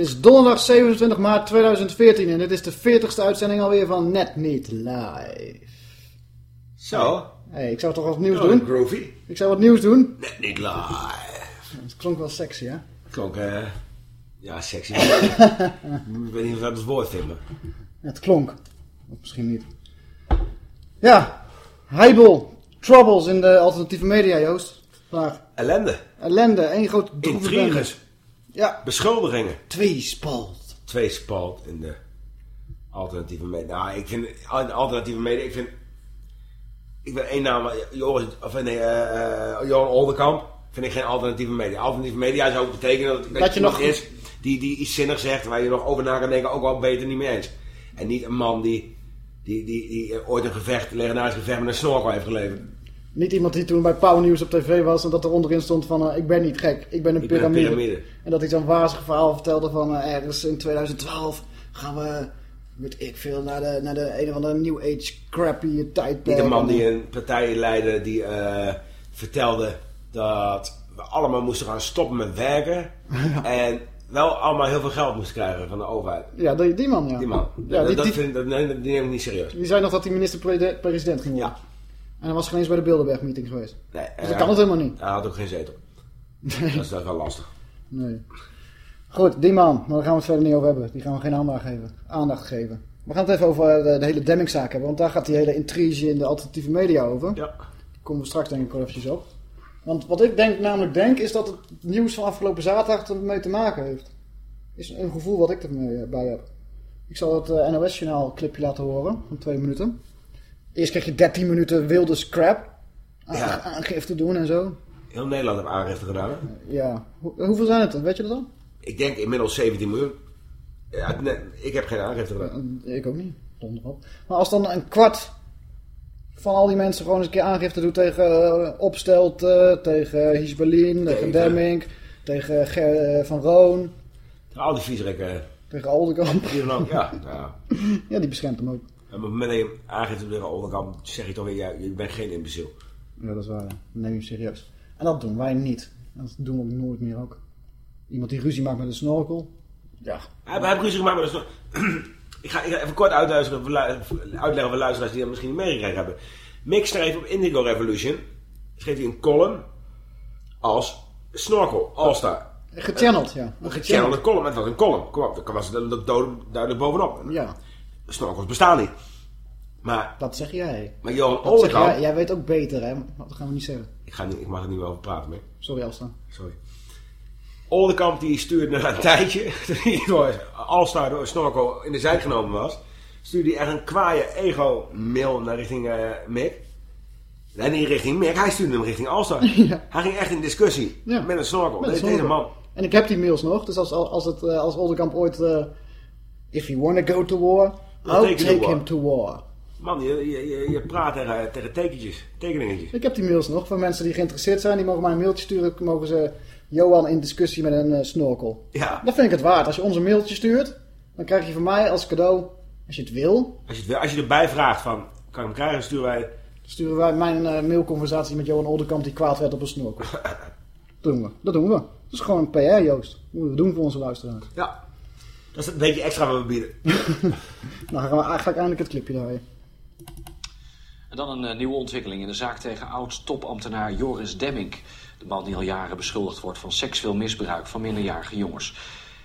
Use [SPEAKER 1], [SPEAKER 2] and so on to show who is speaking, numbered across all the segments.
[SPEAKER 1] is donderdag 27 maart 2014 en dit is de 40ste uitzending alweer van Net Niet Live.
[SPEAKER 2] Zo.
[SPEAKER 1] Hey, ik zou toch wat nieuws
[SPEAKER 2] Oh,
[SPEAKER 1] doen?
[SPEAKER 2] groovy.
[SPEAKER 1] Ik zou wat nieuws doen.
[SPEAKER 2] Net niet live.
[SPEAKER 1] Het klonk wel sexy, hè?
[SPEAKER 2] Klonk, eh... ja, sexy. ik weet niet of het woord vinden.
[SPEAKER 1] Het klonk. Of misschien niet. Ja, Heibel. Troubles in de alternatieve media, Joost. Vandaag.
[SPEAKER 2] Ellende.
[SPEAKER 1] Ellende, één bende.
[SPEAKER 2] Intriges.
[SPEAKER 1] Ja,
[SPEAKER 2] Beschuldigingen.
[SPEAKER 1] twee spalt.
[SPEAKER 2] Twee spalt in de alternatieve media. Nou, ik vind... alternatieve media, ik vind... Ik ben één naam... Joris... Of nee, eh eh, Johan Oldenkamp. Vind ik geen alternatieve media. Alternatieve media zou ook betekenen dat,
[SPEAKER 1] Dat je nog-
[SPEAKER 2] is die, die iets zinnigs zegt... waar je nog over na kan denken, ook al beter niet mee eens. En niet een man die... Die, die, die eh, ooit een gevecht, een legendarisch gevecht met een snorkel heeft geleverd.
[SPEAKER 1] Niet iemand die toen bij Pauw Nieuws op tv was en dat er onderin stond van... eh, ik ben niet gek, ik ben een
[SPEAKER 2] Ik ben een
[SPEAKER 1] piramide. En dat hij zo'n wazig verhaal vertelde van eh, ergens in 2012 gaan we, weet ik veel, naar de, naar de een of andere New Age crappy tijdperk.
[SPEAKER 2] Niet een man die een partij leidde die eh, vertelde dat we allemaal moesten gaan stoppen met werken. En wel allemaal heel veel geld moesten krijgen van de overheid.
[SPEAKER 1] Ja, die, die man, ja.
[SPEAKER 2] Die man.
[SPEAKER 1] Ja,
[SPEAKER 2] dat,
[SPEAKER 1] die,
[SPEAKER 2] dat
[SPEAKER 1] die,
[SPEAKER 2] vind, dat, nee, die neem ik niet serieus.
[SPEAKER 1] die zei nog dat hij minister-president ging worden.
[SPEAKER 2] Ja.
[SPEAKER 1] En hij was geen eens bij de Bilderberg-meeting geweest.
[SPEAKER 2] Nee,
[SPEAKER 1] Dus dat kan het helemaal niet.
[SPEAKER 2] Hij had ook geen zetel. Dat is dat is wel lastig.
[SPEAKER 1] Nee. Goed, die man, maar daar gaan we het verder niet over hebben. Die gaan we geen aandacht geven. Aandacht geven. We gaan het even over eh, de, de hele Demmingzaak hebben, want daar gaat die hele intrige in de alternatieve media over.
[SPEAKER 2] Ja.
[SPEAKER 1] Daar komen we straks denk ik wel eventjes op. Want wat ik denk, namelijk denk, is dat het nieuws van afgelopen zaterdag ermee te maken heeft. Is een gevoel wat ik ermee eh, bij heb. Ik zal het eh, NOS-journaal clipje laten horen, van twee minuten. Eerst krijg je 13 minuten wilde scrap.
[SPEAKER 2] Ja.
[SPEAKER 1] Aangifte doen en zo.
[SPEAKER 2] Heel Nederland heeft aangifte gedaan. Hè?
[SPEAKER 1] Ja. Hoe- hoeveel zijn het dan? Weet je dat dan?
[SPEAKER 2] Ik denk inmiddels 17 miljoen. Ja, nee, ik heb geen aangifte gedaan.
[SPEAKER 1] Ik ook niet. Donder op. Maar als dan een kwart van al die mensen gewoon eens een keer aangifte doet tegen eh, Opstelten, tegen Hisbelin, tegen
[SPEAKER 2] Tegen-
[SPEAKER 1] Demming, tegen Ger eh, van Roon,
[SPEAKER 2] Al die viesrekken.
[SPEAKER 1] tegen Oldenkamp.
[SPEAKER 2] Ook, ja. nou ja.
[SPEAKER 1] Ja, die beschermt hem ook.
[SPEAKER 2] En op het moment dat je aangifte doet tegen onderkant, zeg je toch weer, ja, je bent geen imbecil.
[SPEAKER 1] Ja, dat is waar. Dan neem je hem serieus. En dat doen wij niet. Dat doen we ook nooit meer ook. Iemand die ruzie maakt met een snorkel. Ja.
[SPEAKER 2] Hij heeft ruzie gemaakt met een snor- ik, ga, ik ga even kort uitluisteren, voor uitleggen voor luisteraars die dat misschien niet meegekregen hebben. Mick schreef op Indigo Revolution, schreef hij een column als Snorkel, All-Star.
[SPEAKER 1] Gechanneld, ja.
[SPEAKER 2] Een gechannelde column, het was een column. Kom op, daar was het duidelijk bovenop.
[SPEAKER 1] Ja,
[SPEAKER 2] Snorkels bestaan niet. Maar,
[SPEAKER 1] dat zeg jij.
[SPEAKER 2] maar Johan
[SPEAKER 1] Dat jij. Jij weet ook beter, hè? Dat gaan we niet zeggen.
[SPEAKER 2] ik, ga niet, ik mag er niet meer over praten meer.
[SPEAKER 1] Sorry, Alstaan.
[SPEAKER 2] Sorry. Oldenkamp die stuurde na een tijdje, toen hij door Snorkel in de zijk genomen was, stuurde hij echt een kwaaie ego-mail naar richting eh Mick. Nee, niet richting Mick, hij stuurde hem richting All-Star.
[SPEAKER 1] Ja.
[SPEAKER 2] Hij ging echt in discussie
[SPEAKER 1] Ja.
[SPEAKER 2] met een Snorkel.
[SPEAKER 1] Met een
[SPEAKER 2] Deze
[SPEAKER 1] snorkel.
[SPEAKER 2] man.
[SPEAKER 1] En ik heb die mails nog, dus als, als, het, eh, als Oldenkamp ooit... eh if you wanna go to war, I'll
[SPEAKER 2] take
[SPEAKER 1] him to war.
[SPEAKER 2] Man, je, je, je, praat tegen, tegen tekentjes, tekeningetjes.
[SPEAKER 1] Ik heb die mails nog van mensen die geïnteresseerd zijn. Die mogen mij een mailtje sturen. Mogen ze Johan in discussie met een eh, snorkel.
[SPEAKER 2] Ja,
[SPEAKER 1] Dat vind ik het waard. Als je ons een mailtje stuurt, dan krijg je van mij als cadeau, als je het wil,
[SPEAKER 2] als je, het wil- als je erbij vraagt van, kan ik hem krijgen, sturen wij...
[SPEAKER 1] sturen wij mijn eh, mailconversatie met Johan Oldenkamp die kwaad werd op een snorkel. dat doen we. Dat doen we. Dat is gewoon een PR, Joost. Dat moeten we doen voor onze luisteraars.
[SPEAKER 2] Ja, dat is een beetje extra wat we bieden.
[SPEAKER 1] Nou gaan we, ga ik eindelijk het clipje draaien.
[SPEAKER 3] En dan een eh, nieuwe ontwikkeling in de zaak tegen oud-topambtenaar Joris Demming. De man die al jaren beschuldigd wordt van seksueel misbruik van minderjarige jongens.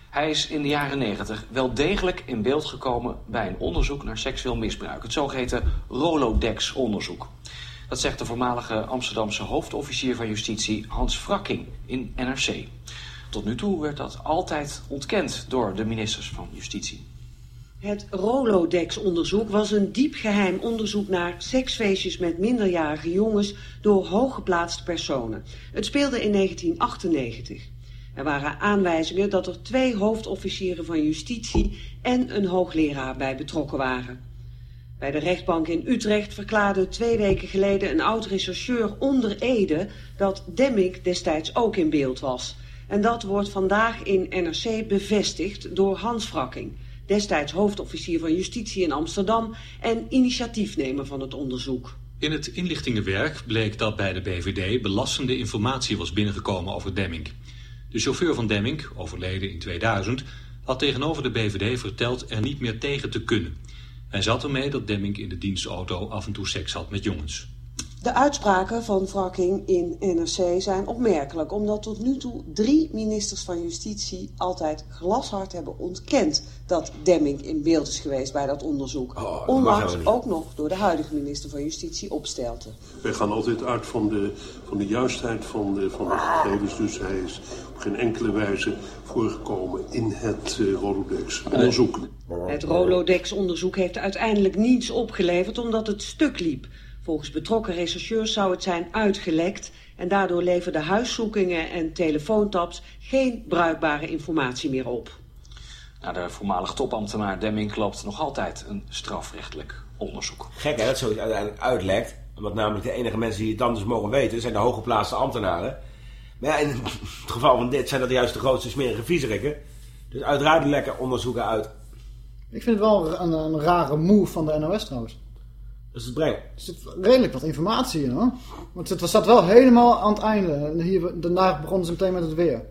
[SPEAKER 3] Hij is in de jaren 90 wel degelijk in beeld gekomen bij een onderzoek naar seksueel misbruik. Het zogeheten Rolodex-onderzoek. Dat zegt de voormalige Amsterdamse hoofdofficier van justitie Hans Frakking in NRC. Tot nu toe werd dat altijd ontkend door de ministers van Justitie.
[SPEAKER 4] Het Rolodex-onderzoek was een diepgeheim onderzoek naar seksfeestjes met minderjarige jongens door hooggeplaatste personen. Het speelde in 1998. Er waren aanwijzingen dat er twee hoofdofficieren van justitie en een hoogleraar bij betrokken waren. Bij de rechtbank in Utrecht verklaarde twee weken geleden een oud-rechercheur onder Ede dat Demming destijds ook in beeld was. En dat wordt vandaag in NRC bevestigd door Hans Frakking, destijds hoofdofficier van justitie in Amsterdam en initiatiefnemer van het onderzoek.
[SPEAKER 5] In het inlichtingenwerk bleek dat bij de BVD belastende informatie was binnengekomen over Demming. De chauffeur van Demming, overleden in 2000, had tegenover de BVD verteld er niet meer tegen te kunnen. Hij zat ermee dat Demming in de dienstauto af en toe seks had met jongens.
[SPEAKER 4] De uitspraken van Wrakking in NRC zijn opmerkelijk... omdat tot nu toe drie ministers van Justitie altijd glashard hebben ontkend... dat Demming in beeld is geweest bij dat onderzoek.
[SPEAKER 2] Oh, dat mag
[SPEAKER 4] Onlangs ook nog door de huidige minister van Justitie opstelte.
[SPEAKER 6] Wij gaan altijd uit van de, van de juistheid van de, van de gegevens. Dus hij is op geen enkele wijze voorgekomen in het uh, Rolodex-onderzoek.
[SPEAKER 4] Het Rolodex-onderzoek heeft uiteindelijk niets opgeleverd omdat het stuk liep. Volgens betrokken rechercheurs zou het zijn uitgelekt... en daardoor leverden huiszoekingen en telefoontaps geen bruikbare informatie meer op.
[SPEAKER 3] Nou, de voormalig topambtenaar Demming loopt nog altijd een strafrechtelijk onderzoek.
[SPEAKER 2] Gek hè, dat zoiets uiteindelijk uitlekt. Omdat namelijk de enige mensen die het dan dus mogen weten... zijn de hooggeplaatste ambtenaren. Maar ja, in het geval van dit zijn dat juist de grootste smerige viezerikken. Dus uiteraard lekker onderzoeken uit.
[SPEAKER 1] Ik vind het wel een, een rare move van de NOS trouwens.
[SPEAKER 2] Is het brengen.
[SPEAKER 1] Er zit redelijk wat informatie in hoor. Want het staat wel helemaal aan het einde. En hier, daarna begonnen ze meteen met het weer.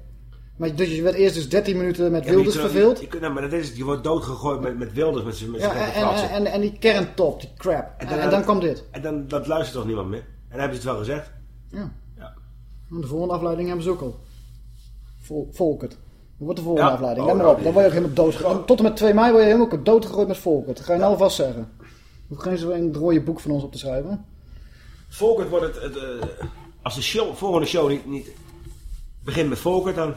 [SPEAKER 1] Maar dus je werd eerst dus 13 minuten met
[SPEAKER 2] Ja,
[SPEAKER 1] Wilders
[SPEAKER 2] je-
[SPEAKER 1] verveeld.
[SPEAKER 2] je- nou, maar dat is het. Je wordt doodgegooid met, met Wilders, met zijn met
[SPEAKER 1] Ja,
[SPEAKER 2] zijn
[SPEAKER 1] en, en, en, en die kerntop, die crap. En,
[SPEAKER 2] dan-
[SPEAKER 1] en dan kwam dit.
[SPEAKER 2] En dan dat luistert toch niemand meer? En dan hebben ze het wel gezegd.
[SPEAKER 1] Ja.
[SPEAKER 2] Ja.
[SPEAKER 1] De volgende afleiding hebben ze ook al. Vol, Volkert. Dat wordt de volgende
[SPEAKER 2] Ja.
[SPEAKER 1] afleiding.
[SPEAKER 2] Oh,
[SPEAKER 1] Let maar op.
[SPEAKER 2] nou,
[SPEAKER 1] Dan word je ook helemaal dood. Tot en met 2 mei word je helemaal doodgegooid met Volkert. Dat ga je nou alvast zeggen. Geen zo in het rode boek van ons op te schrijven.
[SPEAKER 2] Volkert wordt het... het eh, als de show, volgende show niet, niet begint met Volkert, dan...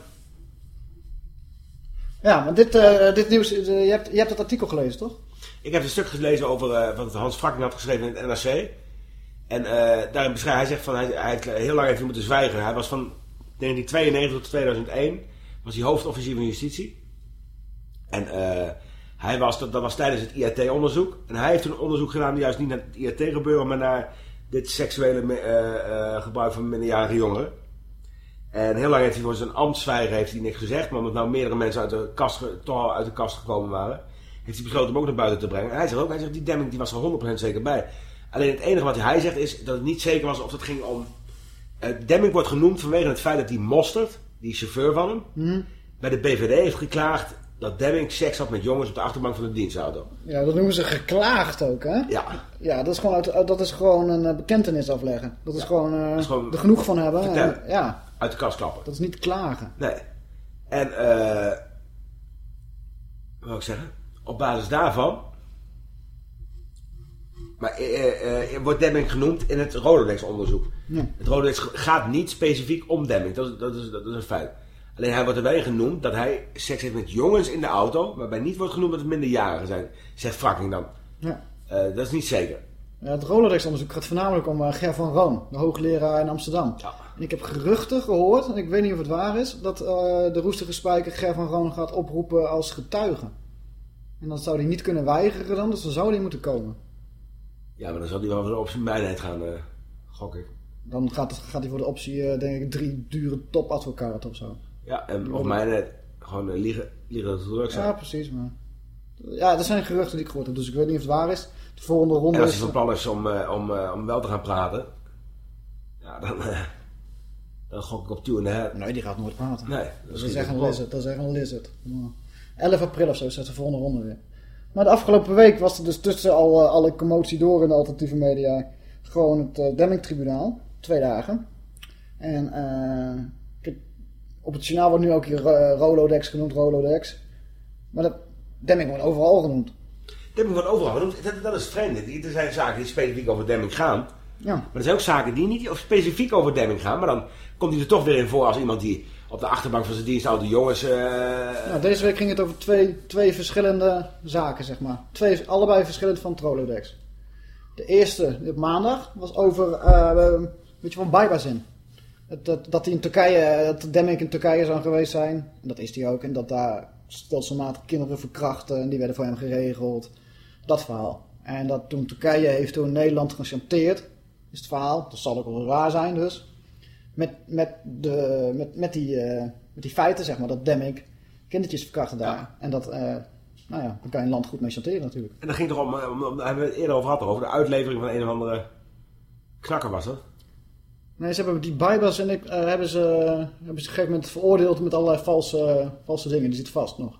[SPEAKER 1] Ja, maar dit, eh, dit nieuws, eh, je, hebt, je hebt het artikel gelezen, toch?
[SPEAKER 2] Ik heb een stuk gelezen over wat Hans Frakking had geschreven in het NRC. En daarin beschrijft hij zegt van hij, hij heeft heel lang heeft hij moeten zwijgen. Hij was van 1992 tot 2001 was hij hoofdofficier van justitie. En eh, hij was, dat, dat was tijdens het IRT-onderzoek. En hij heeft een onderzoek gedaan, juist niet naar het IRT-gebeuren, maar naar dit seksuele eh, eh, gebruik van minderjarige jongeren. En heel lang heeft hij voor zijn ambtszwijgen heeft hij niks gezegd. Maar omdat nou meerdere mensen uit de kast, toch uit de kast gekomen waren, heeft hij besloten hem ook naar buiten te brengen. En hij zegt ook, hij zegt, die Demming die was er 100% zeker bij. Alleen het enige wat hij zegt is dat het niet zeker was of het ging om... eh Demming wordt genoemd vanwege het feit dat die Mostert, die chauffeur van hem,
[SPEAKER 1] Mhm.
[SPEAKER 2] bij de BVD heeft geklaagd dat Demming seks had met jongens op de achterbank van de dienstauto.
[SPEAKER 1] Ja, dat noemen ze geklaagd ook, hè?
[SPEAKER 2] Ja,
[SPEAKER 1] Ja, dat is gewoon, uit, dat is gewoon een eh, bekentenis afleggen. Dat is gewoon,
[SPEAKER 2] is gewoon
[SPEAKER 1] er genoeg van hebben. En, ja,
[SPEAKER 2] uit de kast klappen.
[SPEAKER 1] dat is niet klagen.
[SPEAKER 2] Nee. En, eh. wat wil ik zeggen? Op basis daarvan. Maar wordt Demming genoemd in het Rolodex-onderzoek.
[SPEAKER 1] Ja.
[SPEAKER 2] Het Rolodex gaat niet specifiek om Demming, dat dat, is, dat is een feit. Alleen hij wordt er in genoemd dat hij seks heeft met jongens in de auto, waarbij niet wordt genoemd dat het minderjarigen zijn, zegt Frakking dan.
[SPEAKER 1] Ja.
[SPEAKER 2] Eh, dat is niet zeker.
[SPEAKER 1] Ja, het Rolodex-onderzoek gaat voornamelijk om eh, Ger van Roon, de hoogleraar in Amsterdam.
[SPEAKER 2] Ja.
[SPEAKER 1] En ik heb geruchten gehoord, en ik weet niet of het waar is, dat eh, de roestige spijker Ger van Roon gaat oproepen als getuige. En dan zou hij niet kunnen weigeren dan, dus dan zou hij moeten komen.
[SPEAKER 2] Ja, maar dan zal hij wel op zijn mijnheid gaan, eh gok ik.
[SPEAKER 1] Dan gaat, gaat hij voor de optie, denk ik, drie dure topadvocaten of zo.
[SPEAKER 2] Ja, en op mijnheid gewoon eh, liegen, dat druk zijn.
[SPEAKER 1] Ja, precies, maar... Ja, dat zijn geruchten die ik gehoord heb, dus ik weet niet of het waar is. De volgende ronde
[SPEAKER 2] En als
[SPEAKER 1] is...
[SPEAKER 2] hij van plan is om, eh, om, eh, om wel te gaan praten, ja, dan, dan gok ik op and a Half.
[SPEAKER 1] Nee, die gaat nooit praten.
[SPEAKER 2] Nee,
[SPEAKER 1] dat is
[SPEAKER 2] niet
[SPEAKER 1] echt een lizard. Dat is echt een lizard. Maar 11 april of zo is dat de volgende ronde weer. Maar de afgelopen week was er dus tussen al, alle commotie door in de alternatieve media gewoon het Demming-tribunaal. Twee dagen. En eh, op het journaal wordt nu ook hier eh, Rolodex genoemd, Rolodex. Maar dat, Demming wordt overal genoemd.
[SPEAKER 2] Demming wordt overal genoemd. Dat, dat is het vreemde. Er zijn zaken die specifiek over Demming gaan.
[SPEAKER 1] Ja.
[SPEAKER 2] Maar er zijn ook zaken die niet of specifiek over Demming gaan. Maar dan komt hij er toch weer in voor als iemand die op de achterbank van zijn dienstauto jongens... eh,
[SPEAKER 1] Nou, deze week ging het over twee, twee verschillende zaken, zeg maar. Twee, allebei verschillend van Trolodex. De eerste, op maandag, was over, uh, weet je van Bijbazin. Dat, dat, in Turkije, dat Demming in Turkije zou geweest zijn. En dat is hij ook. En dat daar stelselmatig kinderen verkrachten en die werden voor hem geregeld. Dat verhaal. En dat toen Turkije heeft toen Nederland gechanteerd, is het verhaal. Dat zal ook wel waar zijn dus. Met, met, de, met, met, die, uh, met die feiten, zeg maar, dat Demming kindertjes verkrachten daar. Ja. En dat, uh, nou ja, dan kan je een land goed mee chanteren natuurlijk.
[SPEAKER 2] En dat ging toch om, om, om, daar hebben we het eerder over gehad, over de uitlevering van een of andere knakker was dat?
[SPEAKER 1] Nee, ze hebben die Bijbels en ik, uh, hebben, ze, hebben ze op een gegeven moment veroordeeld met allerlei valse, valse dingen. Die zit vast nog.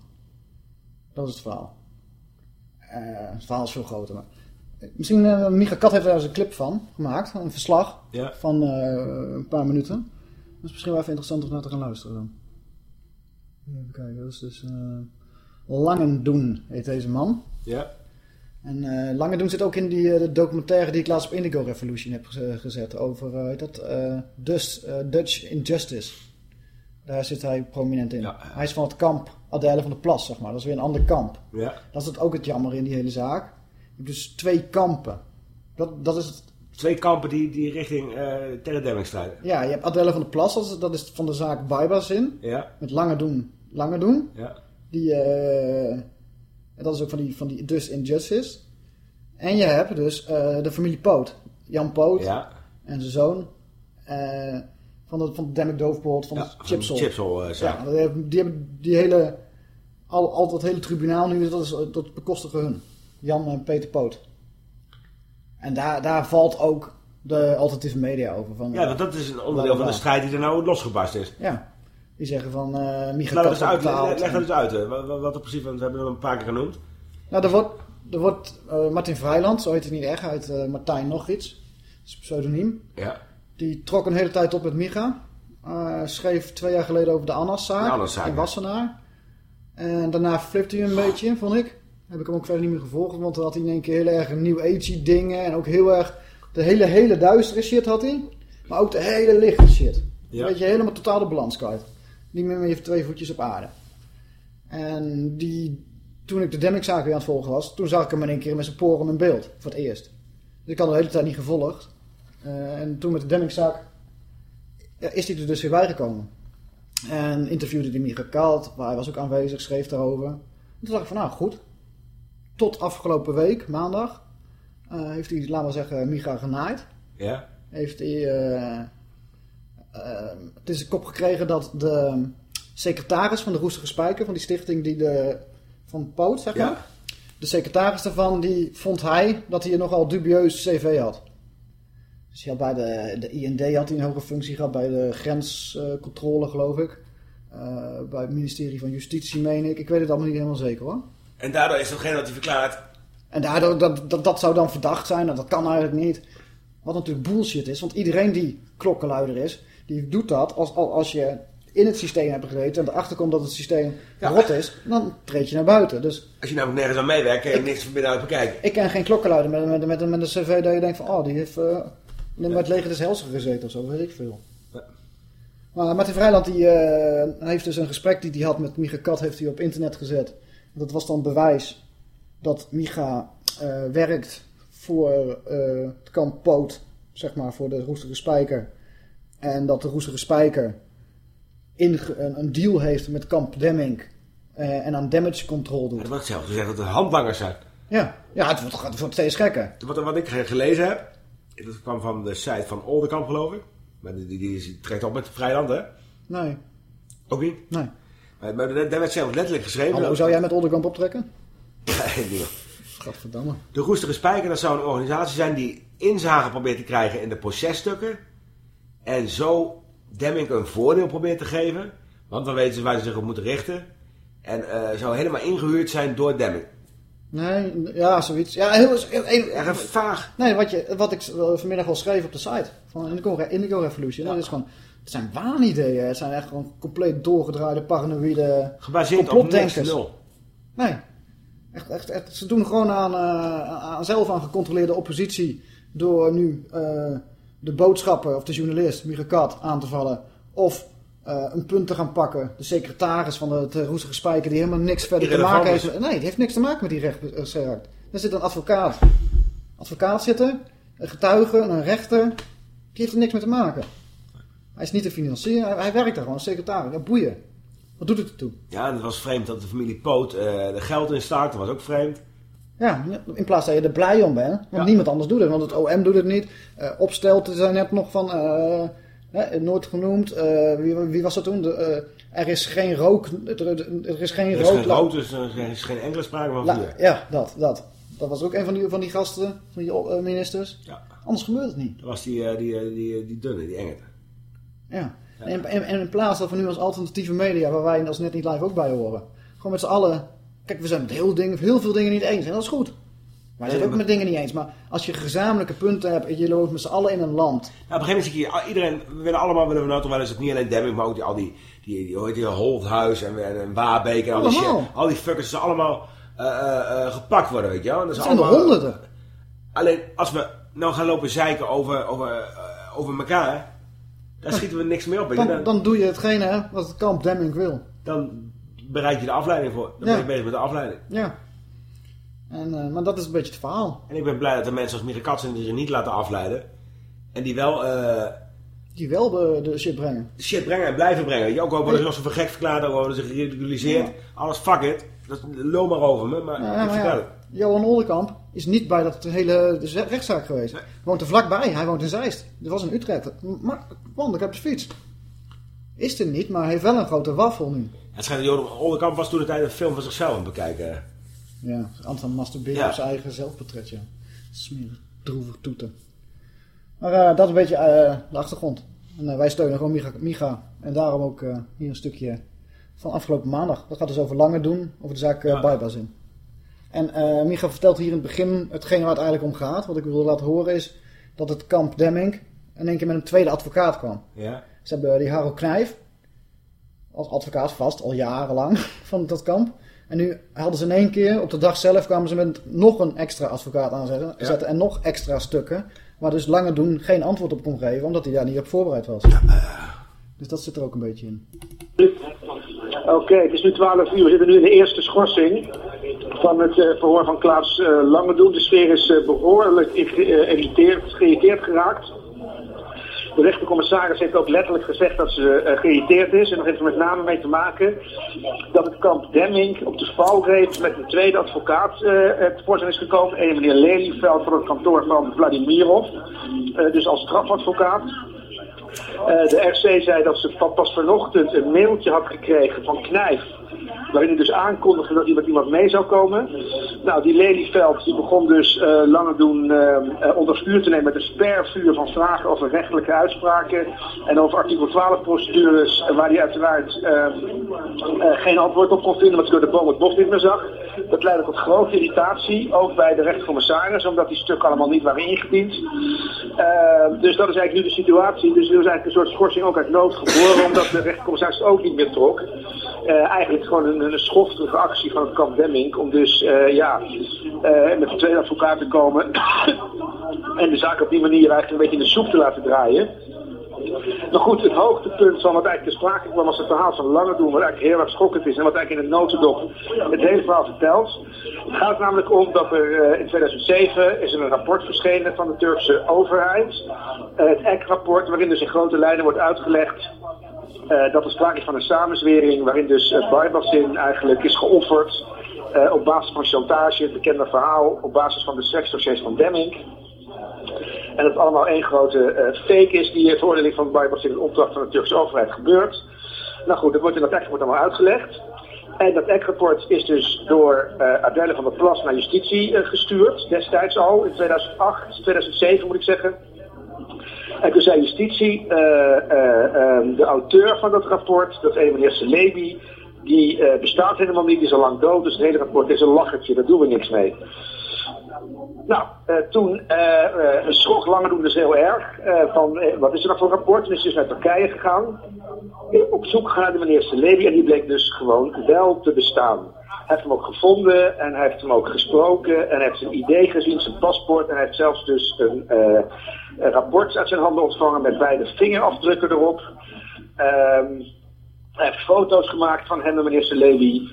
[SPEAKER 1] Dat is het verhaal. Eh, het verhaal is veel groter. Maar... Misschien, uh, Micha Kat heeft daar eens een clip van gemaakt. Een verslag
[SPEAKER 2] Ja.
[SPEAKER 1] van eh, een paar minuten. Dat is misschien wel even interessant om naar te gaan luisteren dan. Even kijken, dat is dus... eh Langendoen heet deze man.
[SPEAKER 2] Ja.
[SPEAKER 1] En eh Langendoen zit ook in die eh, de documentaire die ik laatst op Indigo Revolution heb geze- gezet. Over eh, dat, eh, Dutch, Injustice. Daar zit hij prominent in.
[SPEAKER 2] Ja.
[SPEAKER 1] Hij is van het kamp Adèle van de Plas, zeg maar. Dat is weer een ander kamp.
[SPEAKER 2] Ja.
[SPEAKER 1] Dat is het ook het jammer in die hele zaak. Je hebt dus twee kampen. Dat, dat is het,
[SPEAKER 2] Twee kampen die, die richting eh terrordemming strijden.
[SPEAKER 1] ja, je hebt Adèle van de Plas, dat is, dat is van de zaak Baibazin.
[SPEAKER 2] Ja.
[SPEAKER 1] Met Langendoen, Langendoen.
[SPEAKER 2] Ja.
[SPEAKER 1] Die, en dat is ook van die, van die Dutch Injustice. En je hebt dus eh, de familie Poot. Jan Poot
[SPEAKER 2] Ja.
[SPEAKER 1] en zijn zoon. eh, van de, van de Doofpot, van
[SPEAKER 2] ja.
[SPEAKER 1] de Chipsel.
[SPEAKER 2] Chipsel eh.
[SPEAKER 1] Ja, die hebben, die hebben die hele, al, al dat hele tribunaal nu, dat, is, dat bekostigen hun. Jan en Peter Poot. En daar, daar valt ook de alternatieve media over. Van,
[SPEAKER 2] Ja, want dat is een onderdeel van de strijd die er nou losgebarst is.
[SPEAKER 1] Ja, die zeggen van uh, Micha
[SPEAKER 2] Laat dat uit,
[SPEAKER 1] betaald.
[SPEAKER 2] leg, leg dat eens uit. hè. Wat, wat, er precies, want we hebben het al een paar keer genoemd.
[SPEAKER 1] Nou, er wordt, er wordt eh, Martin Vrijland, zo heet hij niet echt, uit eh, Martijn nog iets. Dat is een pseudoniem.
[SPEAKER 2] Ja.
[SPEAKER 1] Die trok een hele tijd op met Micha. Eh, schreef twee jaar geleden over de Annas-zaak, in. Wassenaar. En daarna flipte hij een beetje, vond ik. Heb ik hem ook verder niet meer gevolgd, want dan had hij in één keer heel erg nieuw age dingen. En ook heel erg, de hele, hele duistere shit had hij. Maar ook de hele lichte shit.
[SPEAKER 2] Ja.
[SPEAKER 1] Weet je, helemaal totaal de balans kwijt. Meer met je twee voetjes op aarde. En die, toen ik de Demming-zaak weer aan het volgen was, toen zag ik hem in één keer met zijn poren in beeld. Voor het eerst. Dus ik had de hele tijd niet gevolgd. Eh, en toen met de Demming-zaak ja, is hij er dus weer bijgekomen. En interviewde hij Micha Kalt, waar hij was ook aanwezig, schreef daarover. En toen dacht ik van nou goed. Tot afgelopen week, maandag, eh, heeft hij, laten we zeggen, Micha genaaid.
[SPEAKER 2] Ja.
[SPEAKER 1] Heeft hij eh, het is een kop gekregen dat de secretaris van de Roestige Spijker, van die stichting die de, van Poot, zeg maar.
[SPEAKER 2] Ja.
[SPEAKER 1] De secretaris daarvan, die vond hij dat hij een nogal dubieus cv had. Dus hij had bij de, de IND had hij een hoge functie gehad, bij de grenscontrole geloof ik. Eh, bij het ministerie van Justitie meen ik. Ik weet het allemaal niet helemaal zeker hoor.
[SPEAKER 2] En daardoor is datgene dat hij verklaart.
[SPEAKER 1] En daardoor, dat, dat, dat zou dan verdacht zijn. Nou, dat kan eigenlijk niet. Wat natuurlijk bullshit is. Want iedereen die klokkenluider is, die doet dat als, als je in het systeem hebt gezeten en erachter komt dat het systeem
[SPEAKER 2] Ja.
[SPEAKER 1] rot is, dan treed je naar buiten. Dus
[SPEAKER 2] Als je namelijk nergens aan meewerkt, kun je niks van binnenuit bekijken.
[SPEAKER 1] ik ken geen klokkenluider met, met, met, met een cv dat je denkt van, oh, die heeft uh, het leger des Hels gezeten of zo, weet ik veel.
[SPEAKER 2] Ja.
[SPEAKER 1] Maar Martin Vrijland die, eh, heeft dus een gesprek die hij had met Micha Kat, heeft hij op internet gezet. Dat was dan bewijs dat Micha eh, werkt voor het kamp Poot, zeg maar, voor de Roestige Spijker. En dat de Roestige Spijker inge- een, een deal heeft met kamp Demming eh, en aan damage control doet.
[SPEAKER 2] Het wordt zelfs gezegd dat het handlangers zijn.
[SPEAKER 1] Ja, ja het, wordt, het wordt steeds gekker.
[SPEAKER 2] Wat, wat ik gelezen heb, dat kwam van de site van Oldenkamp geloof ik. Maar die, die, die trekt op met Vrijland, hè?
[SPEAKER 1] Nee,
[SPEAKER 2] Ook niet.
[SPEAKER 1] nee.
[SPEAKER 2] Maar, maar daar werd zelfs letterlijk geschreven.
[SPEAKER 1] Hallo,
[SPEAKER 2] dat-
[SPEAKER 1] zou jij met Olderkamp optrekken?
[SPEAKER 2] Nee, niet.
[SPEAKER 1] Gadverdamme.
[SPEAKER 2] De Roestige Spijker, dat zou een organisatie zijn die inzage probeert te krijgen in de processtukken. En zo Demming een voordeel probeert te geven. Want dan weten ze waar ze zich op moeten richten. En eh, zou helemaal ingehuurd zijn door Demming.
[SPEAKER 1] Nee, ja, zoiets. Ja, heel, heel-
[SPEAKER 2] vaag.
[SPEAKER 1] nee, wat, je, wat ik eh, vanmiddag al schreef op de site van Indigo, Indigo Revolution. Dat is gewoon, het zijn waanideeën. Het zijn echt gewoon compleet doorgedraaide, paranoïde
[SPEAKER 2] Gebaseerd op niks nul.
[SPEAKER 1] Nee. Echt, echt, echt, ze doen gewoon aan, eh, aan zelf aan gecontroleerde oppositie door nu de boodschapper of de journalist, Micha Kat, aan te vallen. Of eh, een punt te gaan pakken. De secretaris van de, de Roestige Spijker die helemaal niks verder te maken heeft. Nee, die heeft niks te maken met die rechtszaak. Er zit een advocaat. Advocaat zitten, een getuige, een rechter. Die heeft er niks mee te maken. Hij is niet te financieren, hij, hij werkt daar gewoon als secretaris. Ja, boeien. Wat doet het ertoe?
[SPEAKER 2] Ja, en het was vreemd dat de familie Poot eh er geld in start. Dat was ook vreemd.
[SPEAKER 1] Ja, in plaats dat je er blij om bent. Want
[SPEAKER 2] Ja.
[SPEAKER 1] niemand anders doet het. Want het OM doet het niet. Opstelten zijn net nog van... eh, hè, nooit genoemd. Eh, wie, wie was dat toen? De, er is geen rook. Er, er is geen
[SPEAKER 2] Er is
[SPEAKER 1] rook.
[SPEAKER 2] geen rood, dus er is geen enkele sprake van vuur.
[SPEAKER 1] ja, dat, dat. Dat was ook een van die, van die gasten. Van die ministers.
[SPEAKER 2] Ja.
[SPEAKER 1] Anders gebeurt het niet.
[SPEAKER 2] Dat was die, die, die, die dunne, die engete.
[SPEAKER 1] Ja. En, en, en in plaats dat we nu als alternatieve media... waar wij als net niet live ook bij horen... gewoon met z'n allen Kijk, we zijn met heel, dingen, heel veel dingen niet eens en dat is goed. Wij zijn
[SPEAKER 2] Nee,
[SPEAKER 1] ook met dingen niet eens. Maar als je gezamenlijke punten hebt en je loopt met z'n allen in een land.
[SPEAKER 2] Nou, op een gegeven moment zie ah, iedereen, we willen allemaal willen we nou toch wel eens het niet alleen Demming, maar ook die, al die, die, die, die Holthuis en, en, Waarbeek en al die shit. Al die fuckers, ze allemaal eh, eh, eh, gepakt worden, weet je wel. Dat is
[SPEAKER 1] zijn er
[SPEAKER 2] allemaal,
[SPEAKER 1] honderden.
[SPEAKER 2] Alleen, als we nou gaan lopen zeiken over, over, over elkaar, dan schieten we niks meer op.
[SPEAKER 1] Dan,
[SPEAKER 2] Dan,
[SPEAKER 1] dan doe je hetgene hè, wat het kamp Demming wil.
[SPEAKER 2] dan bereid je de afleiding voor. Dan ben je bezig met de afleiding.
[SPEAKER 1] Ja. En, eh, maar dat is een beetje het verhaal.
[SPEAKER 2] En ik ben blij dat er mensen als Mieke Katsen die zich niet laten afleiden. En die wel eh,
[SPEAKER 1] Die wel de, de shit brengen.
[SPEAKER 2] shit brengen en blijven brengen. Je, ook al worden ze nog zo voor gek verklaard, al worden ze geridiculiseerd. Alles, fuck it. Dat loop maar over me, maar
[SPEAKER 1] Ja,
[SPEAKER 2] ik vertel
[SPEAKER 1] ja,
[SPEAKER 2] het.
[SPEAKER 1] Johan Oldenkamp is niet bij dat hele de rechtszaak geweest. Hij woont er vlakbij. Hij woont in Zeist. Dat was in Utrecht. Maar, want ik heb de fiets. Is er niet, maar hij heeft wel een grote waffel nu.
[SPEAKER 2] Het schijnt dat Johan Oldenkamp was toen de tijd een film van zichzelf aan het bekijken.
[SPEAKER 1] Ja, Anton masturberen
[SPEAKER 2] Ja.
[SPEAKER 1] op zijn eigen zelfportret, ja. Smerig, droevig toeten. Maar eh, dat is een beetje eh, de achtergrond. En eh, wij steunen gewoon Micha. En daarom ook hier een stukje van afgelopen maandag. Dat gaat dus over langer doen, over de zaak uh,
[SPEAKER 2] Ja.
[SPEAKER 1] In. En Micha vertelt hier in het begin hetgene waar het eigenlijk om gaat. Wat ik wilde laten horen is dat het kamp Demming in één keer met een tweede advocaat kwam.
[SPEAKER 2] Ja?
[SPEAKER 1] Ze hebben die Haro Knijf als advocaat vast, al jarenlang van dat kamp. En nu hadden ze in één keer, op de dag zelf kwamen ze met nog een extra advocaat aanzetten
[SPEAKER 2] Ja.
[SPEAKER 1] zetten en nog extra stukken. Waar dus Lange Doen geen antwoord op kon geven, omdat hij daar niet op voorbereid was. Dus dat zit er ook een beetje in.
[SPEAKER 7] Oké, het is nu 12 uur. We zitten nu in de eerste schorsing van het eh, verhoor van Klaas eh Langedoen. De sfeer is eh, behoorlijk geïrriteerd geraakt. De rechtercommissaris heeft ook letterlijk gezegd dat ze eh, geïrriteerd is. En dat heeft er met name mee te maken dat het kamp Demming op de valreep met een tweede advocaat eh tevoorschijn is gekomen. Een meneer Lelyveld van het kantoor van Vladimirov. Eh, dus als strafadvocaat. Eh, de RC zei dat ze pa- pas vanochtend een mailtje had gekregen van Knijf. Waarin hij dus aankondigde dat met iemand mee zou komen. Nou, die Lelyveld die begon dus eh lange doen eh, onder vuur te nemen met een spervuur van vragen over rechtelijke uitspraken. En over artikel 12 procedures waar hij uiteraard geen antwoord op kon vinden, omdat hij door de boom het bos niet meer zag. Dat leidde tot grote irritatie, ook bij de rechtercommissaris, omdat die stukken allemaal niet waren ingediend. Eh, dus dat is eigenlijk nu de situatie. Dus er is eigenlijk een soort schorsing ook uit nood geboren, omdat de rechtercommissaris het ook niet meer trok. Eh, eigenlijk gewoon een, een schoftige actie van het kamp Demming om dus eh, ja, met een tweede advocaat te komen en de zaak op die manier eigenlijk een beetje in de soep te laten draaien. Maar goed, het hoogtepunt van wat eigenlijk te sprake kwam was het verhaal van Langedoen, wat eigenlijk heel erg schokkend is en wat eigenlijk in het notendop het hele verhaal vertelt. Het gaat namelijk om dat er eh, in 2007 is er een rapport verschenen van de Turkse overheid. Eh, het EK-rapport, waarin dus in grote lijnen wordt uitgelegd eh, dat er sprake is van een samenzwering waarin dus uh, eigenlijk is geofferd op basis van chantage, het bekende verhaal, op basis van de seksdossiers van Demming. En dat het allemaal één grote eh, fake is die uh, veroordeling van Barbasin in opdracht van de Turkse overheid gebeurt. Nou goed, dat wordt in dat EK-rapport allemaal uitgelegd. En dat EK-rapport is dus door uh, van der Plas naar justitie gestuurd, destijds al, in 2008, 2007 moet ik zeggen. En toen zei justitie, uh, de auteur van dat rapport, dat een meneer Celebi, die bestaat helemaal niet, die is al lang dood, dus het hele rapport is een lachertje, daar doen we niks mee. Nou, uh, toen uh, schrok Langedoen dus heel erg van wat is er nou voor rapport? Toen is dus naar Turkije gegaan, op zoek gegaan naar de meneer Celebi en die bleek dus gewoon wel te bestaan. Hij heeft hem ook gevonden en hij heeft hem ook gesproken en hij heeft zijn idee gezien, zijn paspoort en hij heeft zelfs dus een, een rapport uit zijn handen ontvangen met beide vingerafdrukken erop. Um, hij heeft foto's gemaakt van hem en meneer Celebi.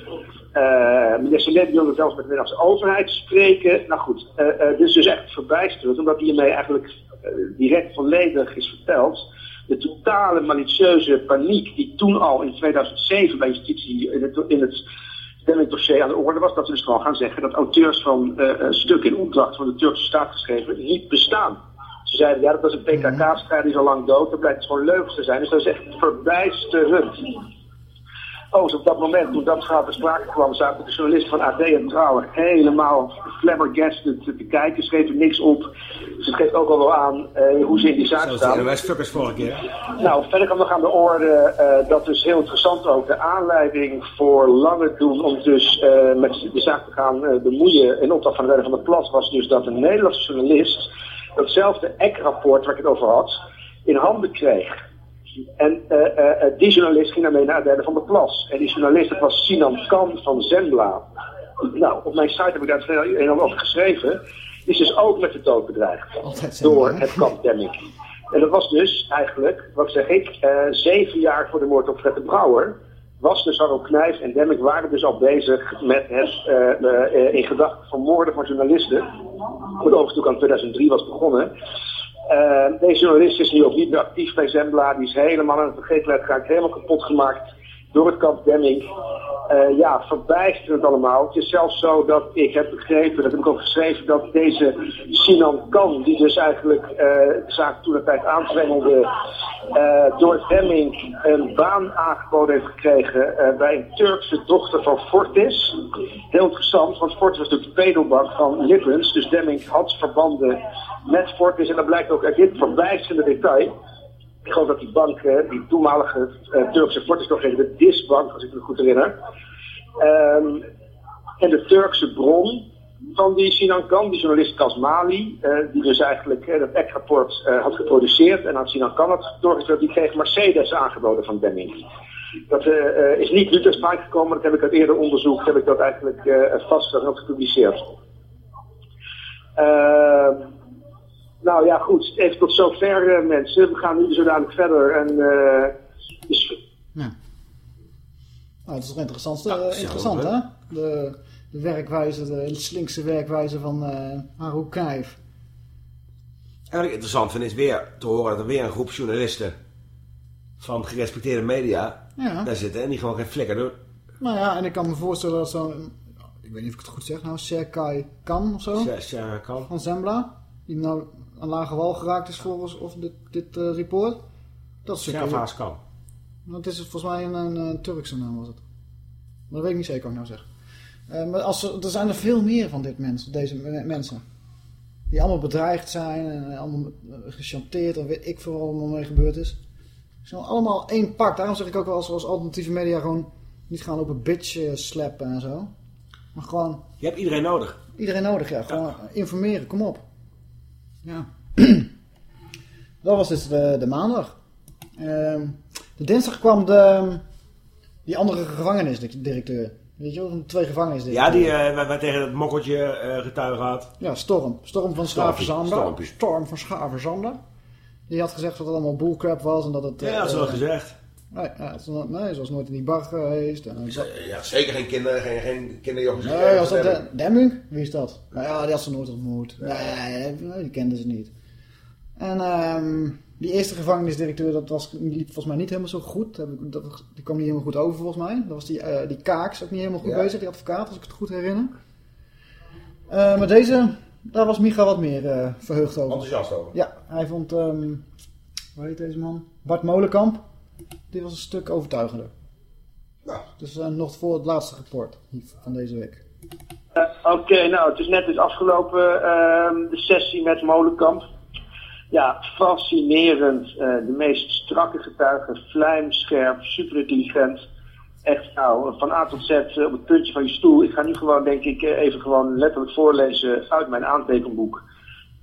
[SPEAKER 7] Uh, meneer wilde zelfs met de Nederlandse overheid spreken. Nou goed, uh, uh, dit is dus echt verbijsterend, omdat hiermee eigenlijk direct volledig is verteld de totale malicieuze paniek die toen al in 2007 bij justitie in het, in het stemmingdossier aan de orde was, dat ze dus gewoon gaan zeggen dat auteurs van stukken in opdracht van de Turkse staat geschreven niet bestaan. Ze zeiden, ja, dat was een PKK-strijd, die is al lang dood, dat blijkt het gewoon leugens te zijn. Dus dat is echt verbijsterend. Oh, op dat moment, toen dat verhaal ter sprake kwam, zaten de journalisten van AD en Trouw helemaal flabbergasted te kijken. Schreven niks op. Dus het geeft ook al wel aan eh, hoe ze in die zaak
[SPEAKER 2] Zoals
[SPEAKER 7] staan.
[SPEAKER 2] Vorige keer.
[SPEAKER 7] Nou, verder kwam nog aan de orde, eh, dat is heel interessant ook, de aanleiding voor Lange doen om dus eh, met de zaak te gaan bemoeien in opdracht van de van de Plas was dus dat een Nederlandse journalist datzelfde EC-rapport waar ik het over had, in handen kreeg. En eh, eh, eh, die journalist ging daarmee naar de Redder van de Plas. En die journalist, dat was Sinan Kan van Zembla. Nou, op mijn site heb ik daar het veel en over geschreven. Die is dus ook met de dood bedreigd
[SPEAKER 1] Altijd
[SPEAKER 7] door
[SPEAKER 1] Zembla,
[SPEAKER 7] het kamp Demming. En dat was dus eigenlijk, wat zeg ik, zeven jaar voor de moord op Fred de Brouwer. Was dus Harro Knijf en Demming waren dus al bezig met het in gedachten vermoorden van journalisten. Wat overigens ook aan 2003 was begonnen. Eh, deze journalist is nu ook niet meer actief bij Zembla. Die is helemaal aan het vergetelheid geraakt, helemaal kapot gemaakt door het kamp Demming. Eh, ja, verbijsterend allemaal. Het is zelfs zo dat ik heb begrepen, dat heb ik ook geschreven, dat deze Sinan Kan, die dus eigenlijk eh, de zaak toen de tijd aanzwengelde, door Demming een baan aangeboden heeft gekregen bij een Turkse dochter van Fortis. Heel interessant, want Fortis was natuurlijk de pedobank van Lippens, dus Demming had verbanden met Fortis en dat blijkt ook uit dit verbijsterende detail. Ik geloof dat die bank, eh, die toenmalige eh, Turkse Fortis heette, de DIS-bank, als ik me goed herinner. Ehm, en de Turkse bron van die Sinan Kan, die journalist Kasmali, eh, die dus eigenlijk dat EC-rapport had geproduceerd en aan Sinan Kan had doorgesteld, die kreeg Mercedes aangeboden van Demming. Dat is niet nu ter gekomen, dat heb ik uit eerder onderzoek, heb ik dat eigenlijk vastgesteld en gepubliceerd. Nou ja, goed. Even tot zover, eh, mensen. We gaan nu zo dadelijk verder. En, eh, dus,
[SPEAKER 1] Ja. Nou, het is toch interessant,
[SPEAKER 2] Ja,
[SPEAKER 1] eh, interessant
[SPEAKER 2] hè?
[SPEAKER 1] De, de werkwijze, de slinkse werkwijze van eh Harouk Knijf.
[SPEAKER 2] En wat ik interessant vind is weer te horen dat er weer een groep journalisten van gerespecteerde media
[SPEAKER 1] Ja.
[SPEAKER 2] daar zitten en die gewoon geen flikker doen.
[SPEAKER 1] Nou ja, en ik kan me voorstellen dat zo'n, ik weet niet of ik het goed zeg nou, Serkai Kan of zo,
[SPEAKER 2] Ja, ja, kan.
[SPEAKER 1] van Zembla, die nou aan lage wal geraakt is volgens of dit, dit eh, report. Dat is
[SPEAKER 2] Ja,
[SPEAKER 1] zeker-
[SPEAKER 2] Vaas kan.
[SPEAKER 1] Het is volgens mij een, een, een Turkse naam was het. Maar dat weet ik niet zeker wat ik nou zeg. Eh, maar als er, er zijn er veel meer van dit mens, deze me- mensen. Die allemaal bedreigd zijn en allemaal eh, gechanteerd en weet ik veel wat er allemaal mee gebeurd is. Ze zijn allemaal één pak. Daarom zeg ik ook wel als, als alternatieve media gewoon niet gaan lopen bitch eh, slappen en zo. Maar gewoon
[SPEAKER 2] Je hebt iedereen nodig.
[SPEAKER 1] iedereen nodig, ja. Gewoon informeren, kom op. Ja. dat was dus de, de maandag. Ehm, de dinsdag kwam de, die andere gevangenisdirecteur. Weet je wel, van twee
[SPEAKER 2] Ja,
[SPEAKER 1] gevangenisdirecteuren.
[SPEAKER 2] die eh, waar, waar tegen het mokkeltje eh getuigen had.
[SPEAKER 1] Ja, Storm. Storm van.
[SPEAKER 2] Stormpie.
[SPEAKER 1] Storm van Schaverzanden. Die had gezegd dat het allemaal bullcrap was en dat het...
[SPEAKER 2] Ja, dat is wel
[SPEAKER 1] eh,
[SPEAKER 2] gezegd.
[SPEAKER 1] Nee, ja, nee, was nooit in die bar geweest. En,
[SPEAKER 2] Ja, zeker geen kinderen, geen, geen kinderjongens.
[SPEAKER 1] Nee, was dat de, Demming? Wie is dat? Nou ja, die had ze nooit ontmoet. Nee, nee, die kenden ze niet. En ehm, die eerste gevangenisdirecteur, dat was, liep volgens mij niet helemaal zo goed. Dat, die kwam niet helemaal goed over volgens mij. Dat was die, eh, die Kaaks ook niet helemaal goed
[SPEAKER 2] Ja.
[SPEAKER 1] bezig, die advocaat, als ik het goed herinner. Eh, maar deze, daar was Micha wat meer eh, verheugd over.
[SPEAKER 2] Enthousiast over.
[SPEAKER 1] Ja, hij vond, ehm hoe heet deze man? Bart Molenkamp. Die was een stuk overtuigender.
[SPEAKER 2] Nou,
[SPEAKER 1] Dus eh, nog voor het laatste rapport van deze week.
[SPEAKER 7] Eh, Oké, nou, het is net dus afgelopen ehm, de sessie met Molenkamp. Ja, fascinerend. eh, de meest strakke getuigen, vlijmscherp, super intelligent. Echt, nou, van A tot Z eh, op het puntje van je stoel. Ik ga nu gewoon, denk ik, even gewoon letterlijk voorlezen uit mijn aantekenboek.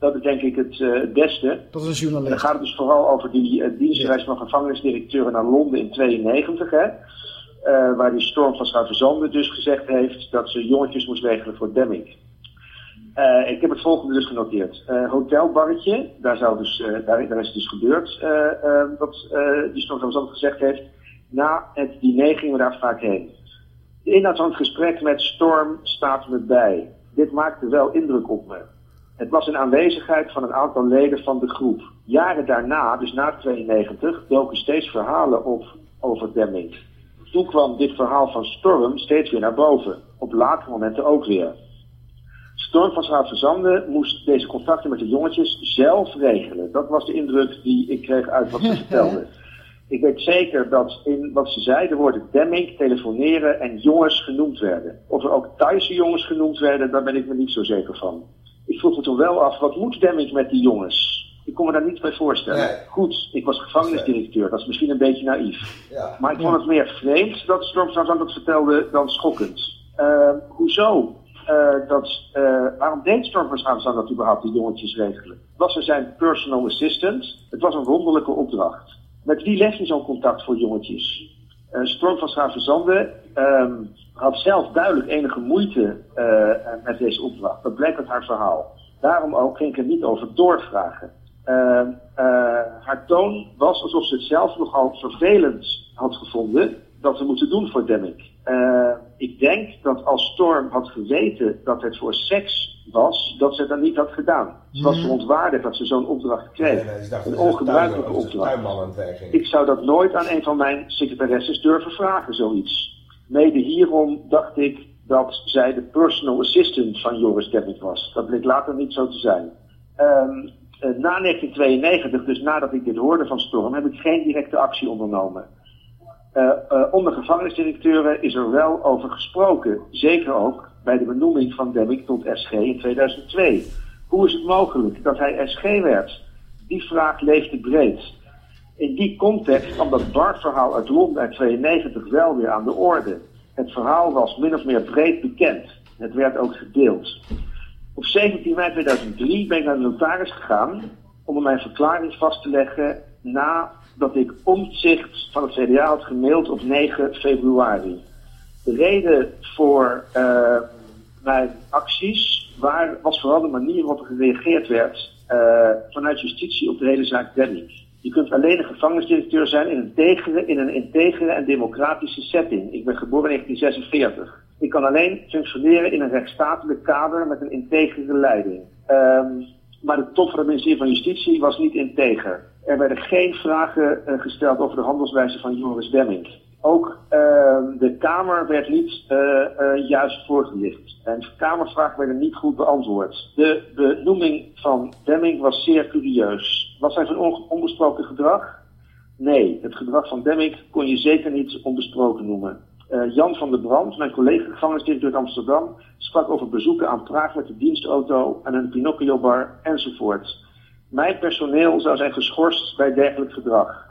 [SPEAKER 7] Dat is denk ik het eh, het beste.
[SPEAKER 1] Dat is een
[SPEAKER 7] En dan
[SPEAKER 1] journalist.
[SPEAKER 7] gaat het dus vooral over die eh, dienstreis van gevangenisdirecteuren naar Londen in 92, hè. Eh, waar die Storm van Schuiverzanden dus gezegd heeft dat ze jongetjes moest regelen voor Demming. Ik heb het volgende dus genoteerd. Hotelbarretje, daar, zou dus, daar, daar is het dus gebeurd wat die Storm van Zand gezegd heeft. Na het diner gingen we daar vaak heen. De inhoud van het gesprek met Storm staat me bij. Dit maakte wel indruk op me. Het was in aanwezigheid van een aantal leden van de groep. Jaren daarna, dus na 92, doken steeds verhalen op over Demming. Toen kwam dit verhaal van Storm steeds weer naar boven. Op latere momenten ook weer. Storm van Schaafverzanden moest deze contacten met de jongetjes zelf regelen. Dat was de indruk die ik kreeg uit wat ze vertelde. Ik weet zeker dat in wat ze zei de woorden Demming, telefoneren en jongens genoemd werden. Of er ook Thaise jongens genoemd werden, daar ben ik me niet zo zeker van. Ik vroeg me toen wel af, wat moet Demming met die jongens? Ik kon me daar niets bij voorstellen.
[SPEAKER 2] Nee.
[SPEAKER 7] Goed, ik was gevangenisdirecteur, dat is misschien een beetje naïef.
[SPEAKER 2] Ja.
[SPEAKER 7] Maar ik vond het meer vreemd dat Storm Tarzan dat vertelde dan schokkend. Eh, hoezo? Eh, dat, eh, waarom deed Storm Tarzan dat überhaupt, die jongetjes regelen? Was er zijn personal assistant? Het was een wonderlijke opdracht. Met wie leg je zo'n contact voor jongetjes? Eh Storm van Schaafzande ehm had zelf duidelijk enige moeite eh, met deze opdracht. Dat blijkt uit haar verhaal. Daarom ook ging ik er niet over doorvragen. Eh, haar toon was alsof ze het zelf nogal vervelend had gevonden dat we moeten doen voor Demming. Eh, ik denk dat als Storm had geweten dat het voor seks was, dat ze dat niet had gedaan. Ze was verontwaardigd dat ze zo'n opdracht kreeg.
[SPEAKER 2] Nee, nee, ze dacht
[SPEAKER 7] een ongebruikelijke opdracht. Ik zou dat nooit aan een van mijn secretaresses durven vragen, zoiets. Mede hierom dacht ik dat zij de personal assistant van Joris Demming was. Dat bleek later niet zo te zijn. Ehm, eh, na 1992, dus nadat ik dit hoorde van Storm, heb ik geen directe actie ondernomen. Eh, eh, onder gevangenisdirecteuren is er wel over gesproken. Zeker ook bij de benoeming van Demming tot SG in 2002. Hoe is het mogelijk dat hij SG werd? Die vraag leefde breed. In die context kwam dat Bart-verhaal uit Londen uit 92 wel weer aan de orde. Het verhaal was min of meer breed bekend. Het werd ook gedeeld. Op 17 mei 2003 ben ik naar de notaris gegaan om mijn verklaring vast te leggen nadat ik omzicht van het CDA had gemaild op 9 februari. De reden voor eh, mijn acties waar, was vooral de manier waarop er gereageerd werd eh, vanuit justitie op de hele zaak Demming. Je kunt alleen een gevangenisdirecteur zijn in een, in een integere en democratische setting. Ik ben geboren in 1946. Ik kan alleen functioneren in een rechtsstatelijk kader met een integere leiding. Ehm, maar de top van Justitie was niet integer. Er werden geen vragen eh, gesteld over de handelswijze van Joris Demming. Ook ehm, de Kamer werd niet eh, juist voorgelicht. En Kamervragen werden niet goed beantwoord. De benoeming van Demming was zeer curieus. Was hij van on- onbesproken gedrag? Nee, het gedrag van Demming kon je zeker niet onbesproken noemen. Eh, Jan van der Brand, mijn collega gevangenisdirecteur in Amsterdam, sprak over bezoeken aan Praag met de dienstauto en een Pinocchio-bar enzovoort. Mijn personeel zou zijn geschorst bij dergelijk gedrag.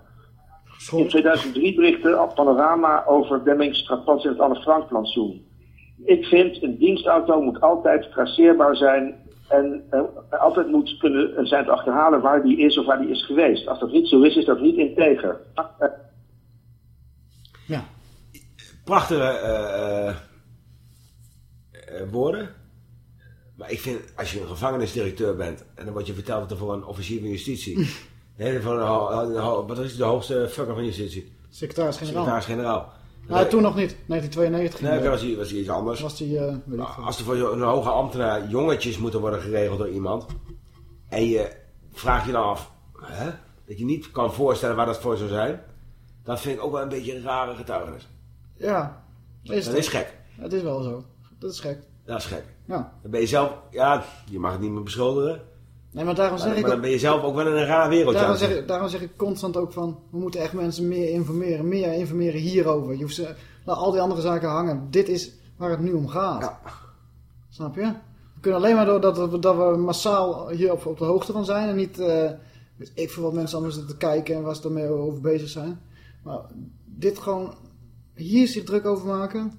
[SPEAKER 7] In 2003 berichtte Panorama over Demmings strapats in het Anne Frank plantsoen. Ik vind een dienstauto moet altijd traceerbaar zijn en eh, altijd moet kunnen eh, zijn te achterhalen waar die is of waar die is geweest. Als dat niet zo is, is dat niet integer.
[SPEAKER 1] Ja.
[SPEAKER 2] Prachtige eh, eh, eh, woorden. Maar ik vind, als je een gevangenisdirecteur bent... en dan word je verteld dat er voor een officier van justitie... nee, van een, wat is de hoogste fucker van justitie?
[SPEAKER 1] Secretaris-generaal.
[SPEAKER 2] Secretaris-generaal.
[SPEAKER 1] Nou, toen nog niet. 1992
[SPEAKER 2] Nee, was hij, was hij iets anders.
[SPEAKER 1] was die.
[SPEAKER 2] Als er voor een hoge ambtenaar jongetjes moeten worden geregeld door iemand... en je vraagt je dan af... Hè, dat je niet kan voorstellen waar dat voor zou zijn... dat vind ik ook wel een beetje een rare getuigenis.
[SPEAKER 1] Ja, is
[SPEAKER 2] Dat
[SPEAKER 1] het.
[SPEAKER 2] is gek.
[SPEAKER 1] Het is wel zo. Dat is gek.
[SPEAKER 2] Dat is gek.
[SPEAKER 1] Ja.
[SPEAKER 2] Dan ben je zelf... Ja, je mag het niet meer beschuldigen...
[SPEAKER 1] Nee, maar daarom
[SPEAKER 2] Maar,
[SPEAKER 1] zeg ik
[SPEAKER 2] maar dan ben je zelf ook wel in een raar wereldje.
[SPEAKER 1] daarom zeg, ik- daarom zeg ik constant ook van, we moeten echt mensen meer informeren, meer informeren hierover. Je hoeft ze, laat al die andere zaken hangen. Dit is waar het nu om gaat.
[SPEAKER 2] Ja.
[SPEAKER 1] Snap je? We kunnen alleen maar door dat we, dat we massaal hier op, op de hoogte van zijn en niet, eh ik veel wat mensen anders te kijken en waar ze ermee over bezig zijn. Maar dit gewoon, hier zich druk over maken,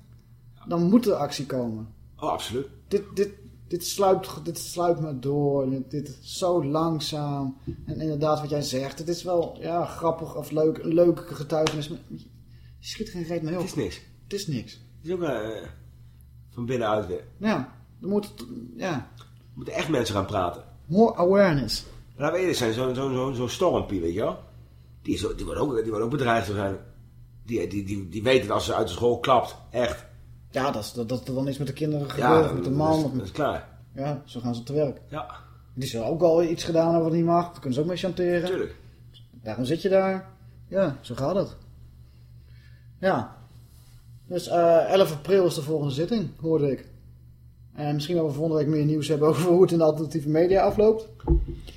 [SPEAKER 1] dan moet er actie komen.
[SPEAKER 2] Oh, absoluut.
[SPEAKER 1] dit, dit, dit, sluipt, dit sluipt maar door. Dit, dit is zo langzaam. En inderdaad, wat jij zegt, het is wel ja, grappig of leuk, een leuke getuigenis. Maar je schiet geen reet mee op.
[SPEAKER 2] Het is niks.
[SPEAKER 1] Het is niks.
[SPEAKER 2] Het is ook eh, van binnenuit weer.
[SPEAKER 1] Ja, er moet, ja,
[SPEAKER 2] Er moeten echt mensen gaan praten.
[SPEAKER 1] more awareness.
[SPEAKER 2] Laten we eerlijk zijn, zo'n zo, zo, zo stormpie, weet je wel. Die, is, die, wordt ook, die wordt ook bedreigd zijn. Die, die, die, die weet dat als ze uit de school klapt. Echt.
[SPEAKER 1] Ja, dat, is- dat, dat er dan iets met de kinderen gebeurt, met de
[SPEAKER 2] dat
[SPEAKER 1] man.
[SPEAKER 2] is-
[SPEAKER 1] Of
[SPEAKER 2] dat is klaar.
[SPEAKER 1] ja, zo gaan ze te werk.
[SPEAKER 2] Ja,
[SPEAKER 1] Die zullen ook al iets gedaan hebben wat niet mag. Daar kunnen ze ook mee chanteren.
[SPEAKER 2] natuurlijk.
[SPEAKER 1] Daarom zit je daar. Ja, zo gaat het. Ja. Dus eh 11 april is de volgende zitting, hoorde ik. En misschien dat we volgende week meer nieuws hebben over hoe het in de alternatieve media afloopt.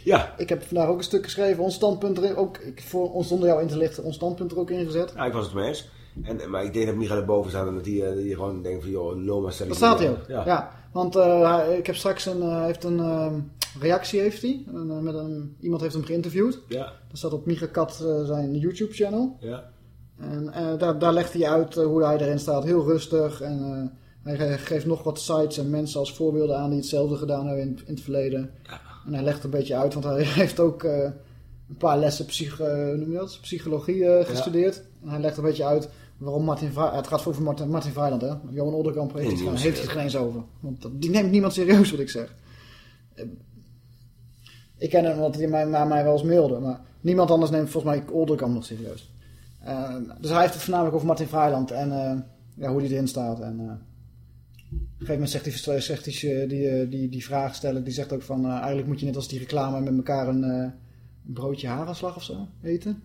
[SPEAKER 2] Ja.
[SPEAKER 1] Ik heb vandaag ook een stuk geschreven, ons standpunt er ook, ik, voor ons zonder jou in te lichten, ons standpunt er ook ingezet.
[SPEAKER 2] ja, ik was het mee eens. En, maar ik denk dat Michael erboven staat en dat hij eh, die gewoon denkt van, joh, lul maar
[SPEAKER 1] Dat staat hij ook.
[SPEAKER 2] Ja.
[SPEAKER 1] Ja. want eh, ik heb straks een, eh, heeft een ehm, reactie heeft hij. Eh, met een, iemand heeft hem geïnterviewd.
[SPEAKER 2] Ja,
[SPEAKER 1] Dat staat op Micha Kat eh, zijn YouTube channel.
[SPEAKER 2] ja.
[SPEAKER 1] En eh, daar, daar legt hij uit eh, hoe hij erin staat. Heel rustig. En eh, hij ge- geeft nog wat sites en mensen als voorbeelden aan die hetzelfde gedaan hebben in, in het verleden. En hij legt een beetje uit, want hij heeft ook eh, een paar lessen psycho, hoe noem je dat? psychologie eh, gestudeerd. En hij legt een beetje uit waarom Martin Vrijland... Het gaat over Martin, Martin Vrijland, hè? Johan Olderkamp heeft, het, heeft het geen eens over. Want dat- die neemt niemand serieus, wat ik zeg. Eh, Ik ken hem omdat hij mij, mij, mij wel eens mailde, maar niemand anders neemt volgens mij Olderkamp nog serieus. Eh, dus hij heeft het voornamelijk over Martin Vrijland en eh, ja, hoe die erin staat. En, eh, een gegeven moment zegt hij, zegt hij eh, die, eh, die, die vraag stellen, die zegt ook van... eh, eigenlijk moet je net als die reclame met elkaar een, een broodje hagelslag of zo eten.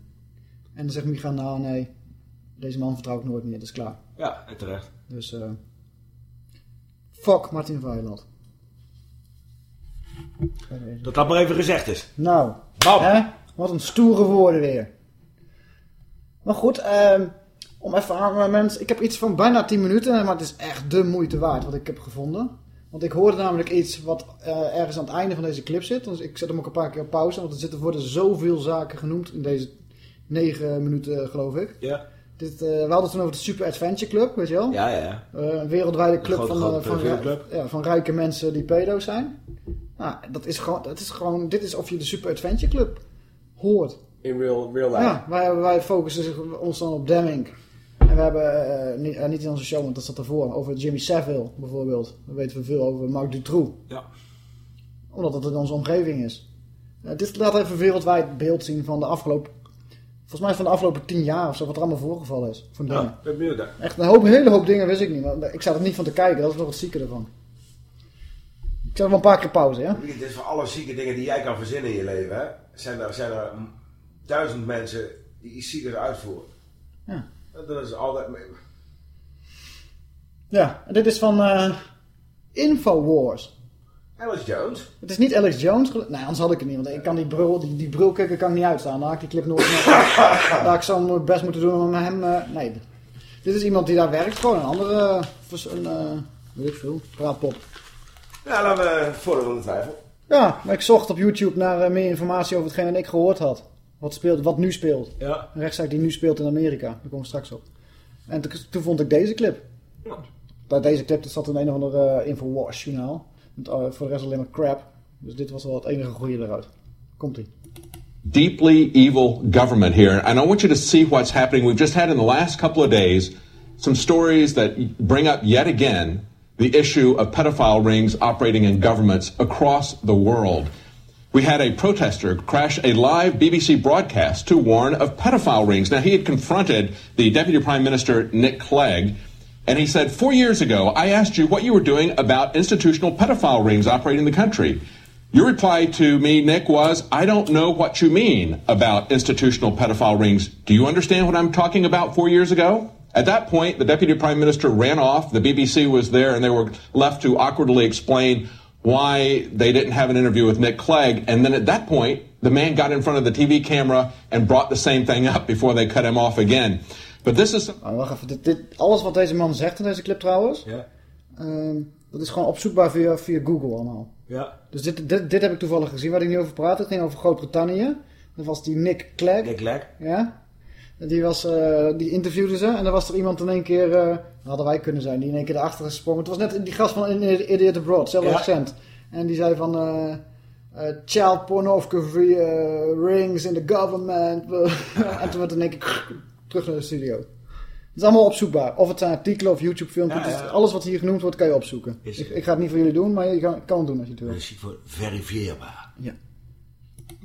[SPEAKER 1] En dan zegt Micha, nou nee, deze man vertrouw ik nooit meer, dat is klaar.
[SPEAKER 2] Ja, en terecht.
[SPEAKER 1] Dus eh fuck Martin Vrijland.
[SPEAKER 2] Dat dat maar even gezegd is.
[SPEAKER 1] Nou,
[SPEAKER 2] Bam.
[SPEAKER 1] hè? wat een stoere woorden weer. Maar goed, ehm, om even aan mijn mensen. Ik heb iets van bijna 10 minuten, maar het is echt de moeite waard wat ik heb gevonden. Want ik hoorde namelijk iets wat eh, ergens aan het einde van deze clip zit. Dus ik zet hem ook een paar keer op pauze, want er zitten worden zoveel zaken genoemd in deze 9 minuten, geloof ik.
[SPEAKER 2] Ja.
[SPEAKER 1] Dit, eh, we hadden het toen over de Super Adventure Club, weet je wel?
[SPEAKER 2] Ja, ja, ja.
[SPEAKER 1] Eh, een wereldwijde club
[SPEAKER 2] grote,
[SPEAKER 1] van,
[SPEAKER 2] grote
[SPEAKER 1] eh, van, ja, van rijke mensen die pedo's zijn. Nou, dat is gewoon, dat is gewoon, dit is of je de Super Adventure Club hoort.
[SPEAKER 2] In real, real life.
[SPEAKER 1] Ja, wij, wij focussen ons dan op Deming. En we hebben, eh, niet, eh, niet in onze show, want dat zat ervoor, over Jimmy Savile bijvoorbeeld. Daar weten we veel over Marc Dutroux.
[SPEAKER 2] Ja.
[SPEAKER 1] Omdat het in onze omgeving is. Eh, dit laat even wereldwijd beeld zien van de afgelopen, volgens mij van de afgelopen tien jaar of zo, wat er allemaal voorgevallen is. Van dingen.
[SPEAKER 2] Ja, daar.
[SPEAKER 1] Echt een, hoop, hele hoop dingen wist ik niet. Maar ik zat er niet van te kijken. Dat is nog het zieke ervan. Ik zet wel een paar keer pauze, ja?
[SPEAKER 2] Dit is voor alle zieke dingen die jij kan verzinnen in je leven, hè. Zijn er, zijn er duizend mensen die iets ziekers uitvoeren.
[SPEAKER 1] Ja.
[SPEAKER 2] Dat is altijd...
[SPEAKER 1] Ja, en dit is van eh, Infowars.
[SPEAKER 2] Alice Jones.
[SPEAKER 1] Het is niet Alex Jones. Nee, anders had ik het niet. Want ik kan die brul, die, die brulkikker kan ik niet uitstaan. Daar had ik die clip nooit. Daar had ik zo mijn best moeten doen om hem... eh, nee, dit is iemand die daar werkt. Gewoon een andere... een, eh, weet ik veel. Praatpop.
[SPEAKER 2] Ja, laten we van de twijfel.
[SPEAKER 1] Ja, maar ik zocht op YouTube naar meer informatie over hetgeen ik gehoord had. Wat, speelt, wat nu speelt.
[SPEAKER 2] Ja.
[SPEAKER 1] Een rechtszaak die nu speelt in Amerika. Daar komen we straks op. En to- toen vond ik deze clip. Bij deze clip dat zat in een of andere eh, Infowars journaal. Met, eh, voor de rest alleen maar crap. Dus dit was wel het enige goede eruit. Komt-ie.
[SPEAKER 8] deeply evil government here. And I want you to see what's happening. We've just had in the last couple of days some stories that bring up yet again the issue of pedophile rings operating in governments across the world. We had a protester crash a live BBC broadcast to warn of pedophile rings. Now, he had confronted the Deputy Prime Minister, Nick Clegg, and he said, Four years ago, I asked you what you were doing about institutional pedophile rings operating in the country. Your reply to me, Nick, was, I don't know what you mean about institutional pedophile rings. Do you understand what I'm talking about four years ago? At that point, the Deputy Prime Minister ran off. The BBC was there, and they were left to awkwardly explain why they didn't have an interview with Nick Clegg. And then at that point, the man got in front of the TV camera and brought the same thing up before they cut him off again. But this is
[SPEAKER 1] Nou, wacht even. Dit, dit, alles wat deze man zegt in deze clip trouwens.
[SPEAKER 2] Ja.
[SPEAKER 1] ehm, dat is gewoon opzoekbaar via, via Google allemaal.
[SPEAKER 2] Ja.
[SPEAKER 1] Dus dit, dit, dit heb ik toevallig gezien waar ik niet over praat. Het ging over Groot-Brittannië. Dat was die Nick Clegg.
[SPEAKER 2] Nick Clegg.
[SPEAKER 1] Ja. Die, was, eh, die interviewde ze. En dan was er iemand in één keer... eh, hadden wij kunnen zijn. Die in één keer erachter is gesprongen. Het was net die gast van Idiot Abroad. Hetzelfde
[SPEAKER 2] Ja.
[SPEAKER 1] accent. En die zei van... eh, child pornography rings in the government. en toen werd in één keer terug naar de studio. Het is allemaal opzoekbaar. Of het zijn artikelen of YouTube filmpjes.
[SPEAKER 2] Ja, ja.
[SPEAKER 1] Alles wat hier genoemd wordt kan je opzoeken. Ik, ik ga het niet voor jullie doen. Maar je kan, kan het doen als je het wil.
[SPEAKER 2] Dat is voor verifieerbaar.
[SPEAKER 1] Ja.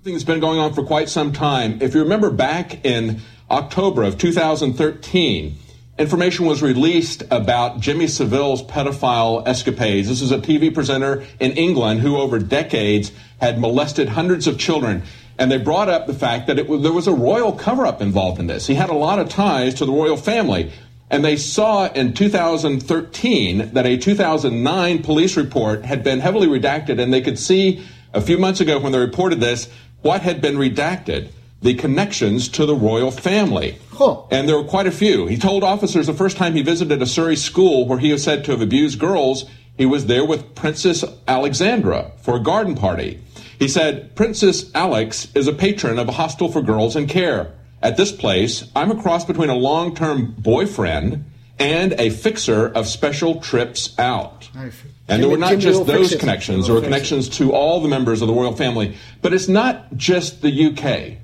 [SPEAKER 8] Something that's been going on for quite some time. If you remember back in October of 2013, information was released about Jimmy Savile's pedophile escapades. This is a TV presenter in England who, over decades, had molested hundreds of children. And they brought up the fact that there was a royal cover up involved in this. He had a lot of ties to the royal family. And they saw in 2013 that a 2009 police report had been heavily redacted, and they could see a few months ago when they reported this what had been redacted the connections to the royal family.
[SPEAKER 1] Goh.
[SPEAKER 8] And there were quite a few. He told officers the first time he visited a Surrey school where he was said to have abused girls, he was there with Princess Alexandra for a garden party. He said, Princess Alex is a patron of a hostel for girls in care. At this place, I'm a cross between a long term boyfriend and a fixer of special trips out. And there were not just those connections, there were connections to all the members of the royal family. But it's not just the UK.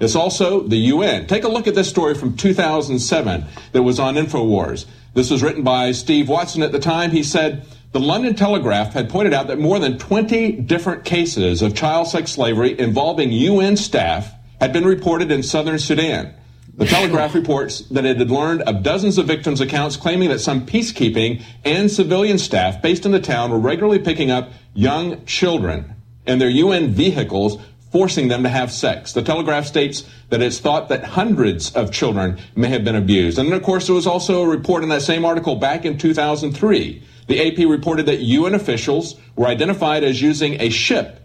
[SPEAKER 8] It's also the UN. Take a look at this story from 2007 that was on InfoWars. This was written by Steve Watson at the time. He said the London Telegraph had pointed out that more than 20 different cases of child sex slavery involving UN staff had been reported in southern Sudan. The Telegraph reports that it had learned of dozens of victims' accounts claiming that some peacekeeping and civilian staff based in the town were regularly picking up young children in their UN vehicles, forcing them to have sex. The Telegraph states that it's thought that hundreds of children may have been abused. And then, of course, there was also a report in that same article back in 2003. The AP reported that UN officials were identified as using a ship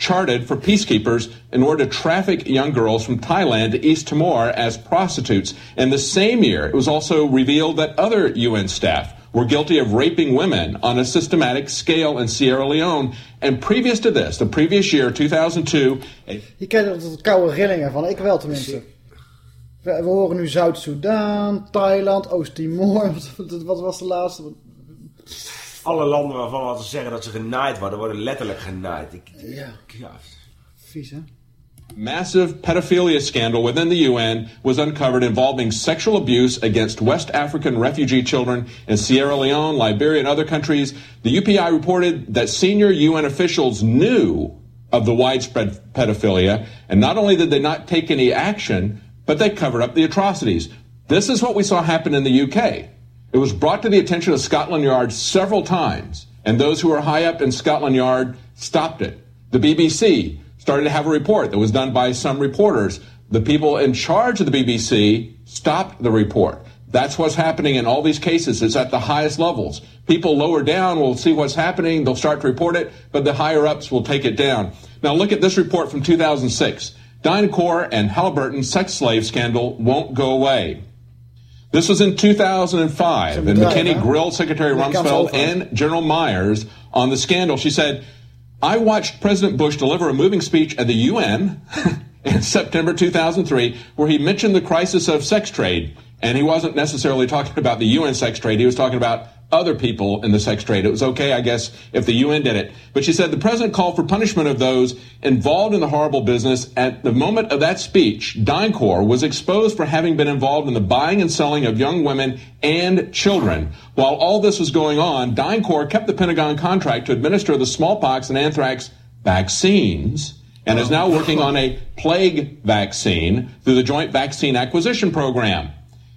[SPEAKER 8] chartered for peacekeepers in order to traffic young girls from Thailand to East Timor as prostitutes. And the same year, it was also revealed that other UN staff were guilty of raping women on a systematic scale in Sierra Leone. And previous to this, the previous year, 2002, a
[SPEAKER 1] Je krijgt er altijd koude rillingen van. Ik wel tenminste. We, we horen nu Zuid-Soedan, Thailand, Oost-Timor. Wat, wat was de laatste?
[SPEAKER 2] Alle landen waarvan we zeggen dat ze genaaid worden, worden letterlijk genaaid. Ik,
[SPEAKER 1] Ja,
[SPEAKER 2] ja.
[SPEAKER 1] vies hè?
[SPEAKER 8] massive pedophilia scandal within the UN was uncovered involving sexual abuse against West African refugee children in Sierra Leone, Liberia, and other countries. The UPI reported that senior UN officials knew of the widespread pedophilia, and not only did they not take any action, but they covered up the atrocities. This is what we saw happen in the UK. It was brought to the attention of Scotland Yard several times, and those who were high up in Scotland Yard stopped it. The BBC started to have a report that was done by some reporters. The people in charge of the BBC stopped the report. That's what's happening in all these cases. It's at the highest levels. People lower down will see what's happening. They'll start to report it, but the higher ups will take it down. Now look at this report from 2006. DynCorp and Halliburton sex slave scandal won't go away. This was in 2005, and McKinney grilled Secretary Rumsfeld and General Myers on the scandal. She said, I watched President Bush deliver a moving speech at the UN in September 2003 where he mentioned the crisis of sex trade. And he wasn't necessarily talking about the UN sex trade, he was talking about other people in the sex trade. It was okay, I guess, if the UN did it. But she said the president called for punishment of those involved in the horrible business. At the moment of that speech, DynCorp was exposed for having been involved in the buying and selling of young women and children. While all this was going on, DynCorp kept the Pentagon contract to administer the smallpox and anthrax vaccines and is now working on a plague vaccine through the Joint Vaccine Acquisition Program.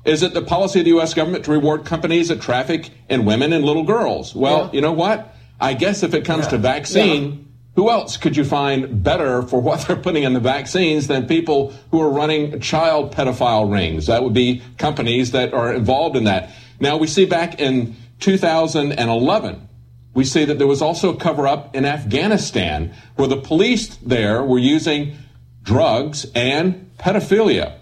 [SPEAKER 8] Is it the policy of the U.S. government to reward companies that traffic in women and little girls? Well,
[SPEAKER 1] Yeah.
[SPEAKER 8] you know what? I guess if it comes to vaccine, who else could you find better for what they're putting in the vaccines than people who are running child pedophile rings? That would be companies that are involved in that. Now, we see back in 2011, we see that there was also a cover up in Afghanistan where the police there were using drugs and pedophilia.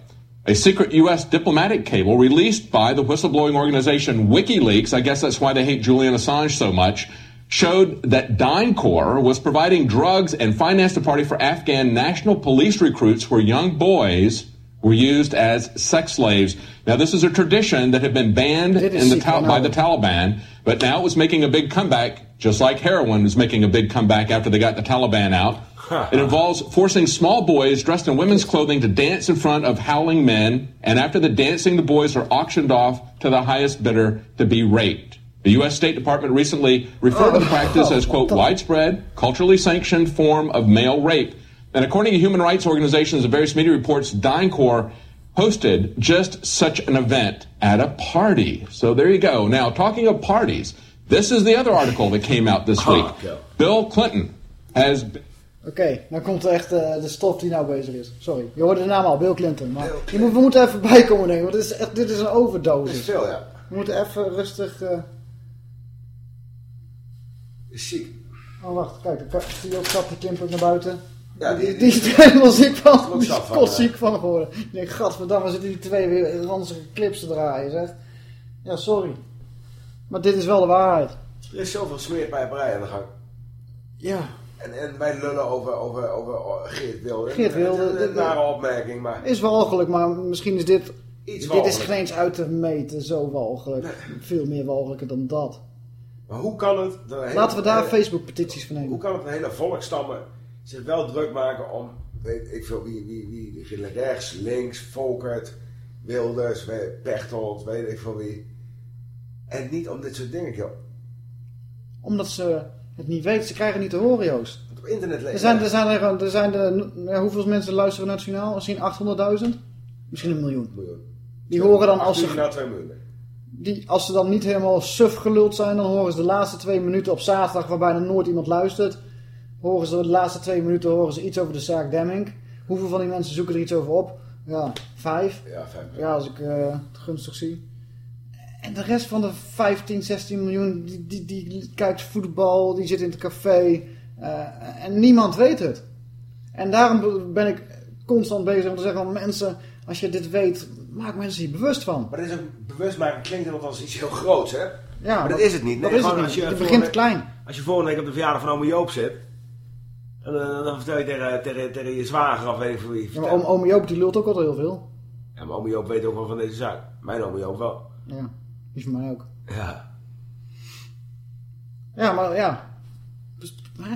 [SPEAKER 8] A secret U.S. diplomatic cable released by the whistleblowing organization WikiLeaks, I guess that's why they hate Julian Assange so much, showed that DynCorp was providing drugs and financed a party for Afghan national police recruits where young boys were used as sex slaves. Now, this is a tradition that had been banned in the
[SPEAKER 1] ziek,
[SPEAKER 8] Tal- by the Taliban, but now it was making a big comeback, just like heroin was making a big comeback after they got the Taliban out. it involves forcing small boys dressed in women's clothing to dance in front of howling men, and after the dancing, the boys are auctioned off to the highest bidder to be raped. The U.S. State Department recently referred to the practice as, quote, widespread, culturally sanctioned form of male rape. And according to human rights organizations and various media reports, DynCorp hosted just such an event at a party. So there you go. Now, talking of parties, this is the other article that came out this week. Bill Clinton has been
[SPEAKER 1] Oké, nou komt er echt eh, de stof die nou bezig is. Sorry, je hoorde de naam al, Bill Clinton. Maar je moet, we moeten even bijkomen denken, want dit is, echt, dit is een
[SPEAKER 2] Dat
[SPEAKER 1] overdosis.
[SPEAKER 2] is veel, ja.
[SPEAKER 1] We moeten even rustig... eh,
[SPEAKER 2] Is ziek.
[SPEAKER 1] Oh, wacht. Kijk, dan zie je ook Kapje Klimp naar buiten.
[SPEAKER 2] Ja,
[SPEAKER 1] die,
[SPEAKER 2] die-
[SPEAKER 1] is er helemaal ziek van. Die is kot
[SPEAKER 2] eh.
[SPEAKER 1] ziek van geworden. Ik denk, gadverdamme, zitten die twee weer ranzige clips te draaien, zeg. Ja, sorry. Maar dit is wel de waarheid.
[SPEAKER 2] Er is zoveel smeerpijperij aan de gang.
[SPEAKER 1] Ja.
[SPEAKER 2] En, en wij lullen over, over, over oh, Geert Wilde.
[SPEAKER 1] Geert Wilde,
[SPEAKER 2] Een, een, nare opmerking, maar
[SPEAKER 1] Is walgelijk, maar misschien is dit...
[SPEAKER 2] Iets
[SPEAKER 1] dit is geen eens uit te meten, zo walgelijk. Veel meer walgelijker dan dat.
[SPEAKER 2] Maar hoe kan het... hele-
[SPEAKER 1] Laten we daar Facebook-petities van nemen.
[SPEAKER 2] Hoe kan het een hele volkstammen zich wel druk maken om, weet ik veel, wie, wie, wie, wie rechts, links, Volkert, Wilders, Pechtold, weet ik veel wie. En niet om dit soort dingen, joh.
[SPEAKER 1] Omdat ze het niet weten. Ze krijgen niet te horen, Joost.
[SPEAKER 2] Want op internet lezen.
[SPEAKER 1] Er zijn, er zijn, er, er zijn de, ja, hoeveel mensen luisteren nationaal? Misschien 800.000? Misschien een miljoen. Die horen dan als ze,
[SPEAKER 2] naar twee miljoen.
[SPEAKER 1] die, als ze dan niet helemaal suf geluld zijn, dan horen ze de laatste twee minuten op zaterdag, waar bijna nooit iemand luistert. Horen ze de laatste twee minuten horen ze iets over de zaak Demming. Hoeveel van die mensen zoeken er iets over op? Ja, vijf.
[SPEAKER 2] Ja, vijf.
[SPEAKER 1] Ja, als ik eh, het gunstig zie. En de rest van de 15, 16 miljoen, die, die, die kijkt voetbal, die zit in het café. eh, en niemand weet het. En daarom ben ik constant bezig om te zeggen van mensen, als je dit weet, maak mensen hier bewust van.
[SPEAKER 2] Maar dit is een bewustmaking klinkt dan als iets heel groots, hè?
[SPEAKER 1] Ja,
[SPEAKER 2] maar dat,
[SPEAKER 1] dat-
[SPEAKER 2] is het niet.
[SPEAKER 1] dat is het niet.
[SPEAKER 2] Je
[SPEAKER 1] Het begint klein.
[SPEAKER 2] Als je volgende week op de verjaardag van ome Joop zit, en, dan vertel je tegen, tegen, tegen je zwager of ik veel wie.
[SPEAKER 1] Ja, maar oom, oom Joop die lult ook al heel veel.
[SPEAKER 2] Ja, maar ome Joop weet ook wel van deze zaak. Mijn ome Joop wel.
[SPEAKER 1] Ja, die van mij ook.
[SPEAKER 2] Ja.
[SPEAKER 1] Ja, maar ja,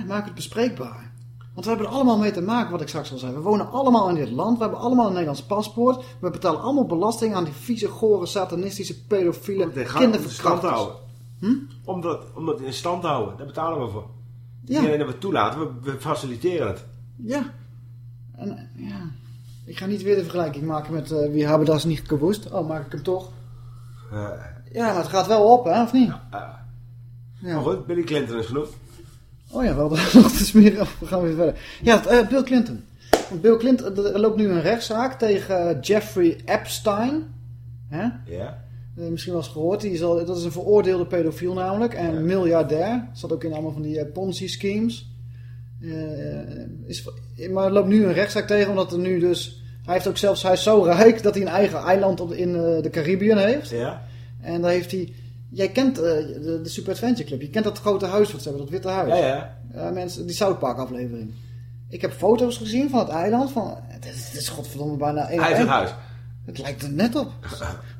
[SPEAKER 1] maak het bespreekbaar. Want we hebben er allemaal mee te maken, wat ik straks al zei. We wonen allemaal in dit land, we hebben allemaal een Nederlands paspoort. We betalen allemaal belasting aan die vieze, gore, satanistische, pedofiele kinderverkrachters.
[SPEAKER 2] houden. Om, dat, om dat in stand te houden. Daar betalen we voor.
[SPEAKER 1] Ja.
[SPEAKER 2] Niet alleen dat we het toelaten, we, we faciliteren het.
[SPEAKER 1] Ja. En eh, ja, ik ga niet weer de vergelijking maken met eh, wie hebben dat niet gewoest. Oh, maak ik hem toch.
[SPEAKER 2] Eh,
[SPEAKER 1] Ja, maar het gaat wel op, hè, of niet?
[SPEAKER 2] ja.
[SPEAKER 1] Ja.
[SPEAKER 2] Maar goed, Billy Clinton is genoeg.
[SPEAKER 1] Oh ja, wel nog te smeren. We gaan weer verder. Ja, eh, Bill Clinton. Want Bill Clinton, er loopt nu een rechtszaak tegen Jeffrey Epstein. Hè?
[SPEAKER 2] Ja.
[SPEAKER 1] Eh, misschien wel eens gehoord. Die is al, dat is een veroordeelde pedofiel namelijk. En miljardair. Zat ook in allemaal van die eh, Ponzi-schemes. Eh, is, maar er loopt nu een rechtszaak tegen. Omdat er nu dus... Hij, heeft ook zelfs, hij is zo rijk dat hij een eigen eiland op, in de Caribbean heeft.
[SPEAKER 2] Ja.
[SPEAKER 1] En daar heeft hij... Jij kent de, de Super Adventure Club. Je kent dat grote huis wat ze hebben. Dat witte huis.
[SPEAKER 2] Ja, ja.
[SPEAKER 1] Ja, mensen, die South Park aflevering. Ik heb foto's gezien van het eiland. Van, het, is, het is godverdomme bijna één
[SPEAKER 2] Hij heeft een huis.
[SPEAKER 1] Het lijkt er net op.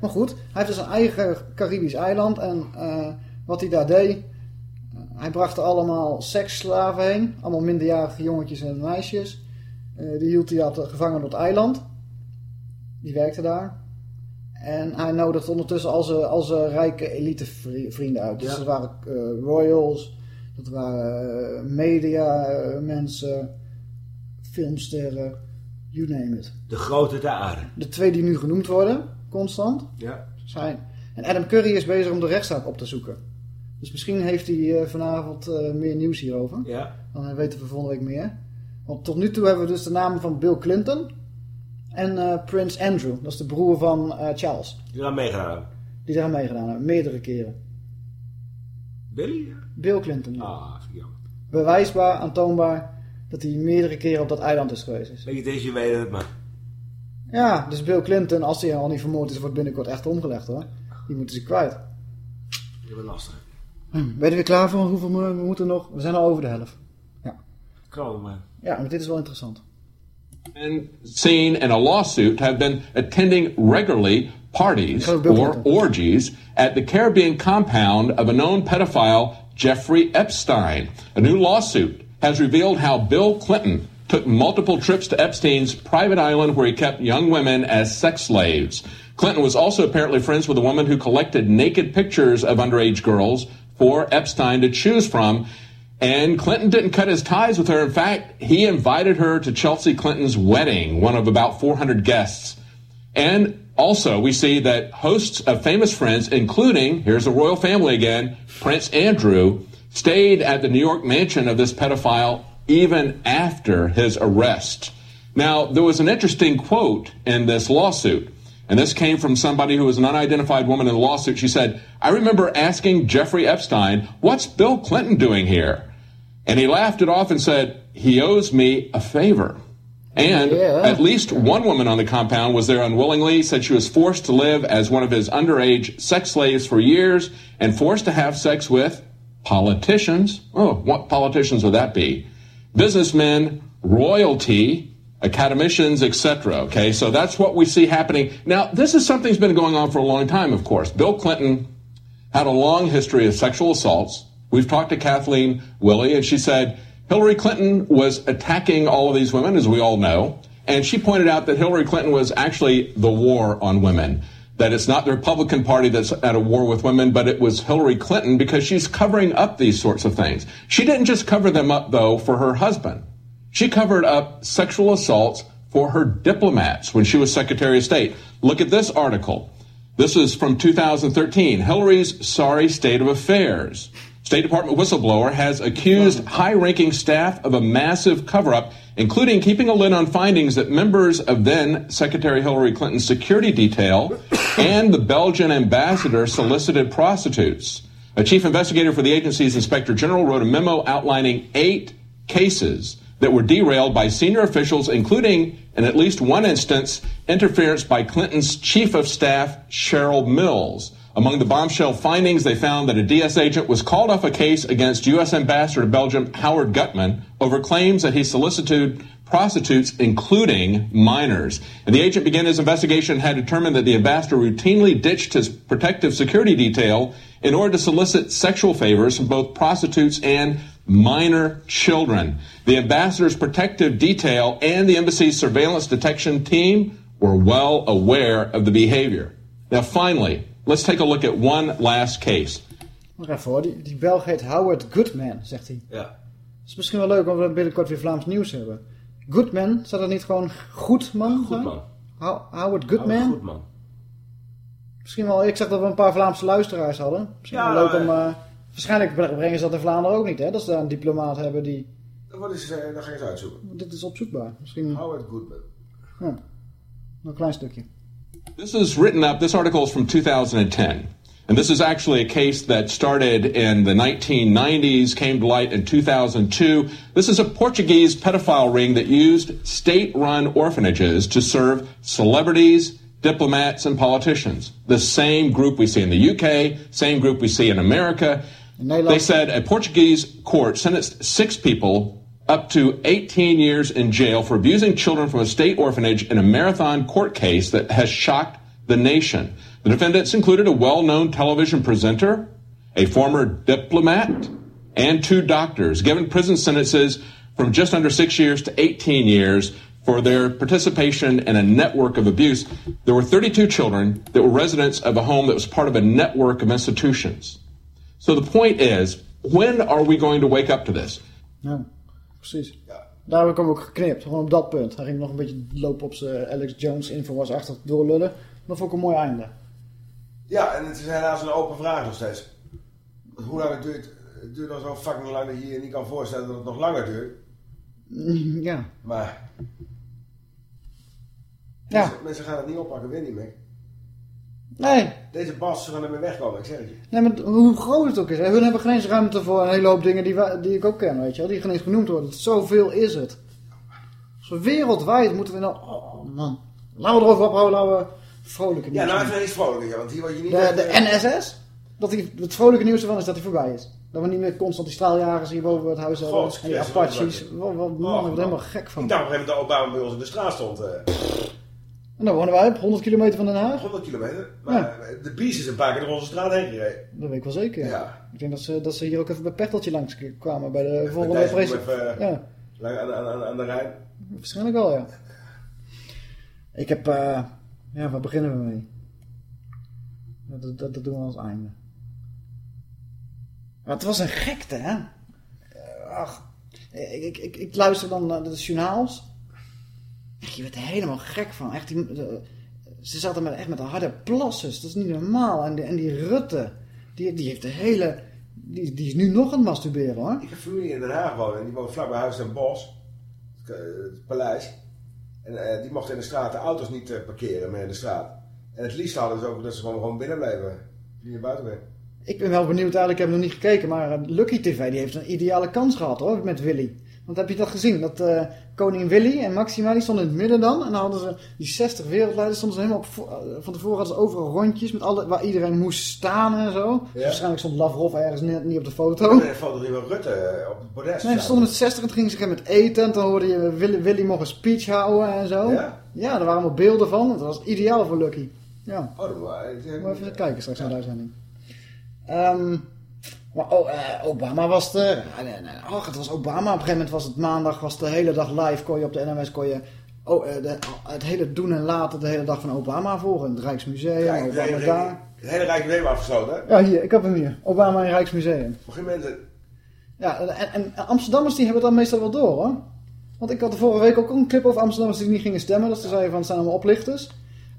[SPEAKER 1] Maar goed, hij heeft dus een eigen Caribisch eiland. En eh, wat hij daar deed... eh, hij bracht er allemaal seksslaven heen. Allemaal minderjarige jongetjes en meisjes. Eh, die hield hij had gevangen op het eiland. Die werkte daar. En hij nodigde ondertussen al zijn, al zijn rijke elite vri- vrienden uit. Dus
[SPEAKER 2] Ja.
[SPEAKER 1] dat waren royals, dat waren media mensen, filmsterren, you name it.
[SPEAKER 2] De grote ter aarde.
[SPEAKER 1] De twee die nu genoemd worden, constant,
[SPEAKER 2] Ja.
[SPEAKER 1] zijn. En Adam Curry is bezig om de rechtszaak op te zoeken. Dus misschien heeft hij eh, vanavond eh, meer nieuws hierover.
[SPEAKER 2] Ja.
[SPEAKER 1] Dan weten we volgende week meer. Want tot nu toe hebben we dus de namen van Bill Clinton en eh, Prins Andrew. Dat is de broer van Charles.
[SPEAKER 2] Die daar meegedaan hebben.
[SPEAKER 1] Die daar meegedaan hebben, meerdere keren.
[SPEAKER 2] Billy?
[SPEAKER 1] Bill Clinton, ja.
[SPEAKER 2] Ah, jammer.
[SPEAKER 1] Bewijsbaar, aantoonbaar, dat hij meerdere keren op dat eiland is geweest.
[SPEAKER 2] Weet je, deze weten het maar.
[SPEAKER 1] Ja, dus Bill Clinton, als hij al niet vermoord is, wordt binnenkort echt omgelegd hoor. Die moeten ze kwijt.
[SPEAKER 2] Je bent lastig.
[SPEAKER 1] Hm, Ben je er weer klaar voor? Hoeveel we moeten nog? We zijn al over de helft.
[SPEAKER 2] Knal maar.
[SPEAKER 1] Ja, maar dit is wel interessant.
[SPEAKER 8] been seen in a lawsuit have been attending regularly parties or orgies at the Caribbean compound of a known pedophile, Jeffrey Epstein. A new lawsuit has revealed how Bill Clinton took multiple trips to Epstein's private island where he kept young women as sex slaves. Clinton was also apparently friends with a woman who collected naked pictures of underage girls for Epstein to choose from. And Clinton didn't cut his ties with her. In fact, he invited her to Chelsea Clinton's wedding, one of about 400 guests. And also, we see that hosts of famous friends, including, here's the royal family again, Prince Andrew, stayed at the New York mansion of this pedophile even after his arrest. Now, there was an interesting quote in this lawsuit. And this came from somebody who was an unidentified woman in the lawsuit. She said, I remember asking Jeffrey Epstein, what's Bill Clinton doing here? And he laughed it off and said, he owes me a favor. And
[SPEAKER 1] Yeah.
[SPEAKER 8] at least one woman on the compound was there unwillingly, said she was forced to live as one of his underage sex slaves for years and forced to have sex with politicians. Oh, what politicians would that be? Businessmen, royalty, academicians, etc. Okay, so that's what we see happening. Now, this is something that's been going on for a long time, of course. Bill Clinton had a long history of sexual assaults. We've talked to Kathleen Willey, and she said Hillary Clinton was attacking all of these women, as we all know. And she pointed out that Hillary Clinton was actually the war on women. That it's not the Republican Party that's at a war with women, but it was Hillary Clinton because she's covering up these sorts of things. She didn't just cover them up, though, for her husband. She covered up sexual assaults for her diplomats when she was Secretary of State. Look at this article. This is from 2013. Hillary's sorry state of affairs. State Department whistleblower has accused high ranking staff of a massive cover up, including keeping a lid on findings that members of then Secretary Hillary Clinton's security detail and the Belgian ambassador solicited prostitutes. A chief investigator for the agency's inspector general wrote a memo outlining eight cases that were derailed by senior officials, including, in at least one instance, interference by Clinton's chief of staff, Cheryl Mills. Among the bombshell findings, they found that a DS agent was called off a case against U.S. Ambassador to Belgium Howard Gutman over claims that he solicited prostitutes, including minors. And the agent began his investigation and had determined that the ambassador routinely ditched his protective security detail in order to solicit sexual favors from both prostitutes and minor children. The ambassador's protective detail and the embassy's surveillance detection team were well aware of the behavior. Now, finally, let's take a look at one last case.
[SPEAKER 1] Nog even hoor, die, die Belg heet Howard Goodman, zegt hij.
[SPEAKER 2] Ja.
[SPEAKER 1] Het is misschien wel leuk omdat we binnenkort weer Vlaams nieuws hebben. Goodman, staat er niet gewoon Goedman?
[SPEAKER 2] Goed man.
[SPEAKER 1] How- Howard Goodman?
[SPEAKER 2] Goed man.
[SPEAKER 1] Misschien wel, ik zeg dat we een paar Vlaamse luisteraars hadden. Misschien
[SPEAKER 2] Ja,
[SPEAKER 1] wel leuk
[SPEAKER 2] eh,
[SPEAKER 1] om... eh, waarschijnlijk brengen ze dat in Vlaanderen ook niet, hè? Dat ze daar een diplomaat hebben die...
[SPEAKER 2] Wat is, eh, dan ga je eens uitzoeken.
[SPEAKER 1] Dit is opzoekbaar. Misschien
[SPEAKER 2] Howard Goodman.
[SPEAKER 1] nog een klein stukje.
[SPEAKER 8] This is written up, this article is from 2010. And this is actually a case that started in the 1990s, came to light in 2002. This is a Portuguese pedophile ring that used state run orphanages to serve celebrities, diplomats, and politicians. The same group we see in the UK, same group we see in America.
[SPEAKER 1] Nederland...
[SPEAKER 8] They said a Portuguese court sentenced six people up to 18 years in jail for abusing children from a state orphanage in a marathon court case that has shocked the nation. The defendants included a well known television presenter, a former diplomat, and two doctors, given prison sentences from just under six years to 18 years for their participation in a network of abuse. There were 32 children that were residents of a home that was part of a network of institutions. So the point is, when are we going to wake up to this?
[SPEAKER 1] Ja, precies. Daar heb ik hem ook geknipt, gewoon op dat punt. Hij ging nog een beetje lopen op zijn Alex Jones info was achter doorlullen. Dat vond ik een mooi einde.
[SPEAKER 2] Ja, en het is helaas een open vraag nog steeds. Hoe lang het duurt, het duurt al zo fucking lang dat je je niet kan voorstellen dat het nog langer duurt.
[SPEAKER 1] Ja.
[SPEAKER 2] Maar
[SPEAKER 1] Ja.
[SPEAKER 2] mensen, mensen gaan het niet oppakken, weet niet meer.
[SPEAKER 1] Nee.
[SPEAKER 2] Deze bas ze gaan ermee wegkomen, ik zeg het je.
[SPEAKER 1] nee, maar hoe groot het ook is. hè. Hun hebben geen eens ruimte voor een hele hoop dingen die, die ik ook ken, weet je wel. Die geen eens genoemd worden. Zoveel is het. Zo wereldwijd moeten we nou... Oh man. Laten we erover ophouden, laten we vrolijke
[SPEAKER 2] Ja,
[SPEAKER 1] nieuws
[SPEAKER 2] nou
[SPEAKER 1] doen.
[SPEAKER 2] even eens vrolijk, ja, want hier word je niet...
[SPEAKER 1] De, de
[SPEAKER 2] eh,
[SPEAKER 1] NSS? Dat die, het vrolijke nieuws ervan is dat hij voorbij is. Dat we niet meer constant die straaljagers hier boven het huis hebben. En die Apaches.
[SPEAKER 2] wat-
[SPEAKER 1] Wat, man, ik word er helemaal gek van.
[SPEAKER 2] Ik dacht op een gegeven moment dat Obama bij ons in de straat stond. eh
[SPEAKER 1] En dan wonen wij op 100 kilometer van Den Haag.
[SPEAKER 2] 100 kilometer. Maar de Bies is een paar keer door onze straat heen gereden.
[SPEAKER 1] Dat weet ik wel zeker. ja. Ik denk dat ze, dat ze hier ook even bij Pechteltje langs kwamen bij de volgende
[SPEAKER 2] even,
[SPEAKER 1] Ja,
[SPEAKER 2] Aan, aan, aan, aan de Rijn.
[SPEAKER 1] waarschijnlijk wel, ja. Ik heb, eh, ja, waar beginnen we mee? Dat, dat, dat doen we als einde. Maar het was een gekte, hè? Eh, Ach, ik, ik, ik, ik luister dan naar de journaals. Echt, je werd er helemaal gek van. Echt, die, ze zaten met, echt met de harde plassen. Dat is niet normaal. En die, en die Rutte, die, die heeft de hele... Die, die is nu nog aan het masturberen, hoor.
[SPEAKER 2] Ik heb familie in Den Haag wonen en die woont vlakbij Huis en Bos. Het, eh, paleis. En eh, die mochten in de straat de auto's niet eh, parkeren meer in de straat. En het liefst hadden ze ook dat ze gewoon, gewoon binnen blijven. Niet naar buiten weer.
[SPEAKER 1] Ik ben wel benieuwd, eigenlijk ik heb nog niet gekeken, maar Lucky TV die heeft een ideale kans gehad hoor, met Willy. Want heb je dat gezien? Dat koning Willy en Maxima die stonden in het midden dan. En dan hadden ze die 60 wereldleiders stonden ze helemaal op, eh, van tevoren hadden ze overal rondjes met alle, waar iedereen moest staan en zo. Dus waarschijnlijk stond Lavrov ergens net niet op de foto.
[SPEAKER 2] Dan valt er iemand Rutte eh, op het bordes.
[SPEAKER 1] Nee, ze stonden met 60 en toen gingen ze met eten. En dan hoorde je Willy, Willy mocht een speech houden en zo.
[SPEAKER 2] Ja?
[SPEAKER 1] Ja, er waren allemaal beelden van. Dat was ideaal voor Lucky. Ja.
[SPEAKER 2] Oh, dat was...
[SPEAKER 1] Moet even kijken straks naar de uitzending. Ehm, maar oh, eh, Obama was er. Ah, nee. Och, het was Obama. Op een gegeven moment was het maandag, was de hele dag live. Kon je op de NMS kon je oh, eh, de, het hele doen en laten de hele dag van Obama volgen. Het Rijksmuseum,
[SPEAKER 2] hele,
[SPEAKER 1] daar.
[SPEAKER 2] het hele Rijk Weem afgesloten, hè?
[SPEAKER 1] Ja, hier, ik heb hem hier. Obama in Rijksmuseum.
[SPEAKER 2] Op een gegeven moment...
[SPEAKER 1] Ja, en, en Amsterdammers die hebben het dan meestal wel door hoor. Want ik had de vorige week ook een clip over Amsterdammers die niet gingen stemmen. Dat ze zeiden van het zijn allemaal oplichters.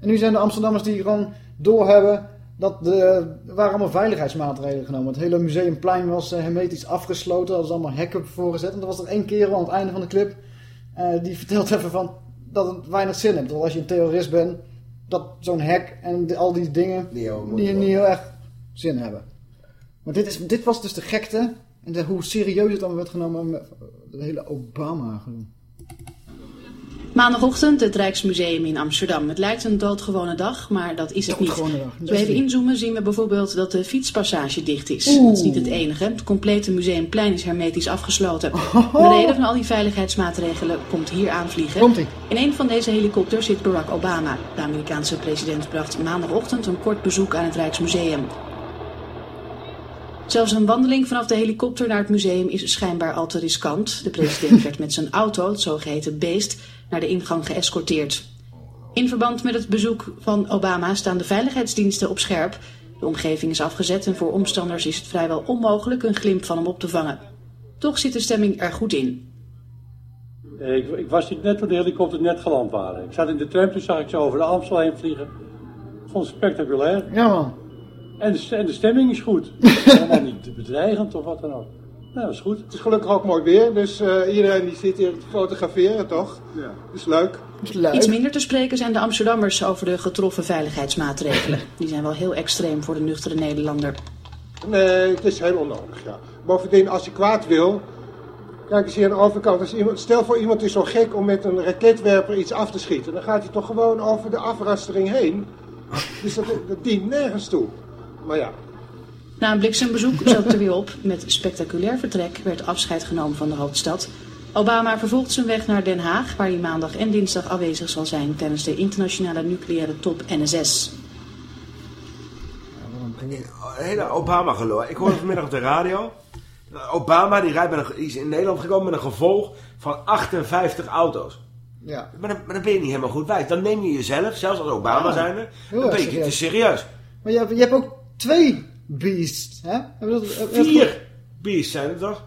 [SPEAKER 1] En nu zijn de Amsterdammers die gewoon doorhebben dat de, er waren allemaal veiligheidsmaatregelen genomen. Het hele museumplein was eh, hermetisch afgesloten. Er ze allemaal hekken voor gezet. En er was er één kerel aan het einde van de clip. eh, die vertelt even van dat het weinig zin heeft. Dat als je een terrorist bent, dat zo'n hek en de- al die dingen
[SPEAKER 2] Niet heel
[SPEAKER 1] die
[SPEAKER 2] moeilijk.
[SPEAKER 1] niet heel erg zin hebben. Maar dit, is, dit was dus de gekte. En de, hoe serieus het allemaal werd genomen met de hele Obama. gedoe.
[SPEAKER 9] Maandagochtend het Rijksmuseum in Amsterdam. Het lijkt een doodgewone dag, maar dat is het niet.
[SPEAKER 1] Dag,
[SPEAKER 9] Als we even inzoomen zien we bijvoorbeeld dat de fietspassage dicht is.
[SPEAKER 1] Oeh.
[SPEAKER 9] Dat is niet het enige. Het complete museumplein is hermetisch afgesloten. De reden van al die veiligheidsmaatregelen komt hier aanvliegen.
[SPEAKER 1] Komt-ie.
[SPEAKER 9] In een van deze helikopters zit Barack Obama. De Amerikaanse president bracht maandagochtend een kort bezoek aan het Rijksmuseum. Zelfs een wandeling vanaf de helikopter naar het museum is schijnbaar al te riskant. De president werd met zijn auto, het zogeheten beest, naar de ingang geëscorteerd. In verband met het bezoek van Obama staan de veiligheidsdiensten op scherp. De omgeving is afgezet en voor omstanders is het vrijwel onmogelijk een glimp van hem op te vangen. Toch zit de stemming er goed in.
[SPEAKER 10] Eh, Ik, ik was hier net toen de helikopters net geland waren. Ik zat in de tram, toen zag ik ze over de Amstel heen vliegen. Ik vond het spectaculair.
[SPEAKER 1] Ja man.
[SPEAKER 10] En de, en de stemming is goed. Helemaal niet bedreigend of wat dan ook. Nou, dat is goed.
[SPEAKER 11] Het is gelukkig ook mooi weer, dus eh, iedereen die zit hier te fotograferen, toch?
[SPEAKER 10] Ja.
[SPEAKER 11] is leuk.
[SPEAKER 1] is leuk.
[SPEAKER 9] Iets minder te spreken zijn de Amsterdammers over de getroffen veiligheidsmaatregelen. Die zijn wel heel extreem voor de nuchtere Nederlander.
[SPEAKER 11] Nee, het is heel onnodig, ja. Bovendien, als je kwaad wil... Kijk eens hier aan de overkant. Als iemand, stel voor iemand is zo gek om met een raketwerper iets af te schieten. Dan gaat hij toch gewoon over de afrastering heen. Dus dat, dat dient nergens toe. Maar ja,
[SPEAKER 9] Na een bliksembezoek zat het er weer op. Met spectaculair vertrek werd afscheid genomen van de hoofdstad. Obama vervolgt zijn weg naar Den Haag, waar hij maandag en dinsdag aanwezig zal zijn tijdens de internationale nucleaire top NSS.
[SPEAKER 2] Een hele Obama geloof. Ik hoorde vanmiddag op de radio. Obama die, rijdt met een, die is in Nederland gekomen met een gevolg van 58 auto's.
[SPEAKER 1] Ja.
[SPEAKER 2] Maar dan, maar dan ben je niet helemaal goed wijs. Dan neem je jezelf, zelfs als Obama
[SPEAKER 1] Ja,
[SPEAKER 2] zijnde,
[SPEAKER 1] heel
[SPEAKER 2] dan ben je te
[SPEAKER 1] serieus.
[SPEAKER 2] serieus.
[SPEAKER 1] Maar je hebt, je hebt ook twee beasts, hè? Hebben, dat,
[SPEAKER 2] Vier beasts zijn het toch?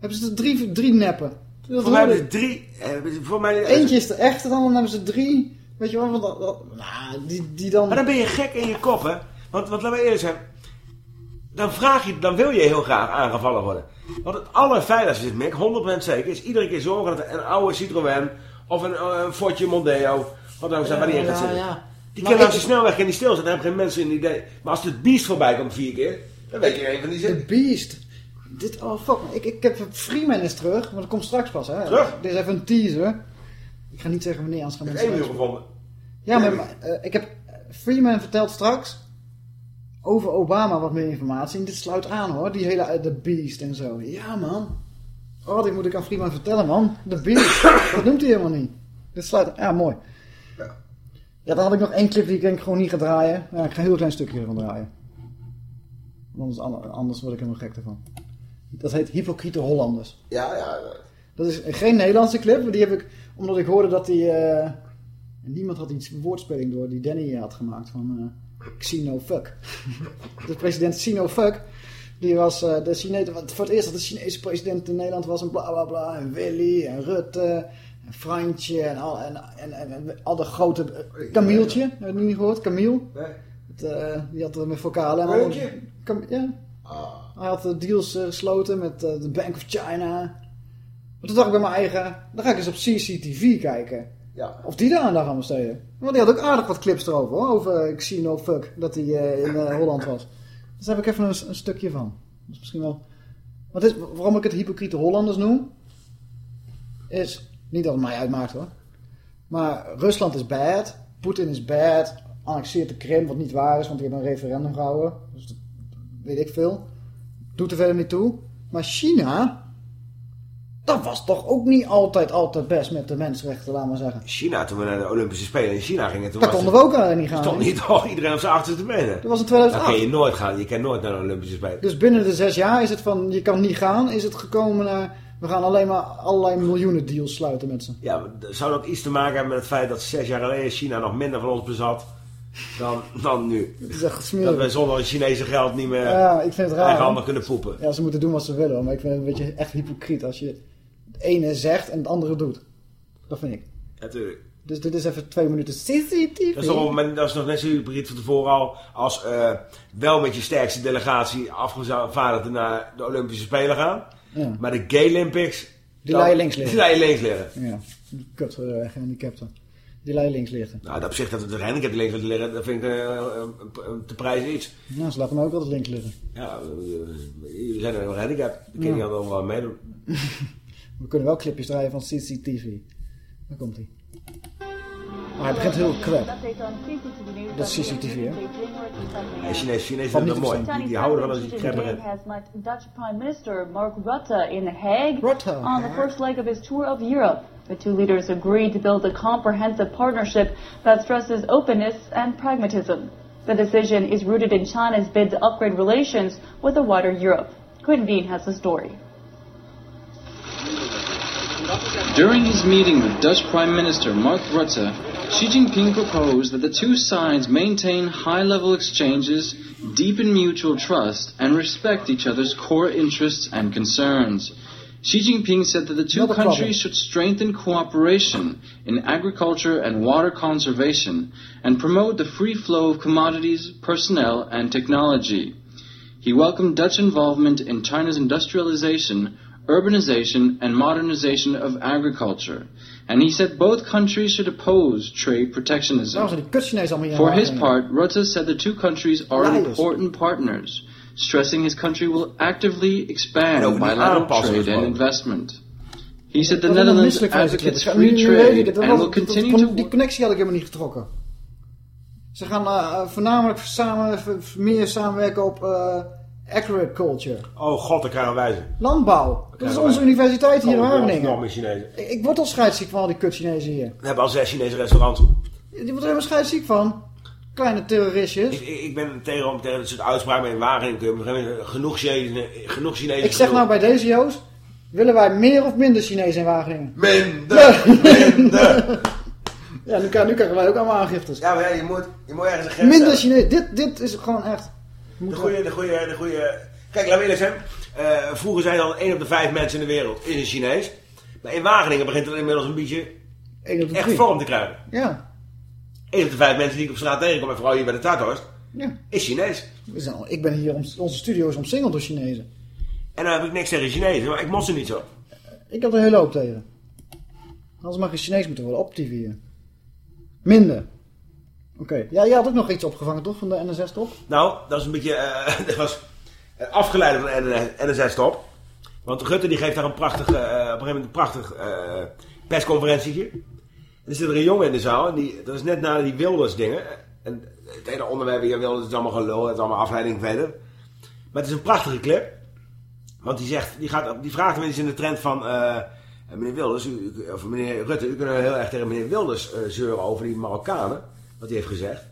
[SPEAKER 1] hebben ze er drie, drie neppen? Dat
[SPEAKER 2] Voor mij hebben ze drie. eh, Voor mij,
[SPEAKER 1] Eentje is de echte, dan hebben ze drie. Weet je wel, want dat, dat- nou, die, die dan...
[SPEAKER 2] Maar dan ben je gek in je kop, hè? Want, want laten we eerlijk zijn. Dan, vraag je, dan wil je heel graag aangevallen worden. Want het allerveiligste is, Mick, 100% zeker, is iedere keer zorgen dat een oude Citroën of een, eh, een Fortje Mondeo, wat dan ook zijn, waar die in gaat
[SPEAKER 1] ja,
[SPEAKER 2] zitten.
[SPEAKER 1] ja.
[SPEAKER 2] Die kan langs de snelweg en die stilzetten, dan hebben geen mensen een idee. Maar als het beest voorbij komt vier keer, dan weet je een van die
[SPEAKER 1] De
[SPEAKER 2] zit.
[SPEAKER 1] Beast. Dit, oh fuck, ik, ik heb Freeman is terug, maar dat komt straks pas, hè?
[SPEAKER 2] Terug?
[SPEAKER 1] Dit is even een teaser. Ik ga niet zeggen wanneer, anders gaan
[SPEAKER 2] Ik heb
[SPEAKER 1] mensen...
[SPEAKER 2] één uur gevonden.
[SPEAKER 1] Ja, maar, eh, ik heb Freeman vertelt straks over Obama wat meer informatie. En dit sluit aan hoor, die hele eh, The Beast en zo. Ja man. Oh, dit moet ik aan Freeman vertellen man. The Beast. dat noemt hij helemaal niet. Dit sluit Ja, mooi. Ja, dan had ik nog één clip die ik denk gewoon niet ga draaien. Ja, ik ga een heel klein stukje ervan draaien. Anders, anders word ik helemaal gek ervan. Dat heet Hypocriete Hollanders.
[SPEAKER 2] Ja, ja.
[SPEAKER 1] Dat is geen Nederlandse clip, maar die heb ik omdat ik hoorde dat die. eh, niemand had iets woordspeling door die Danny had gemaakt van eh Xeno Fuck. de president Xeno Fuck. Die was eh, de Chinese, voor het eerst dat de Chinese president in Nederland was en bla bla bla. En Willy en Rutte Fransje en al, en, en, en, al de grote. eh, Camieltje, heb je het niet gehoord? Camille.
[SPEAKER 2] Nee.
[SPEAKER 1] Het, eh, die had er met vocalen. en
[SPEAKER 2] Reuntje?
[SPEAKER 1] al- ja. Hij had de deals eh, gesloten met de Bank of China. Maar toen dacht ik bij mijn eigen, dan ga ik eens op CCTV kijken.
[SPEAKER 2] Ja.
[SPEAKER 1] Of die daar aandacht aan besteden. Want die had ook aardig wat clips erover, hoor. Over Ik zie no fuck, dat hij in Holland was. Dus daar heb ik even een, een stukje van. Dat is misschien wel... Wat is, waarom ik het hypocriete Hollanders noem... Is, niet dat het mij uitmaakt hoor. Maar Rusland is bad. Poetin is bad. Annexeert de Krim, wat niet waar is, want die hebben een referendum gehouden. Dus dat weet ik veel. Doet er verder niet toe. Maar China... Dat was toch ook niet altijd, altijd best met de mensenrechten, laat maar zeggen.
[SPEAKER 2] China, toen we naar de Olympische Spelen in China gingen... Toen was
[SPEAKER 1] konden we ook eh, niet gaan.
[SPEAKER 2] stond niet al iedereen op zijn achterste benen.
[SPEAKER 1] Dat was in
[SPEAKER 2] Dan
[SPEAKER 1] 2008.
[SPEAKER 2] kun je nooit gaan. Je kan nooit naar de Olympische Spelen.
[SPEAKER 1] Dus binnen de zes jaar is het van, je kan niet gaan, is het gekomen naar, we gaan alleen maar allerlei miljoenen deals sluiten met ze.
[SPEAKER 2] Ja, zou dat iets te maken hebben met het feit dat zes jaar geleden China nog minder van ons bezat dan, dan nu?
[SPEAKER 1] Het is echt
[SPEAKER 2] Dat wij zonder Chinese geld niet meer
[SPEAKER 1] Ja, ik vind het raar.
[SPEAKER 2] eigenhandig kunnen poepen.
[SPEAKER 1] Ja, ze moeten doen wat ze willen, maar ik vind het een beetje echt hypocriet als je het ene zegt en het andere doet. Dat vind ik.
[SPEAKER 2] Natuurlijk.
[SPEAKER 1] Dus dit is even twee minuten CCTV.
[SPEAKER 2] Dat is, nog, dat is nog net zo hypocriet van tevoren al als eh, wel met je sterkste delegatie afgevaardigden naar de Olympische Spelen gaan.
[SPEAKER 1] Ja.
[SPEAKER 2] Maar de Gay Olympics...
[SPEAKER 1] Die
[SPEAKER 2] dan-
[SPEAKER 1] je links liggen.
[SPEAKER 2] Die laat je links liggen.
[SPEAKER 1] Ja, kut uh, gehandicapten. Die laat je links liggen.
[SPEAKER 2] Nou, dat op zich dat het de gehandicapten links liggen, dat vind ik een- een te prijzen iets.
[SPEAKER 1] Nou, ze laten me ook altijd links liggen.
[SPEAKER 2] Ja, jullie zijn een handicap. Dan kun je
[SPEAKER 1] Ja.
[SPEAKER 2] altijd wel meedoen.
[SPEAKER 1] We kunnen wel clipjes draaien van CCTV. Daar komt hij. Maar hij begint heel crap. Dat is CCTV, hè?
[SPEAKER 2] Ja, Chinees, Chinees
[SPEAKER 1] Valt
[SPEAKER 2] vinden dat mooi. Die, die houden ervan als je
[SPEAKER 12] Xi
[SPEAKER 2] crapper
[SPEAKER 12] Jinping
[SPEAKER 2] hebt.
[SPEAKER 12] has met Dutch Prime Minister Mark Rutte in The Hague
[SPEAKER 1] Rutte.
[SPEAKER 12] on the first leg of his tour of Europe. The two leaders agreed to build a comprehensive partnership that stresses openness and pragmatism. The decision is rooted in China's bid to upgrade relations with the wider Europe. Quinn Dean has the story.
[SPEAKER 13] During his meeting with Dutch Prime Minister Mark Rutte, Xi Jinping proposed that the two sides maintain high level exchanges, deepen mutual trust, and respect each other's core interests and concerns. Xi Jinping said that the two
[SPEAKER 1] Another problem.
[SPEAKER 13] countries should strengthen cooperation in agriculture and water conservation and promote the free flow of commodities, personnel, and technology. He welcomed Dutch involvement in China's industrialization, urbanization, and modernization of agriculture. And he said both countries should oppose trade protectionism.
[SPEAKER 1] Daarom zijn die kut Chinezen allemaal hier
[SPEAKER 13] For his part, Rutte said the two countries are important partners, stressing his country will actively expand bilateral trade and investment. He said the
[SPEAKER 1] Wat is er
[SPEAKER 13] Netherlands
[SPEAKER 1] misselijk van deze clip?
[SPEAKER 13] advocates free
[SPEAKER 1] nu- nu weet ik
[SPEAKER 13] trade and will
[SPEAKER 1] dat- dat-
[SPEAKER 13] continue to
[SPEAKER 1] Die connectie had ik helemaal niet getrokken. Ze gaan eh, voornamelijk samen, meer samenwerken op eh, agriculture.
[SPEAKER 2] Oh god, dan krijgen wij ze.
[SPEAKER 1] Landbouw. Dat is onze universiteit hier in
[SPEAKER 2] Oh,
[SPEAKER 1] Wageningen.
[SPEAKER 2] meer Chinezen.
[SPEAKER 1] Ik, ik word al scheidsziek van al die kut Chinezen hier.
[SPEAKER 2] We hebben al zes Chinese restaurants.
[SPEAKER 1] Die wordt er helemaal scheidsziek van. Kleine terroristjes.
[SPEAKER 2] Ik, ik ik ben tegen, om tegen dat soort uitspraken in Wageningen. Genoeg Chinezen. Genoeg Chinezen.
[SPEAKER 1] Ik zeg nou bij deze Joost, willen wij meer of minder Chinezen in Wageningen?
[SPEAKER 2] Minder, minder.
[SPEAKER 1] Ja, nu, kan- nu krijgen wij ook allemaal aangiftes.
[SPEAKER 2] Ja, maar ja, je moet, je moet ergens een grens
[SPEAKER 1] Minder. Chinezen. Dit, dit is gewoon echt...
[SPEAKER 2] De goede, de goede, de goede... Kijk, laat me eerlijk zijn. Eh, vroeger zijn dan 1 op de 5 mensen in de wereld is een Chinees. Maar in Wageningen begint het inmiddels een beetje echt vorm te krijgen.
[SPEAKER 1] Ja.
[SPEAKER 2] 1 op de 5 mensen die ik op straat tegenkom, en vooral hier bij de Tathorst,
[SPEAKER 1] Ja.
[SPEAKER 2] is Chinees.
[SPEAKER 1] Ik ben hier, om, onze studio is omsingeld door Chinezen.
[SPEAKER 2] En dan heb ik niks tegen Chinezen, maar ik mos ze niet zo.
[SPEAKER 1] Ik heb er een hele hoop tegen. Anders mag je Chinees moeten worden op TV. Minder. Oké. Ja, jij had ook nog iets opgevangen toch van de NSS-top?
[SPEAKER 2] Nou, dat is een beetje... eh, dat was eh, afgeleid van de NSS-top. Want Rutte die geeft daar een prachtig, eh, op een gegeven moment een prachtig eh, persconferentietje. En er zit er een jongen in de zaal. En die, dat is net na die Wilders dingen. En het hele onderwerp hier Wilders is allemaal gelul. Het is allemaal afleiding verder. Maar het is een prachtige clip. Want die, zegt, die, gaat, die vraagt eens in de trend van... meneer Wilders, u, of meneer Rutte, u kunt heel erg tegen meneer Wilders zeuren over die Marokkanen. Wat hij heeft gezegd.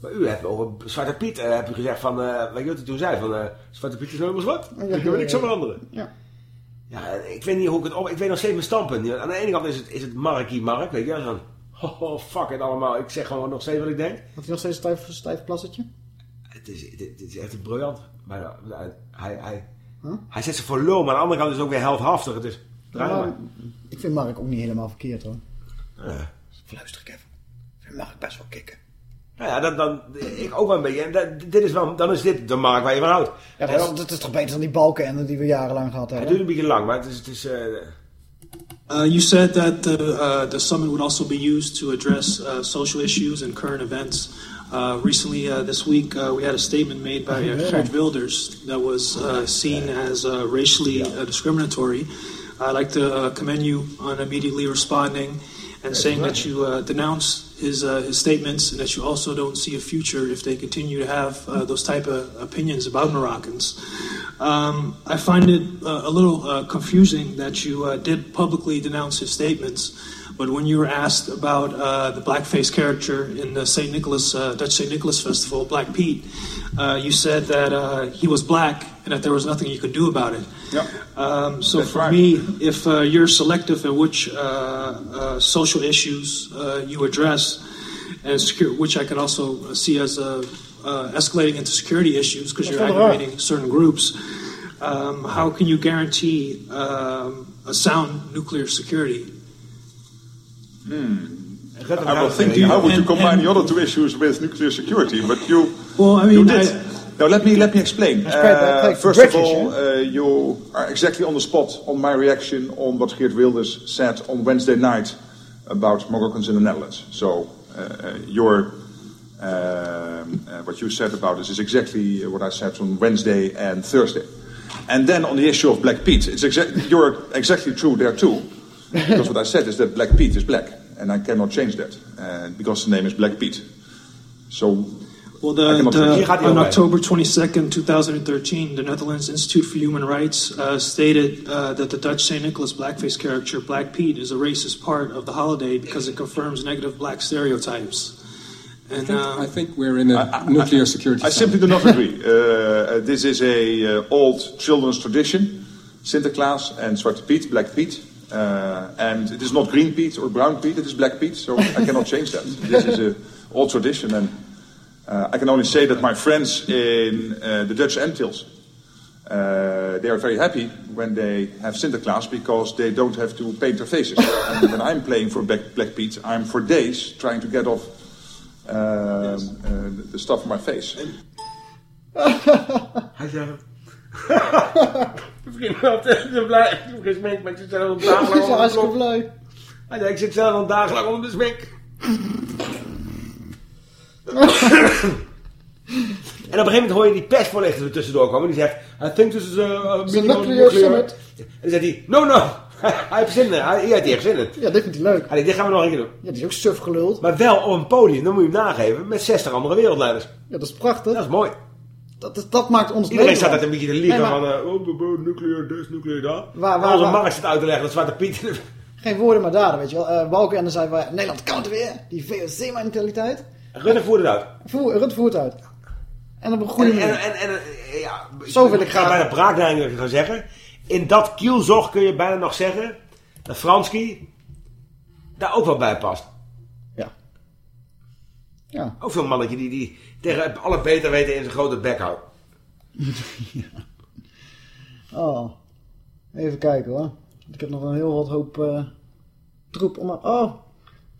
[SPEAKER 2] Maar u hebt over Zwarte Piet uh, heb u gezegd van... eh wat Jutte toen zei van... eh, Zwarte Piet is nou helemaal zwart.
[SPEAKER 1] Ja,
[SPEAKER 2] Ik wil niks aan veranderen.
[SPEAKER 1] Ja.
[SPEAKER 2] Ja, ik weet niet hoe ik het op... Ik weet nog steeds mijn standpunt. Aan de ene kant is het, is het Markie Mark, weet je wel. Van, oh, fuck het allemaal. Ik zeg gewoon nog steeds wat ik denk.
[SPEAKER 1] Had hij nog steeds een stijf, stijf plassetje?
[SPEAKER 2] Het is, dit, dit is echt briljant. Maar hij, hij, hij,
[SPEAKER 1] Huh?
[SPEAKER 2] hij zet ze voor lul, maar aan de andere kant is het ook weer heldhaftig. Het is,
[SPEAKER 1] maar. ik vind Mark ook niet helemaal verkeerd hoor.
[SPEAKER 2] Ja.
[SPEAKER 1] Fluister ik even. Ik vind Mark best wel kicken.
[SPEAKER 2] Nou ja, dan, dan, ik ook wel een beetje. En dat- dit is wel, dan is dit de markt waar je van houdt.
[SPEAKER 1] Ja, dat, is, dat is toch beter dan die balken en die we jarenlang gehad
[SPEAKER 2] Het
[SPEAKER 1] hebben?
[SPEAKER 2] duurt een beetje lang, maar het is... Het is eh,
[SPEAKER 14] Uh, you said that the, uh, the summit would also be used to address uh, social issues and current events. Uh, recently, uh, this week, uh, we had a statement made by uh, Gert Wilders that was uh, seen as uh, racially uh, discriminatory. I'd like to uh, commend you on immediately responding and saying that you uh, denounce his, uh, his statements and that you also don't see a future if they continue to have uh, those type of opinions about Moroccans. Um, I find it uh, a little uh, confusing that you uh, did publicly denounce his statements, but when you were asked about uh, the blackface character in the St. Nicholas uh, Dutch St. Nicholas Festival, Black Pete, uh, you said that uh, he was black and that there was nothing you could do about it. Um, so
[SPEAKER 15] That's
[SPEAKER 14] for
[SPEAKER 15] right.
[SPEAKER 14] me, if uh, you're selective in which uh, uh, social issues uh, you address, and secure, which I can also see as uh, uh, escalating into security issues because you're
[SPEAKER 1] right.
[SPEAKER 14] aggravating certain groups, um, how can you guarantee um, a sound nuclear security?
[SPEAKER 15] I was thinking, how would you combine the other two issues with nuclear security? But you,
[SPEAKER 14] well, I
[SPEAKER 15] you did.
[SPEAKER 14] I-
[SPEAKER 15] now let me let me explain.
[SPEAKER 1] That's great, that
[SPEAKER 15] Uh, first
[SPEAKER 1] British,
[SPEAKER 15] of all, uh, you are exactly on the spot on my reaction on what Geert Wilders said on Wednesday night about Moroccans in the Netherlands. So uh, uh, your um, uh, what you said about this is exactly what I said on Wednesday and Thursday. And then on the issue of Black Pete, it's exa- you're exactly true there too. because what I said is that Black Pete is black, and I cannot change that uh, because the name is Black Pete. So
[SPEAKER 14] Well, the, the, on October 22nd, 2013, the Netherlands Institute for Human Rights uh, stated uh, that the Dutch St. Nicholas blackface character Black Pete, is a racist part of the holiday because it confirms negative black stereotypes. And uh,
[SPEAKER 16] I think we're in a nuclear security.
[SPEAKER 15] I simply do not agree. Uh, uh, this is a uh, old children's tradition, Sinterklaas and Zwarte Piet, Black Piet. Uh, and it is not green peat or brown peat, it is Black peat, so I cannot change that. This is an old tradition, and uh, I can only say that my friends in uh, the Dutch Antilles, uh, they are very happy when they have Sinterklaas because they don't have to paint their faces. and when I'm playing for Black, Black Piet, I'm for days trying to get off um, uh, the stuff on my face.
[SPEAKER 2] Hij zegt... Vrienden op de blij. Ik smink, maar ik zit zelf
[SPEAKER 1] Hij is
[SPEAKER 2] lang
[SPEAKER 1] hartstikke
[SPEAKER 2] onder de
[SPEAKER 1] blij.
[SPEAKER 2] Hij zegt, ik zit zelf al dagen lang onder de smink. En op een gegeven moment hoor je die persvoorlichter er tussendoor komen. Die zegt, I think this is a, a
[SPEAKER 1] It's a
[SPEAKER 2] minimal
[SPEAKER 1] nuclear summit.
[SPEAKER 2] En dan zegt hij, no, no. hij heeft zin in. Hij, hij heeft hier zin in.
[SPEAKER 1] Ja, dit vindt hij leuk.
[SPEAKER 2] Hij denkt, dit gaan we nog een keer doen.
[SPEAKER 1] Ja, die is ook suf geluld.
[SPEAKER 2] Maar wel op een podium, dan moet je hem nageven, met 60 andere wereldleiders.
[SPEAKER 1] Ja, dat is prachtig.
[SPEAKER 2] Dat is mooi.
[SPEAKER 1] Dat, is- dat maakt ons
[SPEAKER 2] Iedereen staat dat een beetje te liegen
[SPEAKER 1] Nee,
[SPEAKER 2] van, eh, oh, nuclear dit, nuclear dat.
[SPEAKER 1] Waar- waar-
[SPEAKER 2] Onze
[SPEAKER 1] waar-
[SPEAKER 2] Mark zit uit te leggen dat Zwarte Piet...
[SPEAKER 1] Geen woorden maar daden, weet je wel. Uh, Balken en dan zeiden wij, Nederland kan het weer. Die VOC-mentaliteit.
[SPEAKER 2] Rutte voert het uit.
[SPEAKER 1] Voer, Rutte voert het uit. En op een goede
[SPEAKER 2] En, en, en, en, eh, ja,
[SPEAKER 1] Zo wil ik
[SPEAKER 2] ga
[SPEAKER 1] graag-
[SPEAKER 2] bijna braakneiging gaan zeggen. In dat kielzog kun je bijna nog zeggen dat Franski daar ook wel bij past.
[SPEAKER 1] Ja. Ja.
[SPEAKER 2] Ook zo'n mannetje die, die tegen alle beter weten in zijn grote bek houdt.
[SPEAKER 1] Oh. Even kijken hoor. Ik heb nog een heel wat hoop eh, troep om... Oh.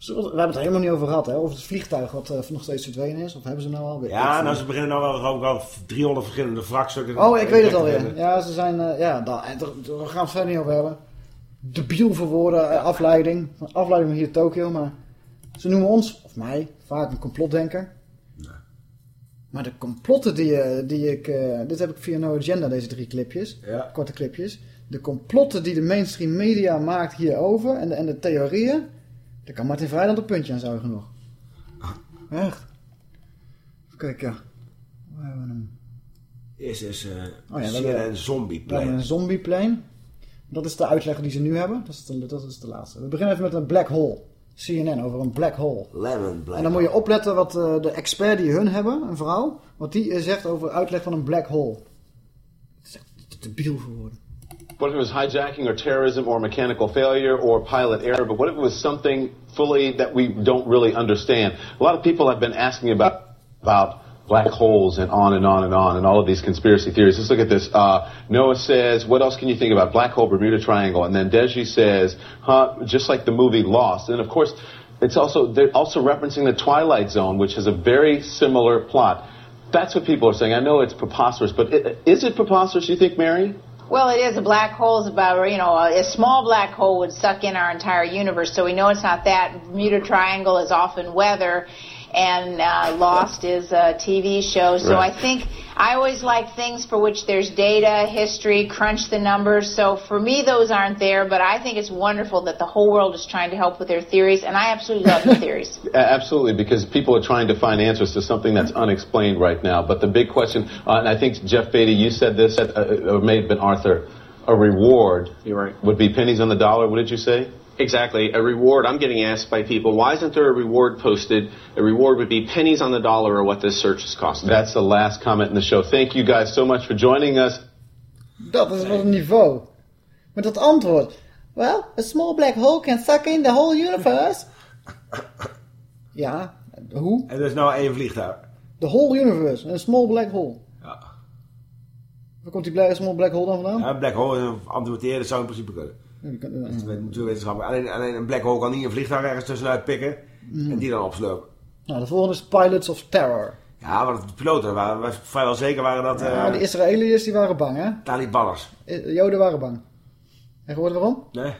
[SPEAKER 1] We hebben het er helemaal niet over gehad, hè? Over het vliegtuig wat eh, nog steeds verdwenen is. Of hebben ze nou al? Weet ik
[SPEAKER 2] Ja,
[SPEAKER 1] veel.
[SPEAKER 2] nou ze beginnen nou wel, ik wel 300 verschillende wrakstukken.
[SPEAKER 1] Oh, ik weet het alweer. Ja, ze zijn... eh, ja, daar, gaan we het verder niet over hebben. Debiel voor woorden, eh, afleiding. Afleiding hier in Tokio, maar... Ze noemen ons, of mij, vaak een complotdenker. Maar de complotten die, eh, die ik... eh, dit heb ik via No Agenda, deze drie clipjes.
[SPEAKER 2] Ja.
[SPEAKER 1] Korte clipjes. De complotten die de mainstream media maakt hierover en de, en de theorieën... Daar kan Martin Vrijland een puntje aan zuigen nog. Echt. Even kijken. Waar hebben we hem?
[SPEAKER 2] Eerst is eh
[SPEAKER 1] Oh ja, we
[SPEAKER 2] CNN
[SPEAKER 1] hebben-
[SPEAKER 2] zombie
[SPEAKER 1] We hebben
[SPEAKER 2] plane.
[SPEAKER 1] een zombieplane. Dat is de uitleg die ze nu hebben. Dat is de, dat is de laatste. We beginnen even met een black hole. CNN over een black hole.
[SPEAKER 2] Lemon black
[SPEAKER 1] En dan moet je opletten wat eh, de expert die hun hebben, een vrouw, wat die eh, zegt over uitleg van een black hole. Het is echt te debiel voor woorden.
[SPEAKER 17] What if it was hijacking or terrorism or mechanical failure or pilot error? But what if it was something fully that we don't really understand? A lot of people have been asking about about black holes and on and on and on and all of these conspiracy theories. Let's look at this. Uh, Noah says, "What else can you think about black hole, Bermuda Triangle?" And then Deji says, "Huh? Just like the movie Lost." And of course, it's also they're also referencing the Twilight Zone, which has a very similar plot. That's what people are saying. I know it's preposterous, but i- is it preposterous? You think, Mary?
[SPEAKER 18] Well, it is. A black hole is about, you know, a small black hole would suck in our entire universe, so we know it's not that. Bermuda Triangle is often weather, and uh, Lost is a TV show. So
[SPEAKER 19] Right.
[SPEAKER 18] I think I always like things for which there's data, history, crunch the numbers. So for me, those aren't there, but I think it's wonderful that the whole world is trying to help with their theories, and I absolutely love the theories.
[SPEAKER 17] Absolutely, because people are trying to find answers to something that's unexplained right now. But the big question, uh, and I think Jeff Beatty, you said this, uh, or may have been Arthur, a reward You're right. would be pennies on the dollar. What did you say?
[SPEAKER 19] Exactly. A reward. I'm getting asked by people, why isn't there a reward posted? A reward would be pennies on the dollar or what this search is costing.
[SPEAKER 17] That's the last comment in the show. Thank you guys so much for joining us.
[SPEAKER 1] Dat is wat een niveau. Met dat antwoord. Well, a small black hole can suck in the whole universe. ja, hoe?
[SPEAKER 2] En er is nou één vliegtuig.
[SPEAKER 1] The whole universe. Een small black hole.
[SPEAKER 2] Ja.
[SPEAKER 1] Waar komt die bla- small black hole dan vandaan?
[SPEAKER 2] Ja, een black hole is antwoorderen, zou in principe kunnen.
[SPEAKER 1] Ja, ja.
[SPEAKER 2] Natuurwetenschappelijk. Alleen, alleen een black hole kan niet een vliegtuig ergens tussenuit pikken
[SPEAKER 1] Mhm.
[SPEAKER 2] en die dan opslopen.
[SPEAKER 1] Nou, de volgende is Pilots of Terror.
[SPEAKER 2] Ja, maar de piloten waren wij vrijwel zeker waren dat
[SPEAKER 1] Ja,
[SPEAKER 2] eh
[SPEAKER 1] de Israëliërs die waren bang, hè?
[SPEAKER 2] Talibanners.
[SPEAKER 1] Joden waren bang. En gehoord waarom?
[SPEAKER 2] Nee.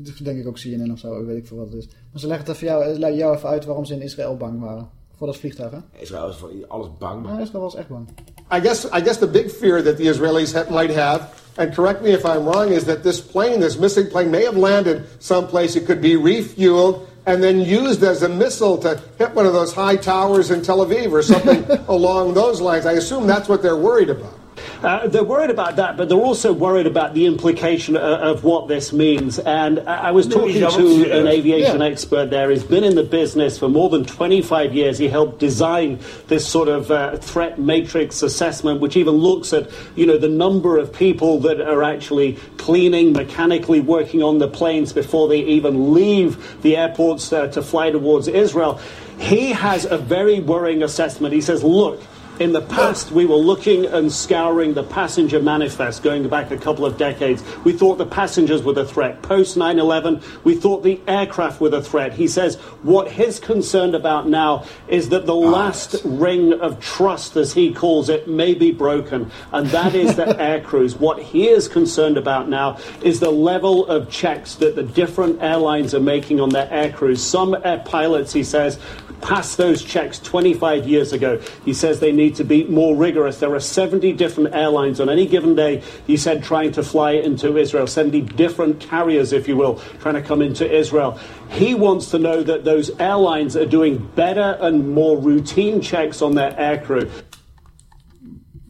[SPEAKER 1] Dat denk ik ook CNN of zo, weet ik veel wat het is. Maar ze leggen het even jou, leg jou even uit waarom ze in Israël bang waren. Voor dat vliegtuig, hè?
[SPEAKER 2] Israël is voor alles bang.
[SPEAKER 1] Maar Israël was echt bang.
[SPEAKER 11] I guess I guess the big fear that the Israelis might have, and correct me if I'm wrong, is that this plane, this missing plane, may have landed someplace. It could be refueled and then used as a missile to hit one of those high towers in Tel Aviv or something along those lines. I assume that's what they're worried about.
[SPEAKER 20] Uh, they're worried about that, but they're also worried about the implication of, of what this means. And I, I was talking to an aviation
[SPEAKER 19] Yeah.
[SPEAKER 20] expert there. He's been in the business for more than 25 years. He helped design this sort of uh, threat matrix assessment, which even looks at, you know, the number of people that are actually cleaning, mechanically working on the planes before they even leave the airports uh, to fly towards Israel. He has a very worrying assessment. He says, look, in the past, we were looking and scouring the passenger manifest going back a couple of decades. We thought the passengers were the threat. Post 9 11, we thought the aircraft were the threat. He says what he's concerned about now is that the ah, last ring of trust, as he calls it, may be broken, and that is the air crews. What he is concerned about now is the level of checks that the different airlines are making on their air crews. Some air pilots, he says, passed those checks 25 years ago. He says they need to be more rigorous. There are 70 different airlines on any given day, he said, trying to fly into Israel, 70 different carriers, if you will, trying to come into Israel. He wants to know that those airlines are doing better and more routine checks on their aircrew.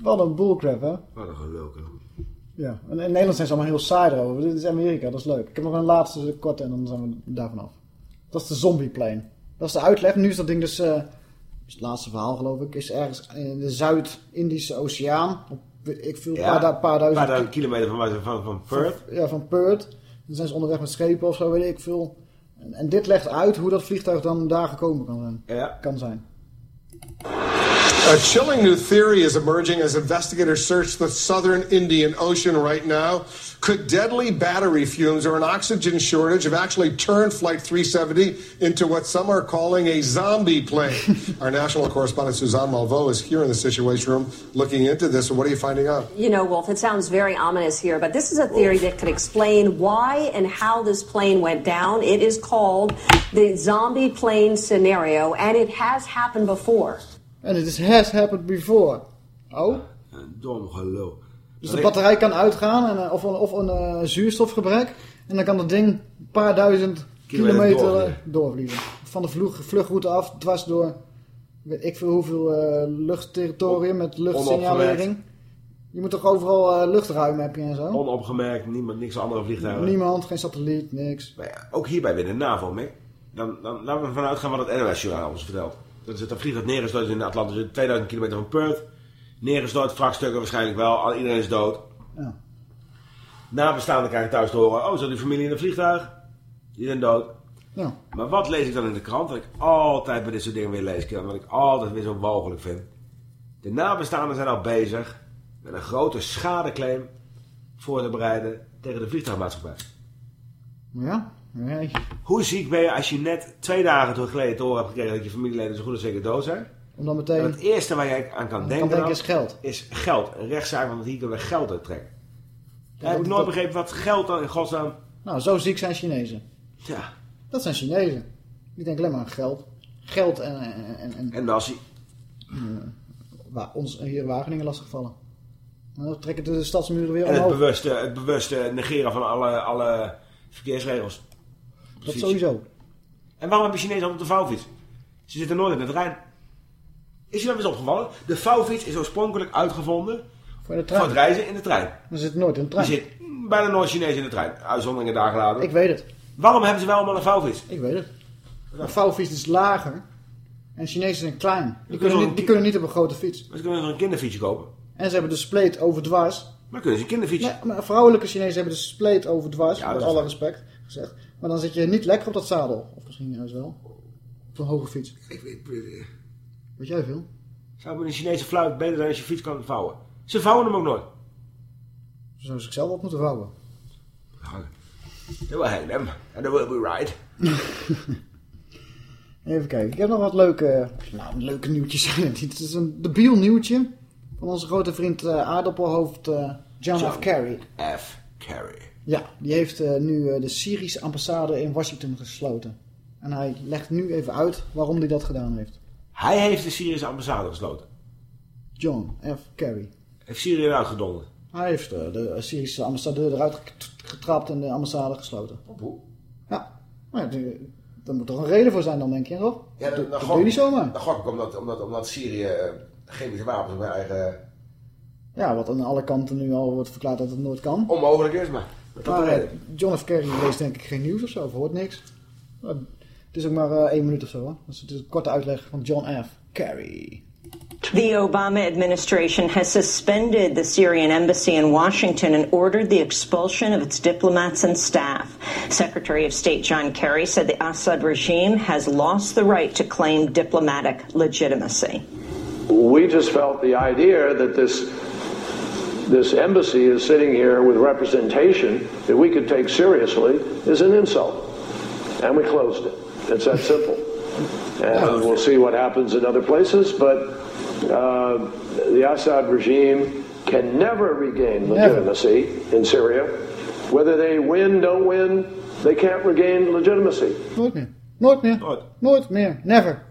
[SPEAKER 1] Wat een bullcrap, hè?
[SPEAKER 2] Wat een gelul.
[SPEAKER 1] Ja, en in Nederland zijn ze allemaal heel saai erover. Dit is Amerika, dat is leuk. Ik heb nog een laatste korte en dan zijn we daarvan af. Dat is de zombieplane. Dat is de uitleg. Nu is dat ding dus... eh, is het laatste verhaal geloof ik. Is ergens in de Zuid-Indische Oceaan. Op, ik veel,
[SPEAKER 2] Ja,
[SPEAKER 1] paar, du- paar duizend...
[SPEAKER 2] paar duizend kilometer van, van, van, van Perth.
[SPEAKER 1] Van, ja, van Perth. Dan zijn ze onderweg met schepen of zo, weet ik veel. En, en dit legt uit hoe dat vliegtuig dan daar gekomen kan zijn.
[SPEAKER 2] Ja.
[SPEAKER 1] Kan zijn.
[SPEAKER 11] A chilling new theory is emerging as investigators search the southern Indian Ocean right now. Could deadly battery fumes or an oxygen shortage have actually turned Flight 370 into what some are calling a zombie plane? Our national correspondent Suzanne Malveau is here in the Situation Room looking into this. What are you finding out?
[SPEAKER 21] You know, Wolf, it sounds very ominous here, but this is a theory that could explain why and how this plane went down. It is called the zombie plane scenario, and it has happened before.
[SPEAKER 1] And het is has happened before. Oh?
[SPEAKER 2] Een dom gelul.
[SPEAKER 1] Dus de batterij kan uitgaan en, eh, of een, of een eh, zuurstofgebrek. En dan kan dat ding een paar duizend
[SPEAKER 2] Kilometer
[SPEAKER 1] kilometer eh,
[SPEAKER 2] doorvliegen.
[SPEAKER 1] doorvliegen. Van de vlug, vluchtroute af, dwars door weet ik veel hoeveel eh, luchtterritorium met luchtsignalering. Je moet toch overal eh, luchtruim heb je en zo?
[SPEAKER 2] Onopgemerkt, niemand, niks andere vliegtuigen.
[SPEAKER 1] Niemand, geen satelliet, niks.
[SPEAKER 2] Maar ja, ook hierbij weer de NAVO, Mick. Dan, dan laten we ervan uitgaan wat het NOS-journaal ons vertelt. Dat is het een vliegtuig neergestort in de Atlantische 2000 kilometer van Perth. Neergestort, wrakstukken waarschijnlijk wel, al- iedereen is dood.
[SPEAKER 1] Ja.
[SPEAKER 2] Nabestaanden krijgen thuis te horen, oh, zat die familie in een vliegtuig? Die zijn dood.
[SPEAKER 1] Ja.
[SPEAKER 2] Maar wat lees ik dan in de krant? Wat ik altijd bij dit soort dingen weer lees, wat ik altijd weer zo walgelijk vind. De nabestaanden zijn al bezig met een grote schadeclaim voor te bereiden tegen de vliegtuigmaatschappij.
[SPEAKER 1] Ja? ja.
[SPEAKER 2] Hoe ziek ben je als je net twee dagen geleden te horen hebt gekregen dat je familieleden zo goed als zeker dood zijn?
[SPEAKER 1] Om dan meteen...
[SPEAKER 2] En het eerste waar jij aan kan denken,
[SPEAKER 1] is geld.
[SPEAKER 2] Is geld. Een rechtszaak, want hier kunnen we geld uittrekken. Daar heb ik
[SPEAKER 1] dat-
[SPEAKER 2] nooit
[SPEAKER 1] dat-
[SPEAKER 2] begrepen wat geld dan in godsnaam...
[SPEAKER 1] Nou, zo ziek zijn Chinezen.
[SPEAKER 2] Ja.
[SPEAKER 1] Dat zijn Chinezen. Die denken alleen maar aan geld. Geld en... En, en, en,
[SPEAKER 2] En Nassi.
[SPEAKER 1] waar ons hier in Wageningen lastigvallen. Nou, dan trekken de stadsmuren weer
[SPEAKER 2] En het bewuste, het bewuste negeren van alle, alle verkeersregels.
[SPEAKER 1] Dat sowieso.
[SPEAKER 2] En waarom hebben Chinezen altijd de vouwfiets? Ze zitten nooit in de trein. Is je dat eens opgevallen? De vouwfiets is oorspronkelijk uitgevonden
[SPEAKER 1] Voor de trein.
[SPEAKER 2] voor het reizen in de trein.
[SPEAKER 1] Er zit nooit in de trein.
[SPEAKER 2] Er zit bijna nooit Chinees in de trein. Uitzonderingen daar gelaten.
[SPEAKER 1] Ik weet het.
[SPEAKER 2] Waarom hebben ze wel allemaal een vouwfiets?
[SPEAKER 1] Ik weet het. Een vouwfiets is lager. En Chinezen zijn klein. Die,
[SPEAKER 2] kunnen
[SPEAKER 1] niet,
[SPEAKER 2] een
[SPEAKER 1] die kunnen niet op een grote fiets.
[SPEAKER 2] Maar ze kunnen nog een kinderfietsje kopen.
[SPEAKER 1] En ze hebben de spleet overdwars.
[SPEAKER 2] Maar kunnen ze een kinderfietsje.
[SPEAKER 1] Nee, maar vrouwelijke Chinezen hebben de spleet overdwars.
[SPEAKER 2] Ja,
[SPEAKER 1] met alle respect gezegd. Maar dan zit je niet lekker op dat zadel. Of misschien juist wel. Op een hoge fiets.
[SPEAKER 2] Ik weet, weet,
[SPEAKER 1] Weet jij veel?
[SPEAKER 2] zou een Chinese fluit beter zijn als je fiets kan vouwen. Ze vouwen hem ook nooit.
[SPEAKER 1] Zo zou ik zelf op moeten vouwen.
[SPEAKER 2] They will hang them. And they will be right.
[SPEAKER 1] Even kijken. Ik heb nog wat leuke, nou, leuke nieuwtjes. Dit is een debiel nieuwtje. Van onze grote vriend eh, aardappelhoofd eh, John, F. Kerry.
[SPEAKER 2] F. Kerry.
[SPEAKER 1] Ja, die heeft eh, nu de Syrische ambassade in Washington gesloten. En hij legt nu even uit waarom hij dat gedaan heeft.
[SPEAKER 2] Hij heeft de Syrische ambassade gesloten.
[SPEAKER 1] John F. Kerry.
[SPEAKER 2] Heeft Syrië eruit gedonderd.
[SPEAKER 1] Hij heeft eh, de Syrische ambassadeur eruit get- getrapt en de ambassade gesloten. Ja, maar ja, die- daar moet toch een reden voor zijn dan, denk je, toch?
[SPEAKER 2] Ja,
[SPEAKER 1] dat,
[SPEAKER 2] dan,
[SPEAKER 1] dat doe je niet zomaar.
[SPEAKER 2] Dan gok ik omdat, omdat, omdat Syrië eh, chemische wapens op hun eigen...
[SPEAKER 1] Ja, wat aan alle kanten nu al wordt verklaard dat het nooit kan.
[SPEAKER 2] Onmogelijk is, maar... Dat
[SPEAKER 1] Maar eh. John F. Kerry leest denk ik geen nieuws of zo, of hoort niks. Maar Het is ook maar eh, één minuut of zo, hoor. Dus het is een korte uitleg van John F. Kerry.
[SPEAKER 22] The Obama administration has suspended the Syrian embassy in Washington and ordered the expulsion of its diplomats and staff. Secretary of State John Kerry said the Assad regime has lost the right to claim diplomatic legitimacy.
[SPEAKER 23] we just felt the idea that this this embassy is sitting here with representation that we could take seriously is an insult, and we closed it. It's that simple. And we'll see what happens in other places, but uh, the Assad regime can never regain legitimacy in Syria. Whether they win, don't win, they can't regain legitimacy.
[SPEAKER 1] Nooit meer. Nooit meer.
[SPEAKER 2] Nooit.
[SPEAKER 1] Nooit meer. Never.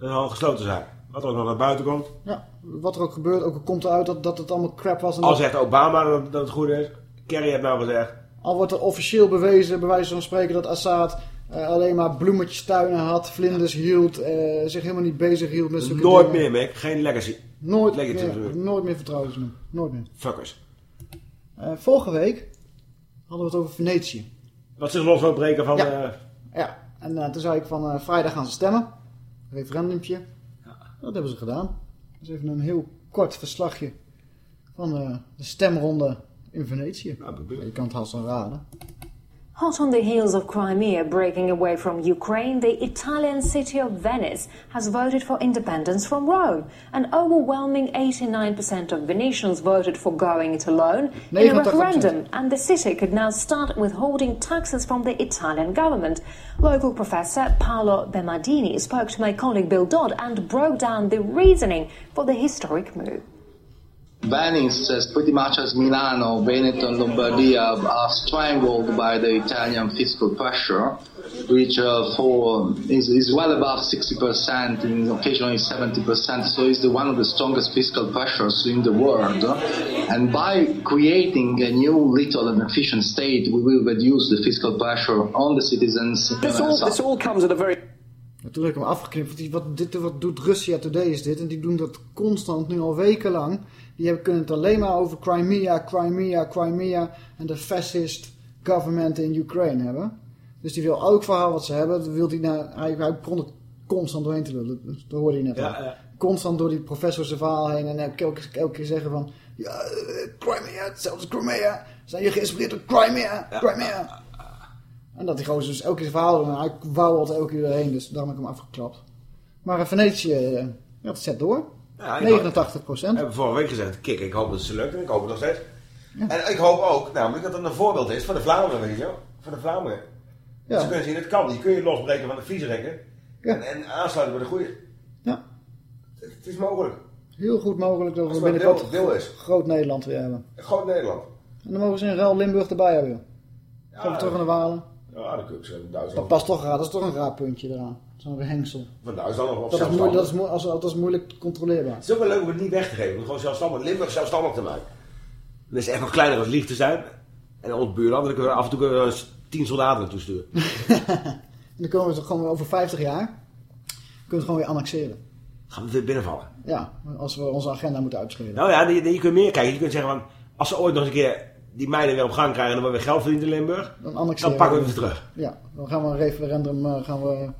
[SPEAKER 2] Dat zal gesloten zijn. Wat er ook nog naar buiten komt.
[SPEAKER 1] Ja, wat er ook gebeurt, ook al komt eruit dat, dat het allemaal crap was. En
[SPEAKER 2] Al
[SPEAKER 1] dat-
[SPEAKER 2] zegt Obama dat, dat het goed is. Kerry heeft nou gezegd.
[SPEAKER 1] Al wordt er officieel bewezen, bij wijze van spreken, dat Assad eh, alleen maar bloemetjestuinen had, vlinders hield, eh, zich helemaal niet bezig hield met zulke
[SPEAKER 2] Nooit
[SPEAKER 1] dingen.
[SPEAKER 2] meer, Mick. Geen legacy.
[SPEAKER 1] Nooit
[SPEAKER 2] Legacy.
[SPEAKER 1] meer, nooit meer vertrouwen ze. Nooit meer.
[SPEAKER 2] Fuckers.
[SPEAKER 1] Eh, vorige week hadden we het over Venetië.
[SPEAKER 2] Wat zich los breken van...
[SPEAKER 1] Ja. Ja, en toen zei ik van vrijdag gaan ze stemmen. Referendumtje. Dat hebben ze gedaan. Dus even een heel kort verslagje van de stemronde in Venetië. Je kan het haast wel raden.
[SPEAKER 24] Hot on the heels of Crimea breaking away from Ukraine, the Italian city of Venice has voted for independence from Rome. An overwhelming 89% of Venetians voted for going it alone in a referendum, and the city could now start withholding taxes from the Italian government. Local professor Paolo Bemardini spoke to my colleague Bill Dodd and broke down the reasoning for the historic move.
[SPEAKER 25] Venice, as pretty much as Milano, Veneto, and Lombardia, are strangled by the Italian fiscal pressure, which uh, for is, is well above 60%, and occasionally 70%. So it's the, one of the strongest fiscal pressures in the world. And by creating a new little and efficient state, we will reduce the fiscal pressure on the citizens.
[SPEAKER 26] This all, this all comes at a very
[SPEAKER 1] En toen heb ik hem afgeknipt. want die- Wat, dit, wat doet Russia Today is dit. En die doen dat constant, nu al wekenlang. Die hebben, kunnen het alleen maar over Crimea, Crimea, Crimea. En de fascist government in Ukraine hebben. Dus die wil elk verhaal wat ze hebben. dat Wil die naar, hij, hij begon het constant doorheen te lullen. Dat hoorde je net
[SPEAKER 2] Ja,
[SPEAKER 1] al.
[SPEAKER 2] ja.
[SPEAKER 1] Constant door die professor zijn verhaal heen. En elke, elke, elke keer zeggen van... Ja, eh, Crimea, hetzelfde als Crimea. Zijn je geïnspireerd door Crimea, Crimea. En dat die gozer dus elke keer verhaal... En hij wauwelt elke keer doorheen. Dus daarom heb ik hem afgeklapt. Maar eh, Venetië... eh, Ja, het zet door.
[SPEAKER 2] Ja, ik
[SPEAKER 1] 89 procent.
[SPEAKER 2] hebben we vorige week gezegd, kijk, ik hoop dat het ze lukt en ik hoop het nog steeds. En ik hoop ook, namelijk, dat het een voorbeeld is voor de Vlaanderen, weet je wel. Voor de Vlaanderen.
[SPEAKER 1] Ja.
[SPEAKER 2] Ze kunnen zien, het kan. Die kun je losbreken van de viezerekken. En, en aansluiten bij de goede. Het is mogelijk.
[SPEAKER 1] Heel goed mogelijk dat we binnenkort
[SPEAKER 2] deel- deel is.
[SPEAKER 1] groot Nederland weer hebben.
[SPEAKER 2] Groot Nederland.
[SPEAKER 1] En dan mogen ze in ruil Limburg erbij hebben. Gaan we terug naar de Walen.
[SPEAKER 2] Ja, dat kun je zeggen.
[SPEAKER 1] Dat past toch raar, dat is toch een raar puntje eraan. Zo'n hengsel.
[SPEAKER 2] Van Duitsland of
[SPEAKER 1] Dat is, moeilijk, dat, is, als, dat is moeilijk controleerbaar.
[SPEAKER 2] Het is ook wel leuk om het niet weg te geven. Om gewoon zelfstandig, Limburg zelfstandig te maken. Dan is echt nog kleiner als Liechtenstein. En ons buurland. Dan kunnen we af en toe tien soldaten naartoe sturen.
[SPEAKER 1] En dan komen we toch gewoon over 50 jaar. Kunnen we het gewoon weer annexeren.
[SPEAKER 2] Gaan we weer binnenvallen.
[SPEAKER 1] Ja, als we onze agenda moeten uitschrijven.
[SPEAKER 2] Nou ja, je, je kunt meer kijken. Je kunt zeggen van, als ze ooit nog eens een keer die mijnen weer op gang krijgen en dan wordt weer geld verdiend in Limburg,
[SPEAKER 1] Dan
[SPEAKER 2] dan pakken we het terug.
[SPEAKER 1] Ja, dan gaan we een referendum eh, gaan we,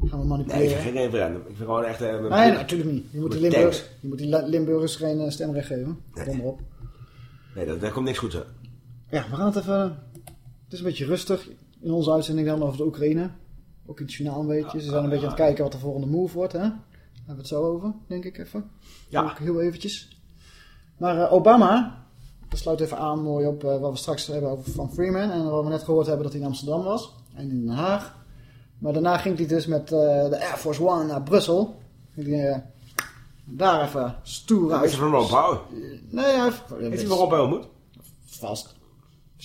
[SPEAKER 1] gaan we
[SPEAKER 2] Nee,
[SPEAKER 1] manipuleren.
[SPEAKER 2] vind geen referendum. Ik vind gewoon echt... eh,
[SPEAKER 1] Nee, natuurlijk niet. Je moet, Limburg, je moet die Limburgers geen eh, stemrecht geven. Kom erop.
[SPEAKER 2] Nee, dat, daar komt niks goed uit.
[SPEAKER 1] Ja, we gaan het even... Het is een beetje rustig in onze uitzending dan over de Oekraïne. Ook in het journaal een beetje. Ze zijn een beetje aan het kijken wat de volgende move wordt, hè? Daar hebben we het zo over, denk ik even.
[SPEAKER 2] Ja.
[SPEAKER 1] Ook heel eventjes. Maar Obama, dat sluit even aan mooi op eh, wat we straks hebben over Van Freeman. En wat we net gehoord hebben dat hij in Amsterdam was. En in Den Haag. Maar daarna ging hij dus met eh, de Air Force One naar Brussel. Hij, eh, daar even stoer uit.
[SPEAKER 2] Is het van Paul?
[SPEAKER 1] Nee, hij heeft...
[SPEAKER 2] Heeft hij van Paul ontmoet?
[SPEAKER 1] Vast.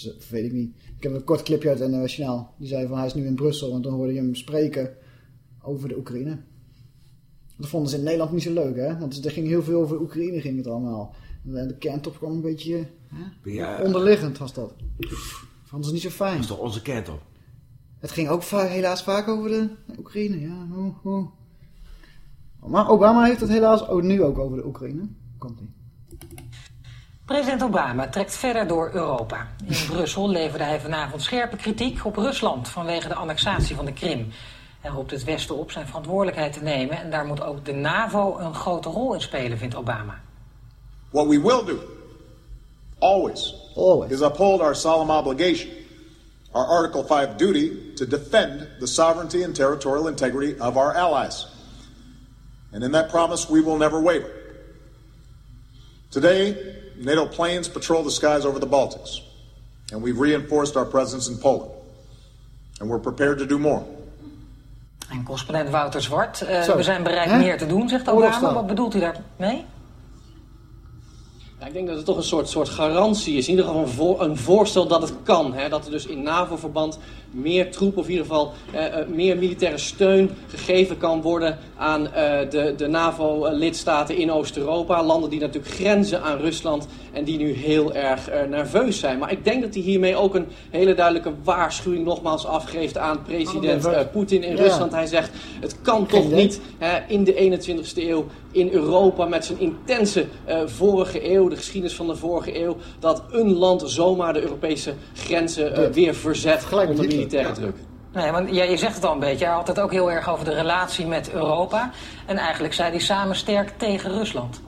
[SPEAKER 1] Dat weet ik niet. Ik heb een kort clipje uit een nationaal. Die zei van hij is nu in Brussel. En toen hoorde je hem spreken over de Oekraïne. Dat vonden ze in Nederland niet zo leuk, hè? Want er ging heel veel over Oekraïne, ging het allemaal. En de kerntop kwam een beetje hè?
[SPEAKER 2] Ja.
[SPEAKER 1] onderliggend, was dat. Vonden ze niet zo fijn.
[SPEAKER 2] Dat is toch onze kerntop?
[SPEAKER 1] Het ging ook va- helaas vaak over de Oekraïne, ja. Maar Obama heeft het helaas ook nu ook over de Oekraïne. Komt ie.
[SPEAKER 27] President Obama trekt verder door Europa. In Brussel leverde hij vanavond scherpe kritiek op Rusland vanwege de annexatie van de Krim. Hij roept het Westen op zijn verantwoordelijkheid te nemen en daar moet ook de NAVO een grote rol in spelen, vindt Obama.
[SPEAKER 28] What we will do, always, is uphold our solemn obligation, our Article 5 duty to defend the sovereignty and territorial integrity of our allies. And in that promise, we will never waver. Today, NATO planes patrol the skies over the Baltics, and we've reinforced our presence in Poland. And we're prepared to do more.
[SPEAKER 27] En correspondent Wouter Zwart, eh,
[SPEAKER 28] Zo,
[SPEAKER 27] we zijn bereid
[SPEAKER 28] hè?
[SPEAKER 27] meer te doen, zegt Obama.
[SPEAKER 28] Oorlogsstaat.
[SPEAKER 27] Wat bedoelt u daarmee?
[SPEAKER 29] Ja, ik denk dat het toch een soort, soort garantie is. In ieder geval een, voor- een voorstel dat het kan. Hè? Dat er dus in NAVO-verband meer troepen, of in ieder geval eh, eh, meer militaire steun gegeven kan worden aan eh, de, de NAVO-lidstaten in Oost-Europa. Landen die natuurlijk grenzen aan Rusland en die nu heel erg nerveus zijn. Maar ik denk dat hij hiermee ook een hele duidelijke waarschuwing nogmaals afgeeft aan president Poetin in
[SPEAKER 1] Ja.
[SPEAKER 29] Rusland. Hij zegt, het kan toch
[SPEAKER 1] idee.
[SPEAKER 29] niet hè, in de 21ste eeuw in Europa met zijn intense vorige eeuw, de geschiedenis van de vorige eeuw, dat een land zomaar de Europese grenzen weer verzet
[SPEAKER 1] met Hitler.
[SPEAKER 29] Militaire
[SPEAKER 1] Ja.
[SPEAKER 29] druk.
[SPEAKER 27] Nee, want ja, je zegt het al een beetje. Hij had het ook heel erg over de relatie met Europa. En eigenlijk zei hij samen sterk tegen Rusland.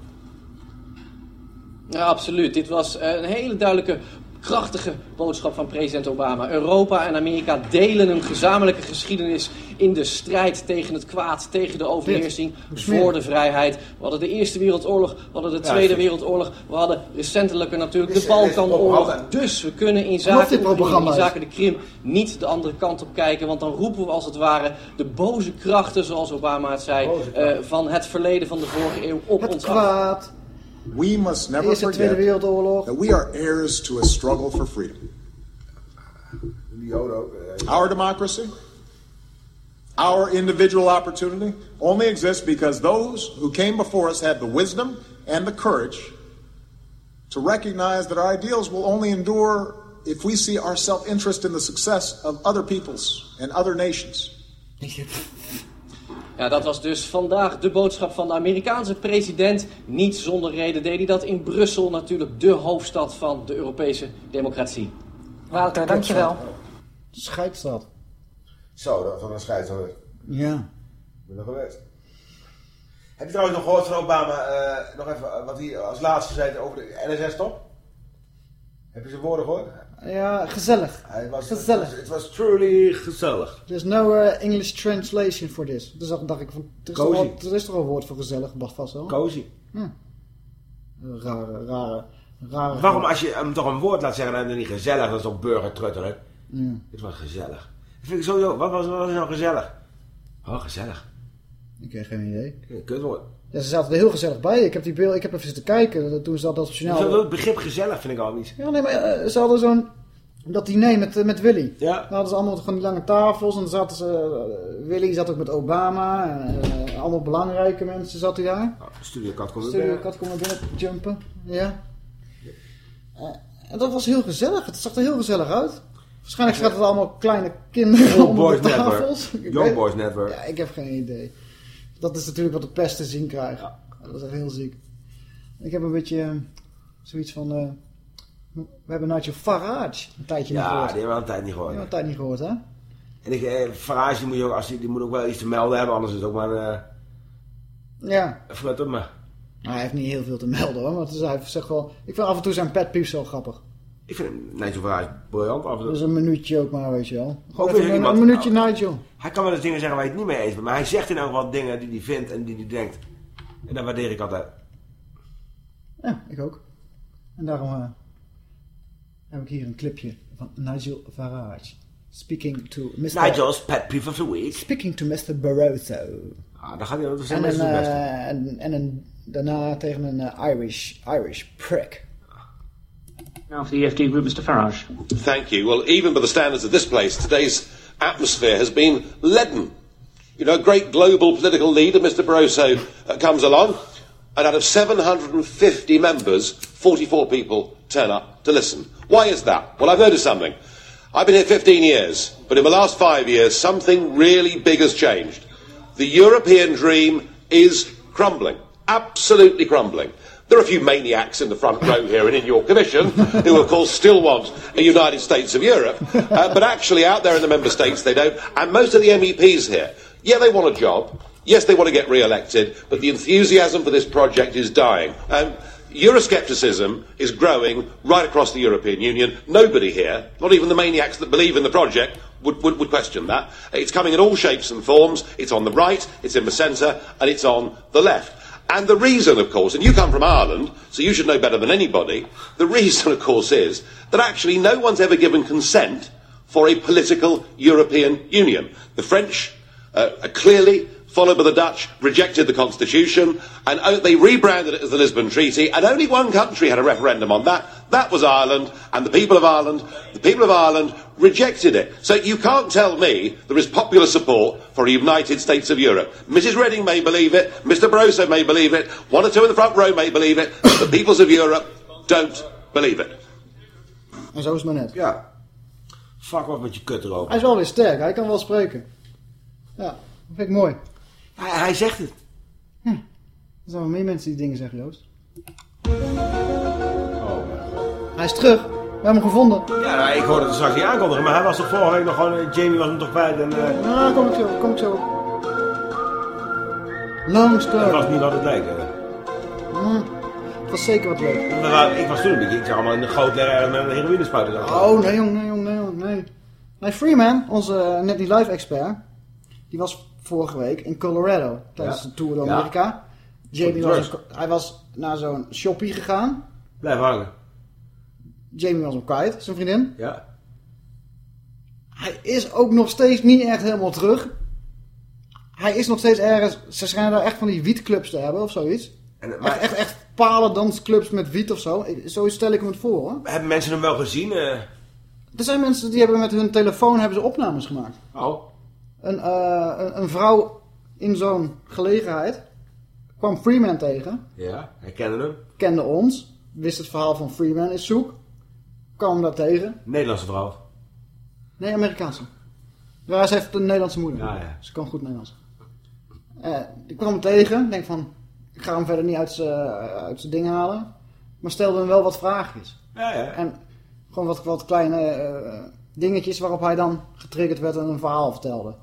[SPEAKER 29] Ja, absoluut. Dit was eh, een hele duidelijke, krachtige boodschap van president Obama. Europa en Amerika delen een gezamenlijke geschiedenis in de strijd tegen het kwaad, tegen de overheersing, voor de vrijheid. We hadden de Eerste Wereldoorlog, we hadden de Tweede Wereldoorlog, we hadden recentelijk natuurlijk de Balkanoorlog. Dus we kunnen in zaken, in zaken de Krim niet de andere kant op kijken. Want dan roepen we als het ware de boze krachten, zoals Obama het zei, eh, van het verleden van de vorige eeuw op
[SPEAKER 1] Het
[SPEAKER 29] ons af.
[SPEAKER 1] Kwaad.
[SPEAKER 28] We must never
[SPEAKER 1] Eerste en Tweede
[SPEAKER 28] forget
[SPEAKER 1] Wereldoorlog.
[SPEAKER 28] that we are heirs to a struggle for freedom.
[SPEAKER 2] Die Joden ook.
[SPEAKER 28] Our democracy, our individual opportunity, only exists because those who came before us had the wisdom and the courage to recognize that our ideals will only endure if we see our self interest in the success of other peoples and other nations.
[SPEAKER 29] Ja, dat was dus vandaag de boodschap van de Amerikaanse president. Niet zonder reden deed hij dat in Brussel, natuurlijk de hoofdstad van de Europese democratie.
[SPEAKER 27] Wouter, dankjewel.
[SPEAKER 1] Scheidstad.
[SPEAKER 2] Zo, dat- van een scheidsrechter.
[SPEAKER 1] Ja.
[SPEAKER 2] Ik ben er geweest. Heb je trouwens nog gehoord van Obama, eh, nog even, eh, wat hij als laatste zei over de NSS-top? Heb je zijn woorden gehoord?
[SPEAKER 1] Ja, gezellig.
[SPEAKER 2] Hij was,
[SPEAKER 1] Gezellig.
[SPEAKER 2] Het was, truly gezellig.
[SPEAKER 1] There's no uh, English translation for this. Dus dan dacht ik van, er is, toch
[SPEAKER 2] Cozy.
[SPEAKER 1] wel, er is toch een woord voor gezellig, mag vast wel.
[SPEAKER 2] Cozy.
[SPEAKER 1] Ja. Rare, rare, rare.
[SPEAKER 2] Waarom als je hem toch een woord laat zeggen en dan niet gezellig, dat is toch burgertrutterig?
[SPEAKER 1] Ja.
[SPEAKER 2] Het was gezellig. Dat vind ik sowieso, wat was, wat was nou gezellig? Oh, gezellig.
[SPEAKER 1] Ik heb geen idee.
[SPEAKER 2] Ja, Kut hoor.
[SPEAKER 1] Ja, ze zaten er heel gezellig bij. Ik heb die beeld, ik heb even zitten kijken. Toen ze dat, dat op het journaal...
[SPEAKER 2] Dat begrip gezellig vind ik al niet.
[SPEAKER 1] Ja, nee, maar eh, ze hadden zo'n... Dat diner met, eh, met Willy.
[SPEAKER 2] Ja.
[SPEAKER 1] Dan hadden ze allemaal van die lange tafels. En dan zaten ze... eh, Willy zat ook met Obama. En, allemaal belangrijke mensen zat hij daar.
[SPEAKER 2] Studio Kat komt er
[SPEAKER 1] Studio
[SPEAKER 2] binnen.
[SPEAKER 1] Kat kon naar binnen jumpen. Ja. En dat was heel gezellig. Het zag er heel gezellig uit. Waarschijnlijk zaten er allemaal kleine kinderen onder
[SPEAKER 2] Boys
[SPEAKER 1] de tafels.
[SPEAKER 2] Network. Young Boys Network.
[SPEAKER 1] Ja, ik heb geen idee. Dat is natuurlijk wat de pest te zien krijgt. Dat is echt heel ziek. Ik heb een beetje eh, zoiets van... eh, we hebben Nigel Farage een tijdje niet
[SPEAKER 2] Ja,
[SPEAKER 1] gehoord.
[SPEAKER 2] die hebben we een tijd niet gehoord.
[SPEAKER 1] Die hebben we een tijd niet gehoord, hè?
[SPEAKER 2] En ik, eh, Farage die moet, je ook, als die, die moet ook wel iets te melden hebben, anders is het ook maar... eh
[SPEAKER 1] Ja.
[SPEAKER 2] Flut op me.
[SPEAKER 1] Nou, hij heeft niet heel veel te melden, hoor. Maar het is, hij zegt wel... Ik vind af en toe zijn pet peeves zo grappig.
[SPEAKER 2] Ik vind Nigel Farage briljant af en toe.
[SPEAKER 1] Dus een minuutje ook maar, weet je wel.
[SPEAKER 2] Ook weer
[SPEAKER 1] een, een minuutje Nigel.
[SPEAKER 2] Hij kan wel eens dingen zeggen waar je het niet mee eens bent, maar hij zegt in elk geval dingen die hij vindt en die hij denkt. En dat waardeer ik altijd.
[SPEAKER 1] Ja, ik ook. En daarom eh, heb ik hier een clipje van Nigel Farage. Speaking to Mr.
[SPEAKER 2] Nigel's pet peeve of the week.
[SPEAKER 1] Speaking to Mr. Barroso.
[SPEAKER 2] Ah, dan gaat hij dat
[SPEAKER 1] En,
[SPEAKER 2] zijn
[SPEAKER 1] een,
[SPEAKER 2] beste.
[SPEAKER 1] eh, en, en een, daarna tegen een eh, Irish, Irish prick.
[SPEAKER 30] Now for the EFD group, Mr. Farage.
[SPEAKER 31] Thank you. Well, even by the standards of this place, today's atmosphere has been leaden. You know, a great global political leader, Mr. Barroso, uh, comes along, and out of 750 members, 44 people turn up to listen. Why is that? Well, I've noticed something. I've been here 15 years, but in the last five years, something really big has changed. The European dream is crumbling, absolutely crumbling. There are a few maniacs in the front row here and in your commission who, of course, still want a United States of Europe, uh, but actually out there in the member states they don't. And most of the MEPs here, yeah, they want a job. Yes, they want to get re-elected, but the enthusiasm for this project is dying. Um, Euroscepticism is growing right across the European Union. Nobody here, not even the maniacs that believe in the project, would, would, would question that. It's coming in all shapes and forms. It's on the right, it's in the centre, and it's on the left. And the reason, of course, and you come from Ireland, so you should know better than anybody, the reason, of course, is that actually no one's ever given consent for a political European Union. The French uh, clearly, followed by the Dutch, rejected the constitution, and they rebranded it as the Lisbon Treaty, and only one country had a referendum on that. That was Ireland, and the people of Ireland, the people of Ireland rejected it. So you can't tell me there is popular support for a United States of Europe. Mrs Redding may believe it, Mr Barroso may believe it, one or two in the front row may believe it, but the peoples of Europe don't believe it.
[SPEAKER 1] En zo is het maar net.
[SPEAKER 2] Ja. Fuck off met je kut erover.
[SPEAKER 1] Hij is wel weer sterk, hij kan wel spreken. Ja, dat vind ik mooi.
[SPEAKER 2] Hij, hij zegt het.
[SPEAKER 1] Er zijn wel meer mensen die dingen zeggen, Joost. Hij is terug. We hebben hem gevonden.
[SPEAKER 2] Ja, nou, ik hoorde het straks niet aankondigen, maar hij was toch vorige week nog gewoon... eh, Jamie was hem toch kwijt en... eh,
[SPEAKER 1] Nou, kom ik zo, kom ik zo. Long story.
[SPEAKER 2] dat was niet wat het leek. eh.
[SPEAKER 1] Hm, Het was zeker wat leuk.
[SPEAKER 2] Waren- Ik was toen een beetje... Ik zag allemaal in de goot en met een heroïne spuiten.
[SPEAKER 1] Oh, nee jong, nee jong, nee jong, nee. Nee, Freeman, onze uh, Net Niet Live expert, die was vorige week in Colorado tijdens
[SPEAKER 2] Ja.
[SPEAKER 1] de tour door
[SPEAKER 2] Ja.
[SPEAKER 1] Amerika. Jamie was, hij was naar zo'n shoppie gegaan.
[SPEAKER 2] Blijf hangen.
[SPEAKER 1] Jamie was hem kwijt, zijn vriendin.
[SPEAKER 2] Ja.
[SPEAKER 1] Hij is ook nog steeds niet echt helemaal terug. Hij is nog steeds ergens... Ze schijnen daar echt van die wietclubs te hebben of zoiets.
[SPEAKER 2] En, maar,
[SPEAKER 1] Echt, echt, echt palen dansclubs met wiet of zo. Zo stel ik hem het voor hoor.
[SPEAKER 2] Hebben mensen hem wel gezien? eh?
[SPEAKER 1] Er zijn mensen die hebben met hun telefoon hebben ze opnames gemaakt.
[SPEAKER 2] Oh.
[SPEAKER 1] Een, eh, een, een vrouw in zo'n gelegenheid kwam Freeman tegen.
[SPEAKER 2] Ja, herkennen hem.
[SPEAKER 1] Kende ons. Wist het verhaal van Freeman is zoek. Kwam daar tegen.
[SPEAKER 2] Nederlandse vrouw.
[SPEAKER 1] Nee, Amerikaanse. Ja, ze heeft een Nederlandse moeder.
[SPEAKER 2] Ja, ja.
[SPEAKER 1] Ze kan goed Nederlands. Eh, ik kwam hem tegen. Ik denk van, ik ga hem verder niet uit zijn uit zijn ding halen. Maar stelde hem wel wat vraagjes.
[SPEAKER 2] Ja, ja.
[SPEAKER 1] En gewoon wat, wat kleine eh, dingetjes waarop hij dan getriggerd werd en een verhaal vertelde.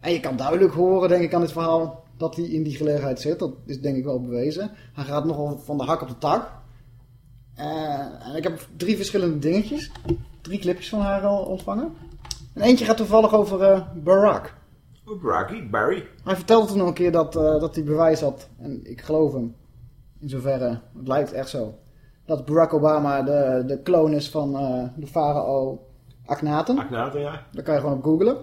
[SPEAKER 1] En je kan duidelijk horen, denk ik, aan dit verhaal dat hij in die gelegenheid zit. Dat is denk ik wel bewezen. Hij gaat nogal van de hak op de tak. Eh, en ik heb drie verschillende dingetjes. Drie clipjes van haar al ontvangen. En eentje gaat toevallig over eh, Barack.
[SPEAKER 2] Rocky, Barry.
[SPEAKER 1] Hij vertelde toen nog een keer dat, eh, dat hij bewijs had. En ik geloof hem. In zoverre, het lijkt echt zo. Dat Barack Obama de, de kloon is van de farao Akhenaten.
[SPEAKER 2] Akhenaten, ja.
[SPEAKER 1] Daar kan je gewoon op googlen.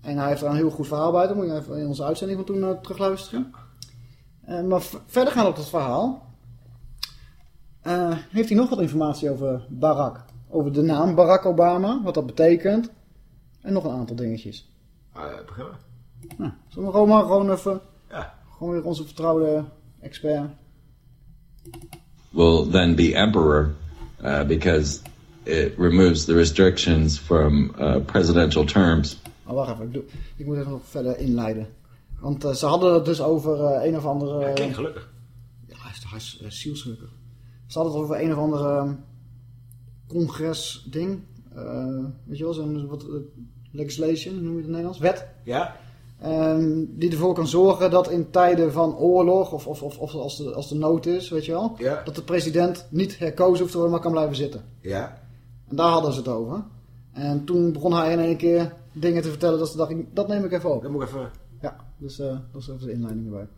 [SPEAKER 1] En hij heeft er een heel goed verhaal bij. Dan moet je even in onze uitzending van toen uh, terugluisteren. Uh, maar verder gaan op het verhaal. Uh, heeft hij nog wat informatie over Barack? Over de naam Barack Obama, wat dat betekent. En nog een aantal dingetjes.
[SPEAKER 2] Ah, ja, beginnen.
[SPEAKER 1] Nou, zullen we gewoon maar gewoon even...
[SPEAKER 2] Ja.
[SPEAKER 1] Gewoon weer onze vertrouwde expert.
[SPEAKER 32] Will then be emperor uh, because it removes the restrictions from uh, presidential terms.
[SPEAKER 1] Oh, wacht even. Ik, doe, ik moet even nog verder inleiden. Want uh, ze hadden het dus over uh, een of andere...
[SPEAKER 2] Hij klinkt gelukkig.
[SPEAKER 1] Ja, hij is, hij is uh, zielsgelukkig. Ze hadden het over een of andere um, congres-ding. weet je wel, zo'n wat legislation, noem je het in het Nederlands? Wet.
[SPEAKER 2] Ja.
[SPEAKER 1] Um, die ervoor kan zorgen dat in tijden van oorlog of, of, of, of als, de, als de nood is, weet je wel,
[SPEAKER 2] ja.
[SPEAKER 1] dat de president niet herkozen hoeft te worden, maar kan blijven zitten.
[SPEAKER 2] Ja.
[SPEAKER 1] En daar hadden ze het over. En toen begon hij in één keer dingen te vertellen dat ze dachten, dat neem ik even op.
[SPEAKER 2] Dat moet ik even...
[SPEAKER 1] Ja, dus uh, dat is even de inleiding erbij.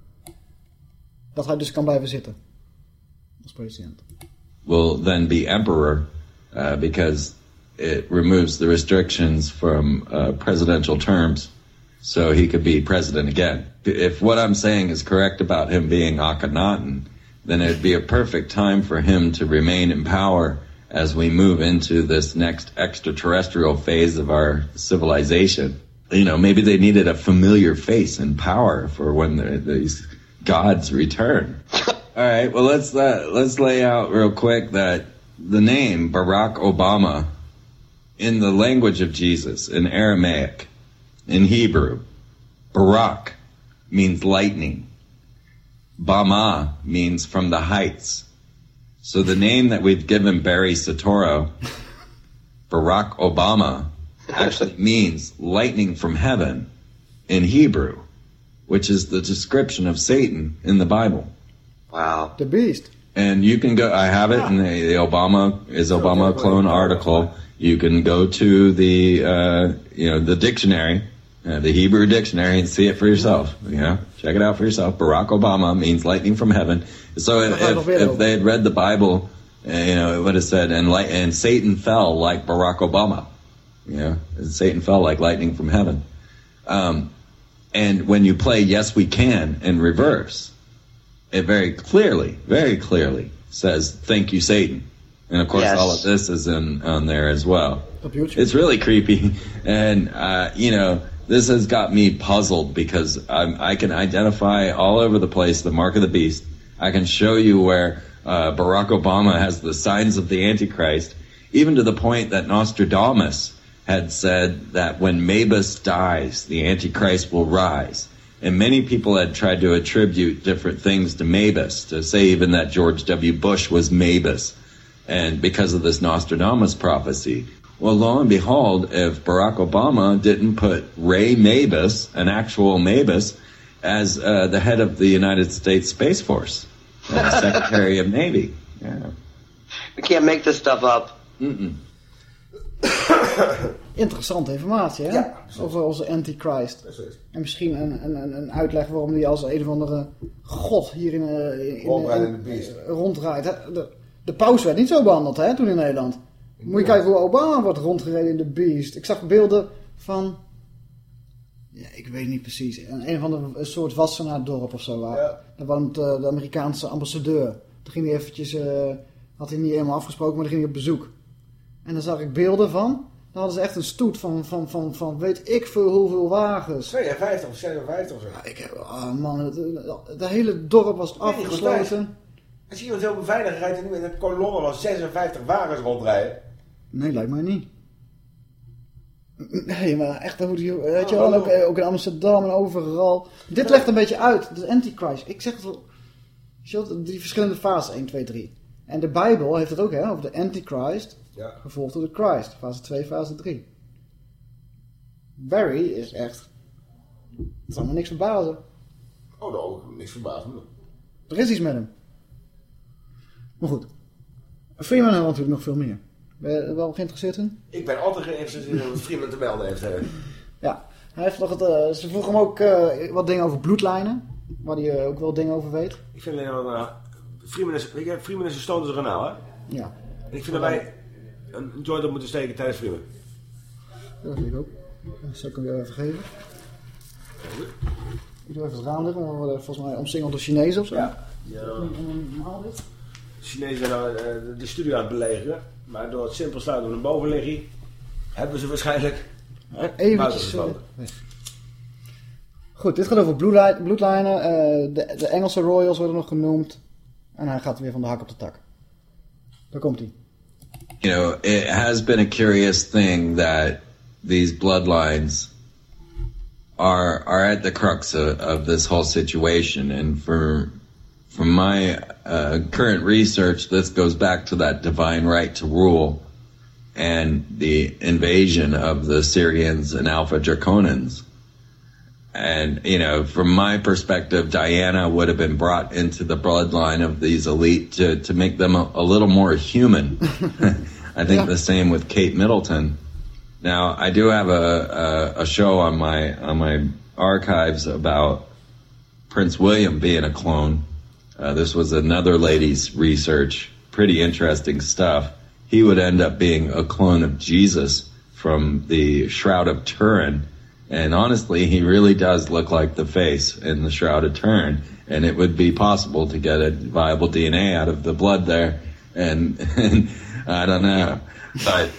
[SPEAKER 1] Dat hij dus kan blijven zitten. Als president.
[SPEAKER 32] Will then be emperor uh, because it removes the restrictions from uh, presidential terms so he could be president again. If what I'm saying is correct about him being Akhenaten, then it'd be a perfect time for him to remain in power as we move into this next extraterrestrial phase of our civilization. You know, maybe they needed a familiar face in power for when the, these gods return. All right, well let's uh, let's lay out real quick that the name Barack Obama in the language of Jesus in Aramaic, in Hebrew, Barak means lightning. Bama means from the heights. So the name that we've given Barry Satoro, Barack Obama, actually means lightning from heaven in Hebrew, which is the description of Satan in the Bible.
[SPEAKER 2] Wow.
[SPEAKER 1] The beast.
[SPEAKER 32] And you can go, I have it in the, the Obama, is Obama a clone article. You can go to the, uh, you know, the dictionary, uh, the Hebrew dictionary and see it for yourself. You know, check it out for yourself. Barack Obama means lightning from heaven. So if, if, if they had read the Bible, uh, you know, it would have said, and light, and Satan fell like Barack Obama. You know, Satan fell like lightning from heaven. Um, and when you play Yes We Can in reverse, it very clearly, very clearly says, thank you, Satan. And of course,
[SPEAKER 33] Yes.
[SPEAKER 32] all of this is in on there as well. It's really creepy, and uh, you know, this has got me puzzled because I'm, I can identify all over the place the mark of the beast. I can show you where uh, Barack Obama has the signs of the Antichrist, even to the point that Nostradamus had said that when Mabus dies, the Antichrist will rise. And many people had tried to attribute different things to Mabus, to say even that George W. Bush was Mabus, and because of this Nostradamus prophecy. Well, lo and behold, if Barack Obama didn't put Ray Mabus, an actual Mabus, as uh, the head of the United States Space Force, uh, Secretary of Navy. Yeah.
[SPEAKER 33] We can't make this stuff up.
[SPEAKER 32] Mm-mm.
[SPEAKER 1] Interessante informatie, hè? Over onze Antichrist. En misschien een, een, een- uitleg waarom die als een of andere god hier in, eh, in, in,
[SPEAKER 2] Rondrijdt in de beest.
[SPEAKER 1] eh, rondrijdt. hè? De, de paus werd niet zo behandeld, hè, toen in Nederland. Moet je kijken hoe Obama wordt rondgereden in de beest. Ik zag beelden van... Ja, ik weet niet precies. Een, of ander een soort Wassenaar-dorp of zo. Waar, Daar woont eh, de Amerikaanse ambassadeur. Toen ging hij eventjes... eh, had hij niet helemaal afgesproken, maar dan ging hij op bezoek. En dan zag ik beelden van. Dan hadden ze echt een stoet van, van, van, van weet ik veel hoeveel wagens.
[SPEAKER 2] 52 of 57 of zo.
[SPEAKER 1] Ik heb, oh man, het, het hele dorp was
[SPEAKER 2] het
[SPEAKER 1] afgesloten.
[SPEAKER 2] Als je iemand heel beveiligd rijdt en nu in een kolonne van 56 wagens rondrijden.
[SPEAKER 1] Nee, lijkt mij niet. Nee, maar echt, hoe die, weet je wel, ook, ook in Amsterdam en overal. Dit legt een beetje uit, de Antichrist. Ik zeg het je wel, die verschillende fases, 1, 2, 3. En de Bijbel heeft het ook, hè, over de Antichrist,
[SPEAKER 2] Ja.
[SPEAKER 1] gevolgd door de Christ, fase 2, fase 3. Barry is echt, het zal me niks verbazen.
[SPEAKER 2] Oh, nou, niks verbaasd me.
[SPEAKER 1] Er is iets met hem. Maar goed, Freeman heeft natuurlijk nog veel meer. Ben je er wel geïnteresseerd in?
[SPEAKER 2] Ik ben altijd geïnteresseerd in wat Freeman te melden heeft.
[SPEAKER 1] Ja, hij heeft nog het, eh, ze vroegen hem ook eh, wat dingen over bloedlijnen. Waar hij eh, ook wel dingen over weet.
[SPEAKER 2] Ik vind alleen. Uh, Freeman is, Freeman is een een kanaal, hè?
[SPEAKER 1] Ja.
[SPEAKER 2] En ik vind dat wij een joint op moeten steken tijdens Freeman.
[SPEAKER 1] Dat vind ik ook. Dat zal ik hem weer even geven. Ik doe even het raam dicht, want we worden volgens mij omsingeld door Chinezen of zo.
[SPEAKER 2] Ja. De Chinezen zijn eh, de studio aan het belegeren. Maar door het simpel sluiten van een bovenliggie hebben ze waarschijnlijk
[SPEAKER 1] Eventjes... Goed, dit gaat over bloedlijn- bloedlijnen. eh, de, de Engelse royals worden nog genoemd. En hij gaat weer van de hak op de tak. Daar komt hij.
[SPEAKER 32] You know, it has been a curious thing that these bloodlines are are at the crux of, of this whole situation. And for from my uh, current research, this goes back to that divine right to rule and the invasion of the Syrians and Alpha Draconans. And, you know, from my perspective, Diana would have been brought into the bloodline of these elite to, to make them a, a little more human. I think the same with Kate Middleton. Now, I do have a, a, a show on my, on my archives about Prince William being a clone. Uh, this was another lady's research. Pretty interesting stuff. He would end up being a clone of Jesus from the Shroud of Turin. And honestly, he really does look like the face in the Shroud of Turin. And it would be possible to get a viable DNA out of the blood there. And, and I don't know. But,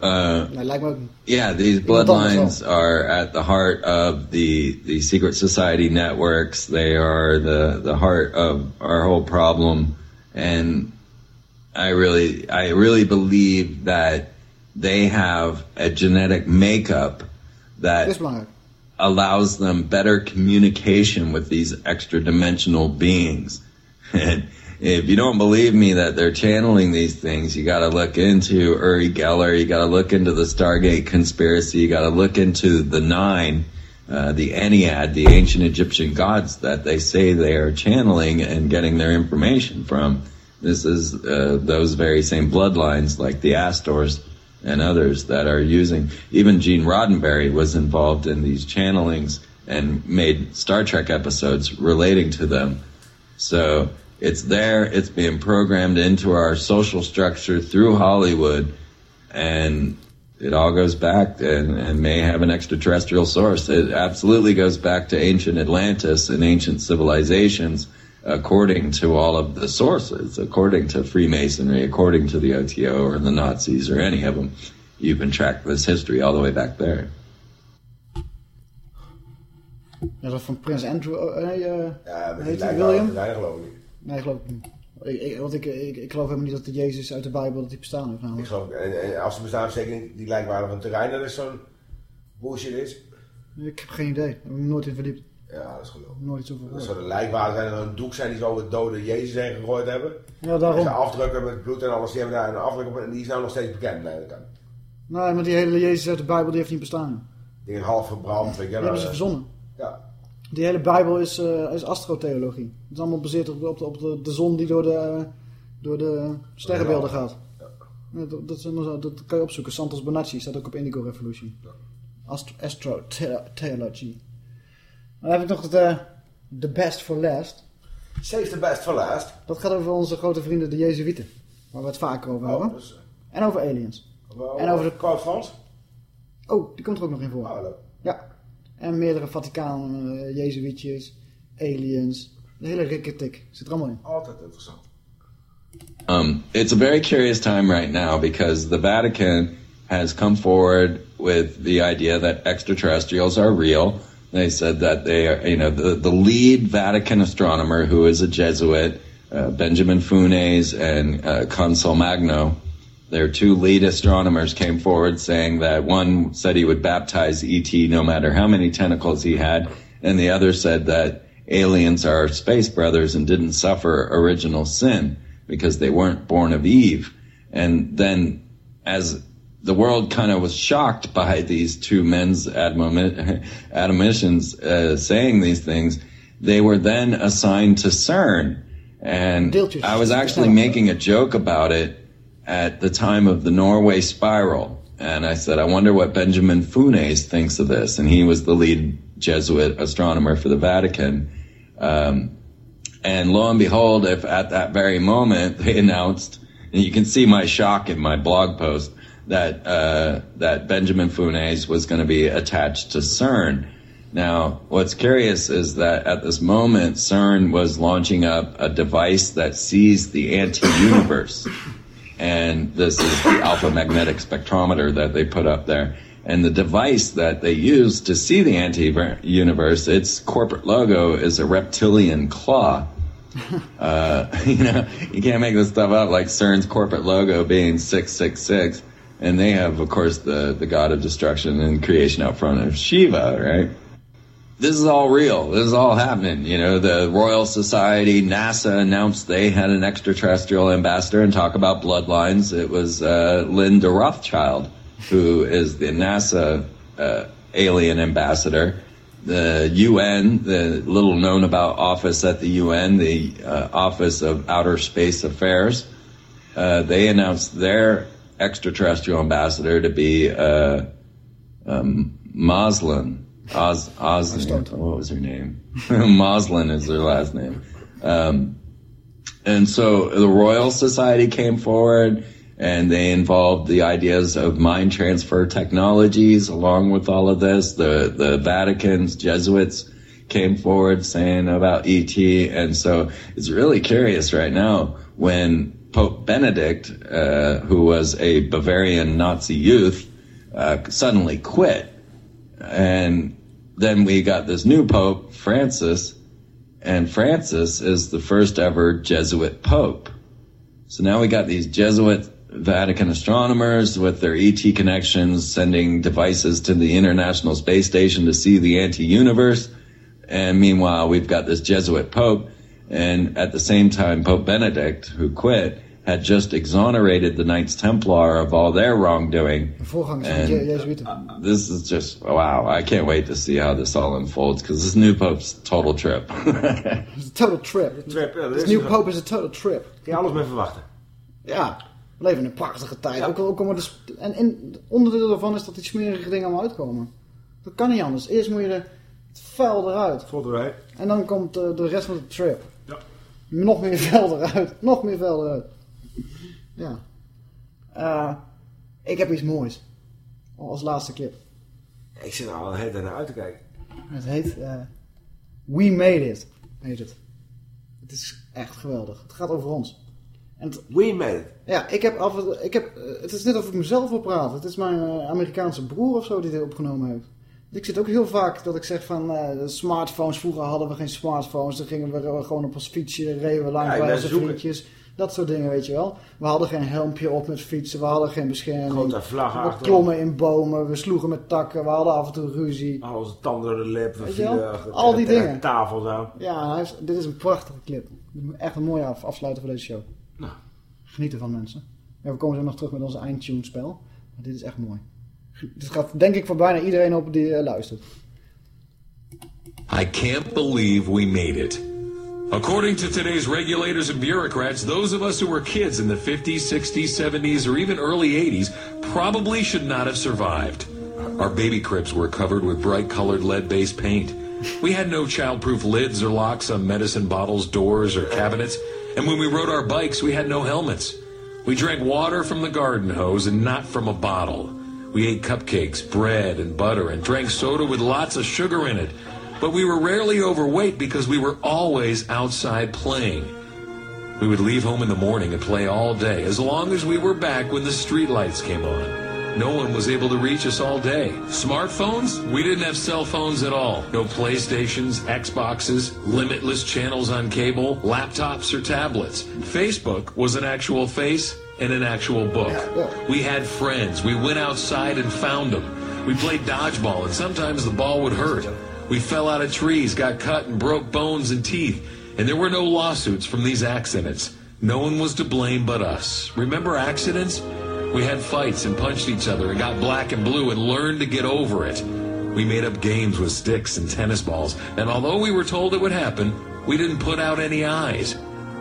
[SPEAKER 32] uh,
[SPEAKER 1] Nee, lijkt me ook niet.
[SPEAKER 32] yeah, these bloodlines are at the heart of the the secret society networks. They are the the heart of our whole problem, and I really I really believe that they have a genetic makeup that allows them better communication with these extra dimensional beings. And if you don't believe me that they're channeling these things, you got to look into Uri Geller. You got to look into the Stargate conspiracy. You got to look into the nine, uh, the Ennead, the ancient Egyptian gods that they say they are channeling and getting their information from. This is uh, those very same bloodlines, like the Astors and others that are using. Even Gene Roddenberry was involved in these channelings and made Star Trek episodes relating to them. So it's there, it's being programmed into our social structure through Hollywood, and it all goes back and, and may have an extraterrestrial source. It absolutely goes back to ancient Atlantis and ancient civilizations, according to all of the sources, according to Freemasonry, according to the OTO or the Nazis or any of them. You can track this history all the way back there.
[SPEAKER 1] Ja, dat van Prins Andrew... nee, eh,
[SPEAKER 2] Ja, maar
[SPEAKER 1] heet hij William?
[SPEAKER 2] geloof ik niet.
[SPEAKER 1] Nee, geloof ik niet. Ik, ik, want ik, ik, ik geloof helemaal niet dat de Jezus uit de Bijbel dat die bestaan heeft.
[SPEAKER 2] Ik
[SPEAKER 1] Namelijk.
[SPEAKER 2] geloof, en, en als ze bestaan, zeker niet die lijkwaarde van terrein, dat is zo'n bullshit is.
[SPEAKER 1] Ik heb geen idee. Heb ik me nooit in verdiept.
[SPEAKER 2] Ja, dat is ik.
[SPEAKER 1] Nooit iets over
[SPEAKER 2] Dat
[SPEAKER 1] gehoord.
[SPEAKER 2] zou de lijkwaarde zijn er een doek zijn die zo over het dode Jezus heen gegooid hebben.
[SPEAKER 1] Ja, daarom.
[SPEAKER 2] En ze afdrukken met bloed en alles, die hebben daar een afdruk op en die is nou nog steeds bekend. Nee, dat kan.
[SPEAKER 1] Nee, maar die hele Jezus uit de Bijbel die heeft niet bestaan.
[SPEAKER 2] Die is half verbrand, weet je
[SPEAKER 1] Die hebben ze verzonnen.
[SPEAKER 2] Ja.
[SPEAKER 1] Die hele Bijbel is, eh, is astrotheologie. Het is allemaal gebaseerd op, op, de, op de, de zon die door de, door de sterrenbeelden gaat. Ja, dat, dat, zo- dat kan je opzoeken. Santos Bonacci staat ook op Indigo Revolution. Astro, astrotheology. Dan heb ik nog het, eh, The Best for Last.
[SPEAKER 2] Save the best for last.
[SPEAKER 1] Dat gaat over onze grote vrienden de Jezuïeten. Waar we het vaker over hebben.
[SPEAKER 2] dus,
[SPEAKER 1] En over aliens.
[SPEAKER 2] Wel,
[SPEAKER 1] En over de...
[SPEAKER 2] Frans?
[SPEAKER 1] Oh, die komt er ook nog in voor.
[SPEAKER 2] Oh, leuk.
[SPEAKER 1] Ja. En meerdere Vaticaan, eh Jezuïetjes, aliens. De hele rikketik zit er allemaal in.
[SPEAKER 2] Altijd interessant.
[SPEAKER 32] Um, it's a very curious time right now because the Vatican has come forward with the idea that extraterrestrials are real. They said that they are, you know, the, the lead Vatican astronomer, who is a Jesuit, uh, Benjamin Funes and uh, Consul Magno, their two lead astronomers came forward saying that one said he would baptize ET no matter how many tentacles he had, and the other said that aliens are space brothers and didn't suffer original sin because they weren't born of Eve. And then as the world kind of was shocked by these two men's admoni- admonitions uh, saying these things, they were then assigned to CERN. And I was actually making a joke about it at the time of the Norway spiral. And I said, I wonder what Benjamin Funes thinks of this. And he was the lead Jesuit astronomer for the Vatican. Um, and lo and behold, if at that very moment they announced, and you can see my shock in my blog post, that uh, that Benjamin Funes was going to be attached to CERN. Now, what's curious is that at this moment, CERN was launching up a device that sees the anti-universe, and this is the alpha magnetic spectrometer that they put up there. And the device that they use to see the anti-universe, its corporate logo is a reptilian claw. uh, you know, you can't make this stuff up. Like CERN's corporate logo being six six six, and they have, of course, the the god of destruction and creation out front of Shiva, right? This is all real. This is all happening. You know, the Royal Society, NASA announced they had an extraterrestrial ambassador and talk about bloodlines. It was uh, Linda Rothschild, who is the NASA uh, alien ambassador the UN, the little known about office at the UN, the uh, Office of Outer Space Affairs, uh, they announced their extraterrestrial ambassador to be uh, um, Moslin. Oz, what was her name? Moslin is her last name. Um, and so the Royal Society came forward and they involved the ideas of mind transfer technologies along with all of this. The, the Vatican's Jesuits came forward saying about ET. And so it's really curious right now when Pope Benedict, uh, who was a Bavarian Nazi youth, uh, suddenly quit. And then we got this new Pope, Francis, and Francis is the first ever Jesuit Pope. So now we got these Jesuit Vatican astronomers with their ET connections sending devices to the International Space Station to see the anti-universe. And meanwhile, we've got this Jesuit Pope. And at the same time, Pope Benedict, who quit, had just exonerated the Knights Templar of all their wrongdoing. And this is just, wow, I can't wait to see how this all unfolds because this new Pope's total trip.
[SPEAKER 1] It's a total trip.
[SPEAKER 2] Trip, ja,
[SPEAKER 1] This
[SPEAKER 2] is
[SPEAKER 1] new
[SPEAKER 2] een-
[SPEAKER 1] pope is a total trip.
[SPEAKER 2] Kun je alles mee verwachten.
[SPEAKER 1] Ja, we leven in een prachtige tijd. Ook, ook allemaal de sp- en in, onderdeel daarvan is dat die smerige dingen allemaal uitkomen. Dat kan niet anders. Eerst moet je de, het vuil eruit.
[SPEAKER 2] Vol eruit.
[SPEAKER 1] En dan komt eh, de rest van de trip. Nog meer vuil eruit. Nog meer vuil eruit. Ja. Eh, ik heb iets moois. Als laatste clip.
[SPEAKER 2] Ik zit al een hele tijd naar uit te kijken.
[SPEAKER 1] Het heet eh, We Made It. Heet het. Het is echt geweldig. Het gaat over ons. En het-
[SPEAKER 2] We made it.
[SPEAKER 1] Ja, ik heb af ik heb, eh, het is net of ik mezelf wil praten. Het is mijn Amerikaanse broer of zo die dit opgenomen heeft. Ik zit ook heel vaak dat ik zeg van de smartphones. Vroeger hadden we geen smartphones. Dan gingen we gewoon op ons fietsje, reden we langs
[SPEAKER 2] Ja,
[SPEAKER 1] bij onze vriendjes. Dat soort dingen, weet je wel. We hadden geen helmpje op met fietsen. We hadden geen bescherming.
[SPEAKER 2] Grote vlag
[SPEAKER 1] we klommen in bomen. We sloegen met takken. We hadden af en toe ruzie.
[SPEAKER 2] Al onze tanden de lip. We vielen
[SPEAKER 1] Al die dingen.
[SPEAKER 2] tafel zo.
[SPEAKER 1] Ja, dit is een prachtige clip. Echt een mooie af, afsluiten voor deze show.
[SPEAKER 2] Nou.
[SPEAKER 1] Geniet ervan mensen. Ja, we komen zo nog terug met onze eindtune spel. Maar dit is echt mooi. Gaat denk ik voor bijna iedereen op die eh, luistert.
[SPEAKER 8] I can't believe we made it. According to today's regulators and bureaucrats, those of us who were kids in the 50s, 60s, 70s, or even early 80s probably should not have survived. Our baby cribs were covered with bright colored lead based paint. We had no childproof lids or locks on medicine bottles, doors, or cabinets. And when we rode our bikes, we had no helmets. We drank water from the garden hose and not from a bottle. We ate cupcakes, bread, and butter, and drank soda with lots of sugar in it. But we were rarely overweight because we were always outside playing. We would leave home in the morning and play all day, as long as we were back when the streetlights came on. No one was able to reach us all day. Smartphones? We didn't have cell phones at all. No PlayStations, Xboxes, limitless channels on cable, laptops, or tablets. Facebook was an actual face and an actual book. We had friends. We went outside and found them. We played dodgeball, and sometimes the ball would hurt. We fell out of trees, got cut, and broke bones and teeth. And there were no lawsuits from these accidents. No one was to blame but us. Remember accidents? We had fights and punched each other and got black and blue and learned to get over it. We made up games with sticks and tennis balls, and although we were told it would happen, we didn't put out any eyes.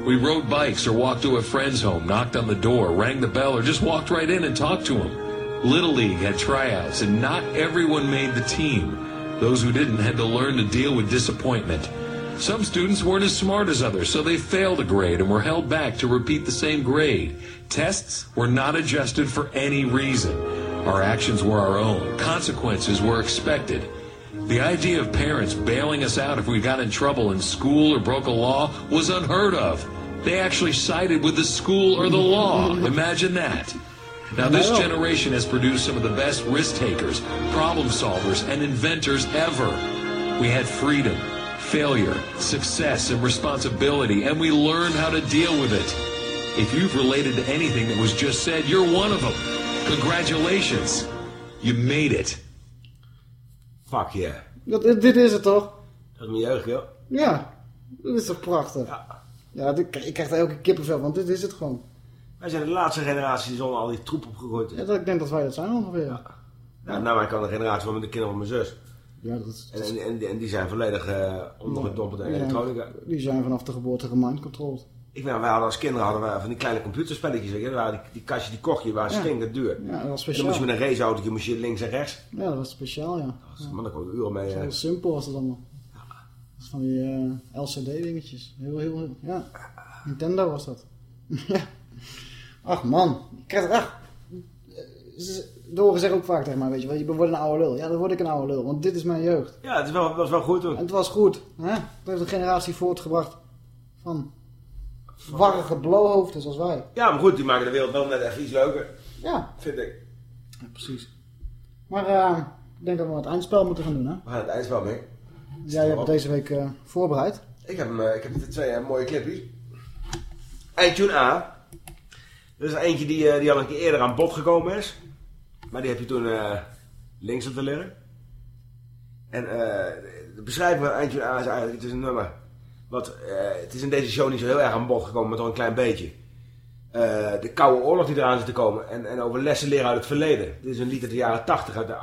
[SPEAKER 8] We rode bikes or walked to a friend's home, knocked on the door, rang the bell, or just walked right in and talked to him. Little League had tryouts, and not everyone made the team. Those who didn't had to learn to deal with disappointment.
[SPEAKER 34] Some students weren't as smart as others, so they failed a grade and were held back to repeat the same grade. Tests were not adjusted for any reason. Our actions were our own. Consequences were expected. The idea of parents bailing us out if we got in trouble in school or broke a law was unheard of. They actually sided with the school or the law. Imagine that. Now, this generation has produced some of the best risk takers, problem solvers, and inventors ever. We had freedom, failure, success, and responsibility, and we learned how to deal with it. If you've related to anything that was just said, you're one of them. Congratulations. You made it.
[SPEAKER 2] Fuck yeah.
[SPEAKER 1] Dat, dit, is het toch?
[SPEAKER 2] Dat is mijn jeugd, joh.
[SPEAKER 1] Ja, dat is toch prachtig? Ja, dit- ik krijg er elke kippenvel, want dit is het gewoon.
[SPEAKER 2] Wij zijn de laatste generatie die zonder al die troep opgegroeid is.
[SPEAKER 1] Ja, dat, ik denk dat wij dat zijn ongeveer. Ja,
[SPEAKER 2] Ja, nou, ik kan de generatie van de kinderen van mijn zus.
[SPEAKER 1] ja dat is,
[SPEAKER 2] En, en, die zijn volledig eh ondergedompeld in elektronica.
[SPEAKER 1] Die zijn vanaf de geboorte gemindcontrolled.
[SPEAKER 2] Ik ben, wij hadden als kinderen hadden we van die kleine computerspelletjes. Weet je, dat die, die kastjes die kocht je, waren
[SPEAKER 1] Ja.
[SPEAKER 2] stinkend duur.
[SPEAKER 1] Ja, dat was
[SPEAKER 2] En dan
[SPEAKER 1] speciaal.
[SPEAKER 2] moest je met een raceautootje moest je links en rechts.
[SPEAKER 1] Ja, dat was speciaal, ja.
[SPEAKER 2] Man, daar je uren mee. eh.
[SPEAKER 1] Heel simpel was het allemaal. Dat is van die eh, LCD-dingetjes. Heel, heel, heel. Ja. Nintendo was dat. ja. Ach man, ik krijg het echt. Doren zegt ook vaak tegen mij, weet je je wordt een oude lul. Ja, dan word ik een oude lul, want dit is mijn jeugd.
[SPEAKER 2] Ja, het is wel, was wel goed toen.
[SPEAKER 1] En het was goed. Hè? Het heeft een generatie voortgebracht van warrige blowhoofden zoals wij.
[SPEAKER 2] Ja, maar goed, die maken de wereld wel net even iets leuker.
[SPEAKER 1] Ja.
[SPEAKER 2] Vind ik.
[SPEAKER 1] Ja, precies. Maar eh, ik denk dat we het eindspel moeten gaan doen, hè?
[SPEAKER 2] We gaan het eindspel mee.
[SPEAKER 1] Jij hebt het deze week eh, voorbereid.
[SPEAKER 2] Ik heb, hem, eh, ik heb de twee mooie clipjes. Eindtune A. Dat is er eentje die, eh, die al een keer eerder aan bod gekomen is. Maar die heb je toen eh, links laten liggen. En eh, de beschrijving van Eindtune A is eigenlijk, het is een nummer. Wat, eh, het is in deze show niet zo heel erg aan bod gekomen, maar toch een klein beetje. Eh, de Koude Oorlog die eraan zit te komen. En, en over lessen leren uit het verleden. Dit is een lied uit de jaren 80 uit de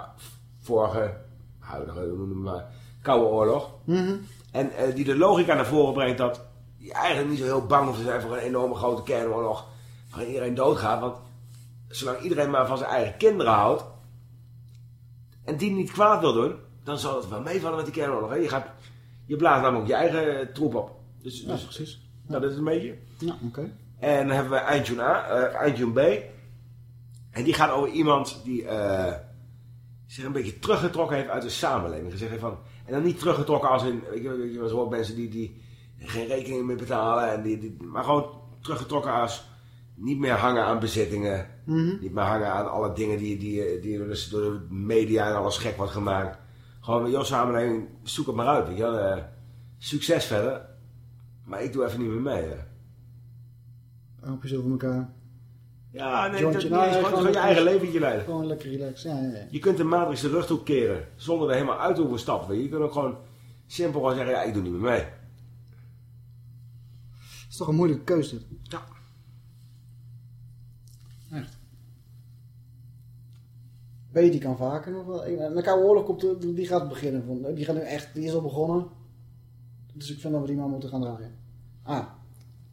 [SPEAKER 2] vorige, huidige, noem het maar, Koude Oorlog.
[SPEAKER 1] Mhm.
[SPEAKER 2] En eh, die de logica naar voren brengt dat je eigenlijk niet zo heel bang hoeft te zijn voor een enorme grote kernoorlog. Waarin iedereen doodgaat. Want zolang iedereen maar van zijn eigen kinderen houdt. En die niet kwaad wil doen. Dan zal het wel meevallen met die kernoorlog. Hè? Je, gaat, je blaast namelijk je eigen troep op. Dus,
[SPEAKER 1] Ja,
[SPEAKER 2] dus
[SPEAKER 1] precies.
[SPEAKER 2] dat is een beetje.
[SPEAKER 1] Ja, oké.
[SPEAKER 2] En dan hebben we Eindtune A, Eindtune B. En die gaat over iemand die eh, zich een beetje teruggetrokken heeft uit de samenleving. Gezegd heeft van, en dan niet teruggetrokken als in, weet je, weet je zo mensen die, die geen rekening meer betalen. En die, die, maar gewoon teruggetrokken als niet meer hangen aan bezittingen.
[SPEAKER 1] Mhm.
[SPEAKER 2] Niet meer hangen aan alle dingen die, die, die door, de, door de media en alles gek wordt gemaakt. Gewoon, jouw samenleving, zoek het maar uit. Weet je wel. Eh, succes verder. Maar ik doe even niet meer mee. hè.
[SPEAKER 1] Hoopjes over elkaar.
[SPEAKER 2] Ja, nee,
[SPEAKER 1] Jointje,
[SPEAKER 2] dat,
[SPEAKER 1] nou,
[SPEAKER 2] nee, gewoon, gewoon je eigen leventje leiden.
[SPEAKER 1] Gewoon lekker relaxed. Ja, ja, ja.
[SPEAKER 2] Je kunt de matrix de rug toe keren, zonder er helemaal uit te hoeven stappen. Je kunt ook gewoon simpel gewoon zeggen, ja, ik doe niet meer mee.
[SPEAKER 1] Het is toch een moeilijke keuze.
[SPEAKER 2] Ja.
[SPEAKER 1] Die kan vaker nog wel. En de Koude Oorlog komt, die gaat beginnen. Van- Die gaat nu echt, die is al begonnen. Dus ik vind dat we die maar moeten gaan draaien. Ah,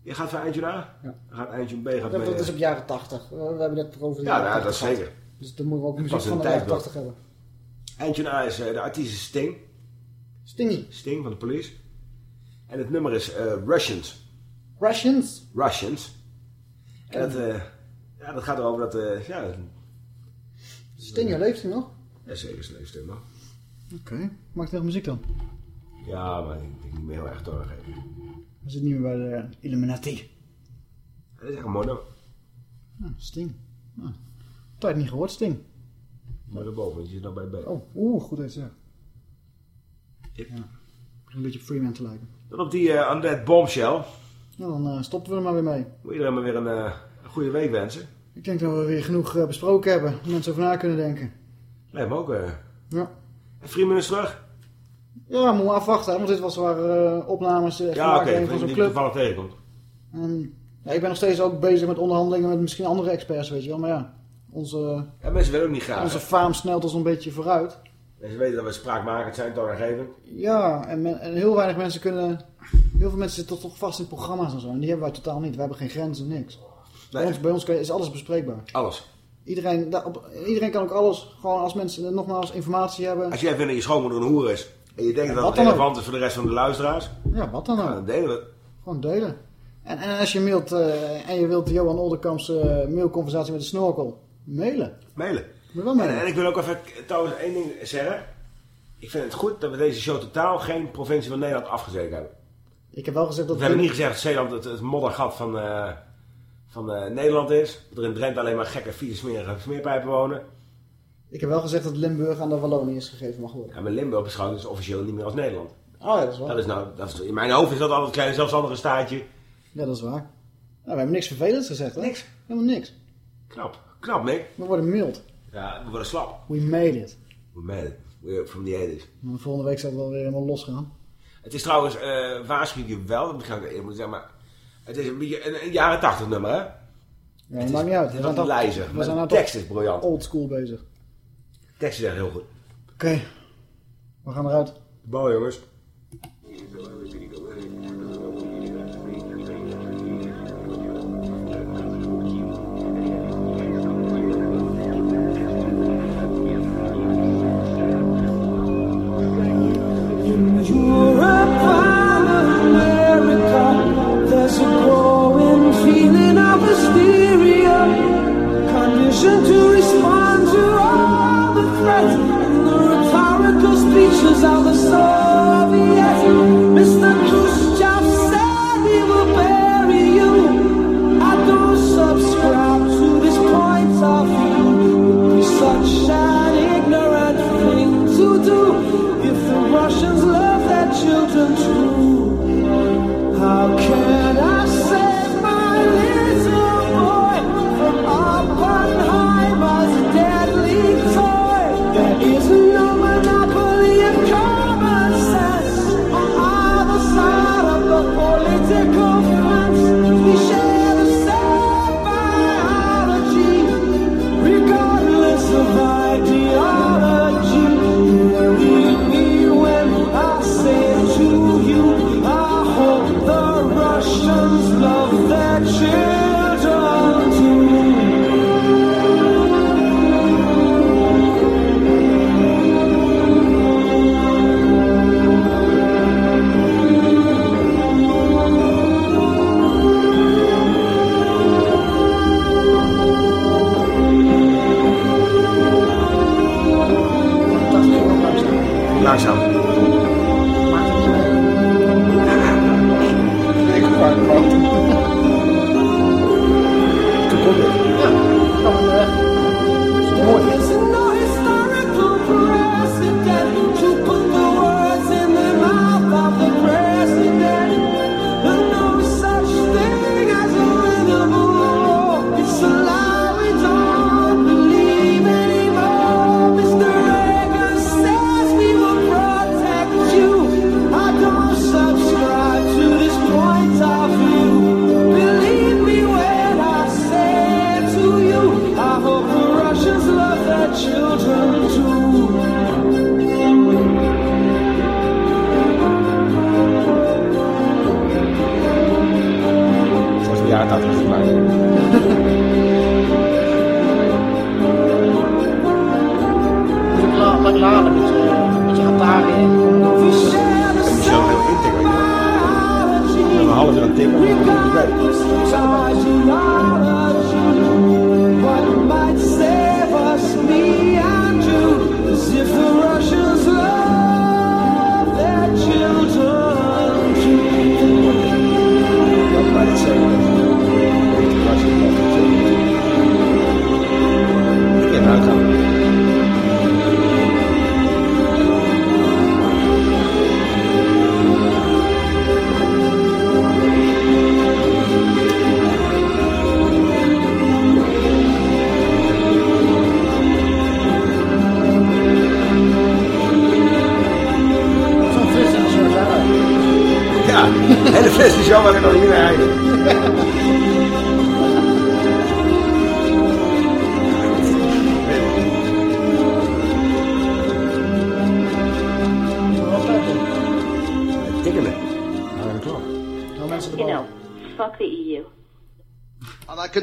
[SPEAKER 2] Je gaat voor eindje A?
[SPEAKER 1] Ja.
[SPEAKER 2] Gaat eindje B gaat
[SPEAKER 1] dat,
[SPEAKER 2] mee.
[SPEAKER 1] dat is op jaren 80. We hebben net over de
[SPEAKER 2] Ja,
[SPEAKER 1] jaren
[SPEAKER 2] nou, dat
[SPEAKER 1] 80
[SPEAKER 2] is
[SPEAKER 1] gehad.
[SPEAKER 2] zeker.
[SPEAKER 1] Dus dan moeten we ook muziek van de jaren
[SPEAKER 2] tijdblad.
[SPEAKER 1] 80 hebben.
[SPEAKER 2] Eindje A is eh, de artiest is Sting.
[SPEAKER 1] Stingy.
[SPEAKER 2] Sting van de police. En het nummer is eh, Russians.
[SPEAKER 1] Russians.
[SPEAKER 2] Russians. En dat, eh, ja, dat gaat erover dat... ja,
[SPEAKER 1] Stinger leeft hij nog?
[SPEAKER 2] ja, zeker zijn leefstil nog.
[SPEAKER 1] Oké. Maakt hij nog muziek dan?
[SPEAKER 2] Ja, maar ik denk niet meer heel erg doorgeven.
[SPEAKER 1] Hij zit niet meer bij de Illuminati.
[SPEAKER 2] Dat is echt een nummer.
[SPEAKER 1] Ah, Sting. Ah. Tijd niet gehoord, Sting.
[SPEAKER 2] Maar daarboven, want je zit nou bij B.
[SPEAKER 1] Oh, oeh, goed.
[SPEAKER 2] Yep.
[SPEAKER 1] Ja. Een beetje Freeman te lijken.
[SPEAKER 2] Dan op die eh Undead Bombshell.
[SPEAKER 1] Nou, dan eh, stoppen we er maar weer mee.
[SPEAKER 2] Moet iedereen maar weer een, eh, een goede week wensen.
[SPEAKER 1] Ik denk dat we weer genoeg eh, besproken hebben. Mensen over na kunnen denken.
[SPEAKER 2] Lijkt me ook. eh.
[SPEAKER 1] Ja.
[SPEAKER 2] En Freeman is terug?
[SPEAKER 1] Ja, moeten we afwachten. Want dit was waar eh, opnames eh,
[SPEAKER 2] Ja, oké. Okay,
[SPEAKER 1] van zo'n club.
[SPEAKER 2] toevallig tegenkomt.
[SPEAKER 1] En, ja, ik ben nog steeds ook bezig met onderhandelingen met misschien andere experts, weet je wel. Maar ja, onze,
[SPEAKER 2] Ja, mensen willen ook niet graag.
[SPEAKER 1] onze
[SPEAKER 2] hè.
[SPEAKER 1] faam snelt ons een beetje vooruit.
[SPEAKER 2] Mensen weten dat we spraakmakend zijn, toonaangevend.
[SPEAKER 1] Ja, en, men- en heel weinig mensen kunnen... Heel veel mensen zitten toch vast in programma's en zo. En die hebben wij totaal niet. We hebben geen grenzen, niks. Bij ons, bij ons kan- is alles bespreekbaar.
[SPEAKER 2] Alles.
[SPEAKER 1] Iedereen, daar op- iedereen kan ook alles, gewoon als mensen nogmaals informatie hebben.
[SPEAKER 2] Als jij vindt dat je schoonmoeder een hoer is... en je denkt dat
[SPEAKER 1] wat
[SPEAKER 2] het
[SPEAKER 1] dan
[SPEAKER 2] relevant is voor de rest van de luisteraars...
[SPEAKER 1] Ja, wat dan
[SPEAKER 35] Ja,
[SPEAKER 1] ook.
[SPEAKER 35] dat delen we.
[SPEAKER 1] Gewoon delen. En, en als je mailt eh, en je wilt Johan Olderkamps eh, mailconversatie met de snorkel, mailen.
[SPEAKER 35] Mailen.
[SPEAKER 1] Wel
[SPEAKER 35] En,
[SPEAKER 1] mailen.
[SPEAKER 35] en ik wil ook even trouwens één ding zeggen. Ik vind het goed dat we deze show totaal geen provincie van Nederland afgezeken hebben.
[SPEAKER 1] Ik heb wel gezegd dat...
[SPEAKER 35] We hebben niet gezegd dat Zeeland het, het moddergat van, eh, van eh, Nederland is. Er in Drenthe alleen maar gekke, vieze, smerige smeerpijpen wonen.
[SPEAKER 1] Ik heb wel gezegd dat Limburg aan de Walloniërs gegeven mag worden.
[SPEAKER 35] Ja, maar Limburg beschouwt dus officieel niet meer als Nederland.
[SPEAKER 1] Oh ja, dat is waar.
[SPEAKER 35] Dat is nou, dat is, in mijn hoofd is dat altijd een klein zelfstandige staatje.
[SPEAKER 1] Ja, dat is waar. Nou, we hebben niks vervelends gezegd, hè?
[SPEAKER 35] Niks.
[SPEAKER 1] Helemaal niks.
[SPEAKER 35] Knap. Knap, Mick.
[SPEAKER 1] We worden mild.
[SPEAKER 35] Ja, we worden slap.
[SPEAKER 1] We made it.
[SPEAKER 35] We made it. We're from the 80s.
[SPEAKER 1] En volgende week zal het wel weer helemaal losgaan.
[SPEAKER 35] Het is trouwens, eh waarschuw je wel, dat ga ik eerlijk moeten zeggen, maar het is een beetje een, een jaren 80 nummer, hè?
[SPEAKER 1] Ja, dat maakt niet uit.
[SPEAKER 35] Het is
[SPEAKER 1] We zijn
[SPEAKER 35] wat
[SPEAKER 1] toch- we
[SPEAKER 35] maar
[SPEAKER 1] zijn
[SPEAKER 35] de tekst is briljant.
[SPEAKER 1] Old school bezig.
[SPEAKER 35] De tekst is echt heel goed.
[SPEAKER 1] Oké. We gaan eruit.
[SPEAKER 35] Bal, jongens.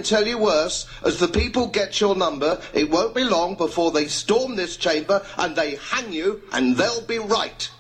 [SPEAKER 36] Tell you worse, as the people get your number, it won't be long before they storm this chamber and they hang you, and they'll be right.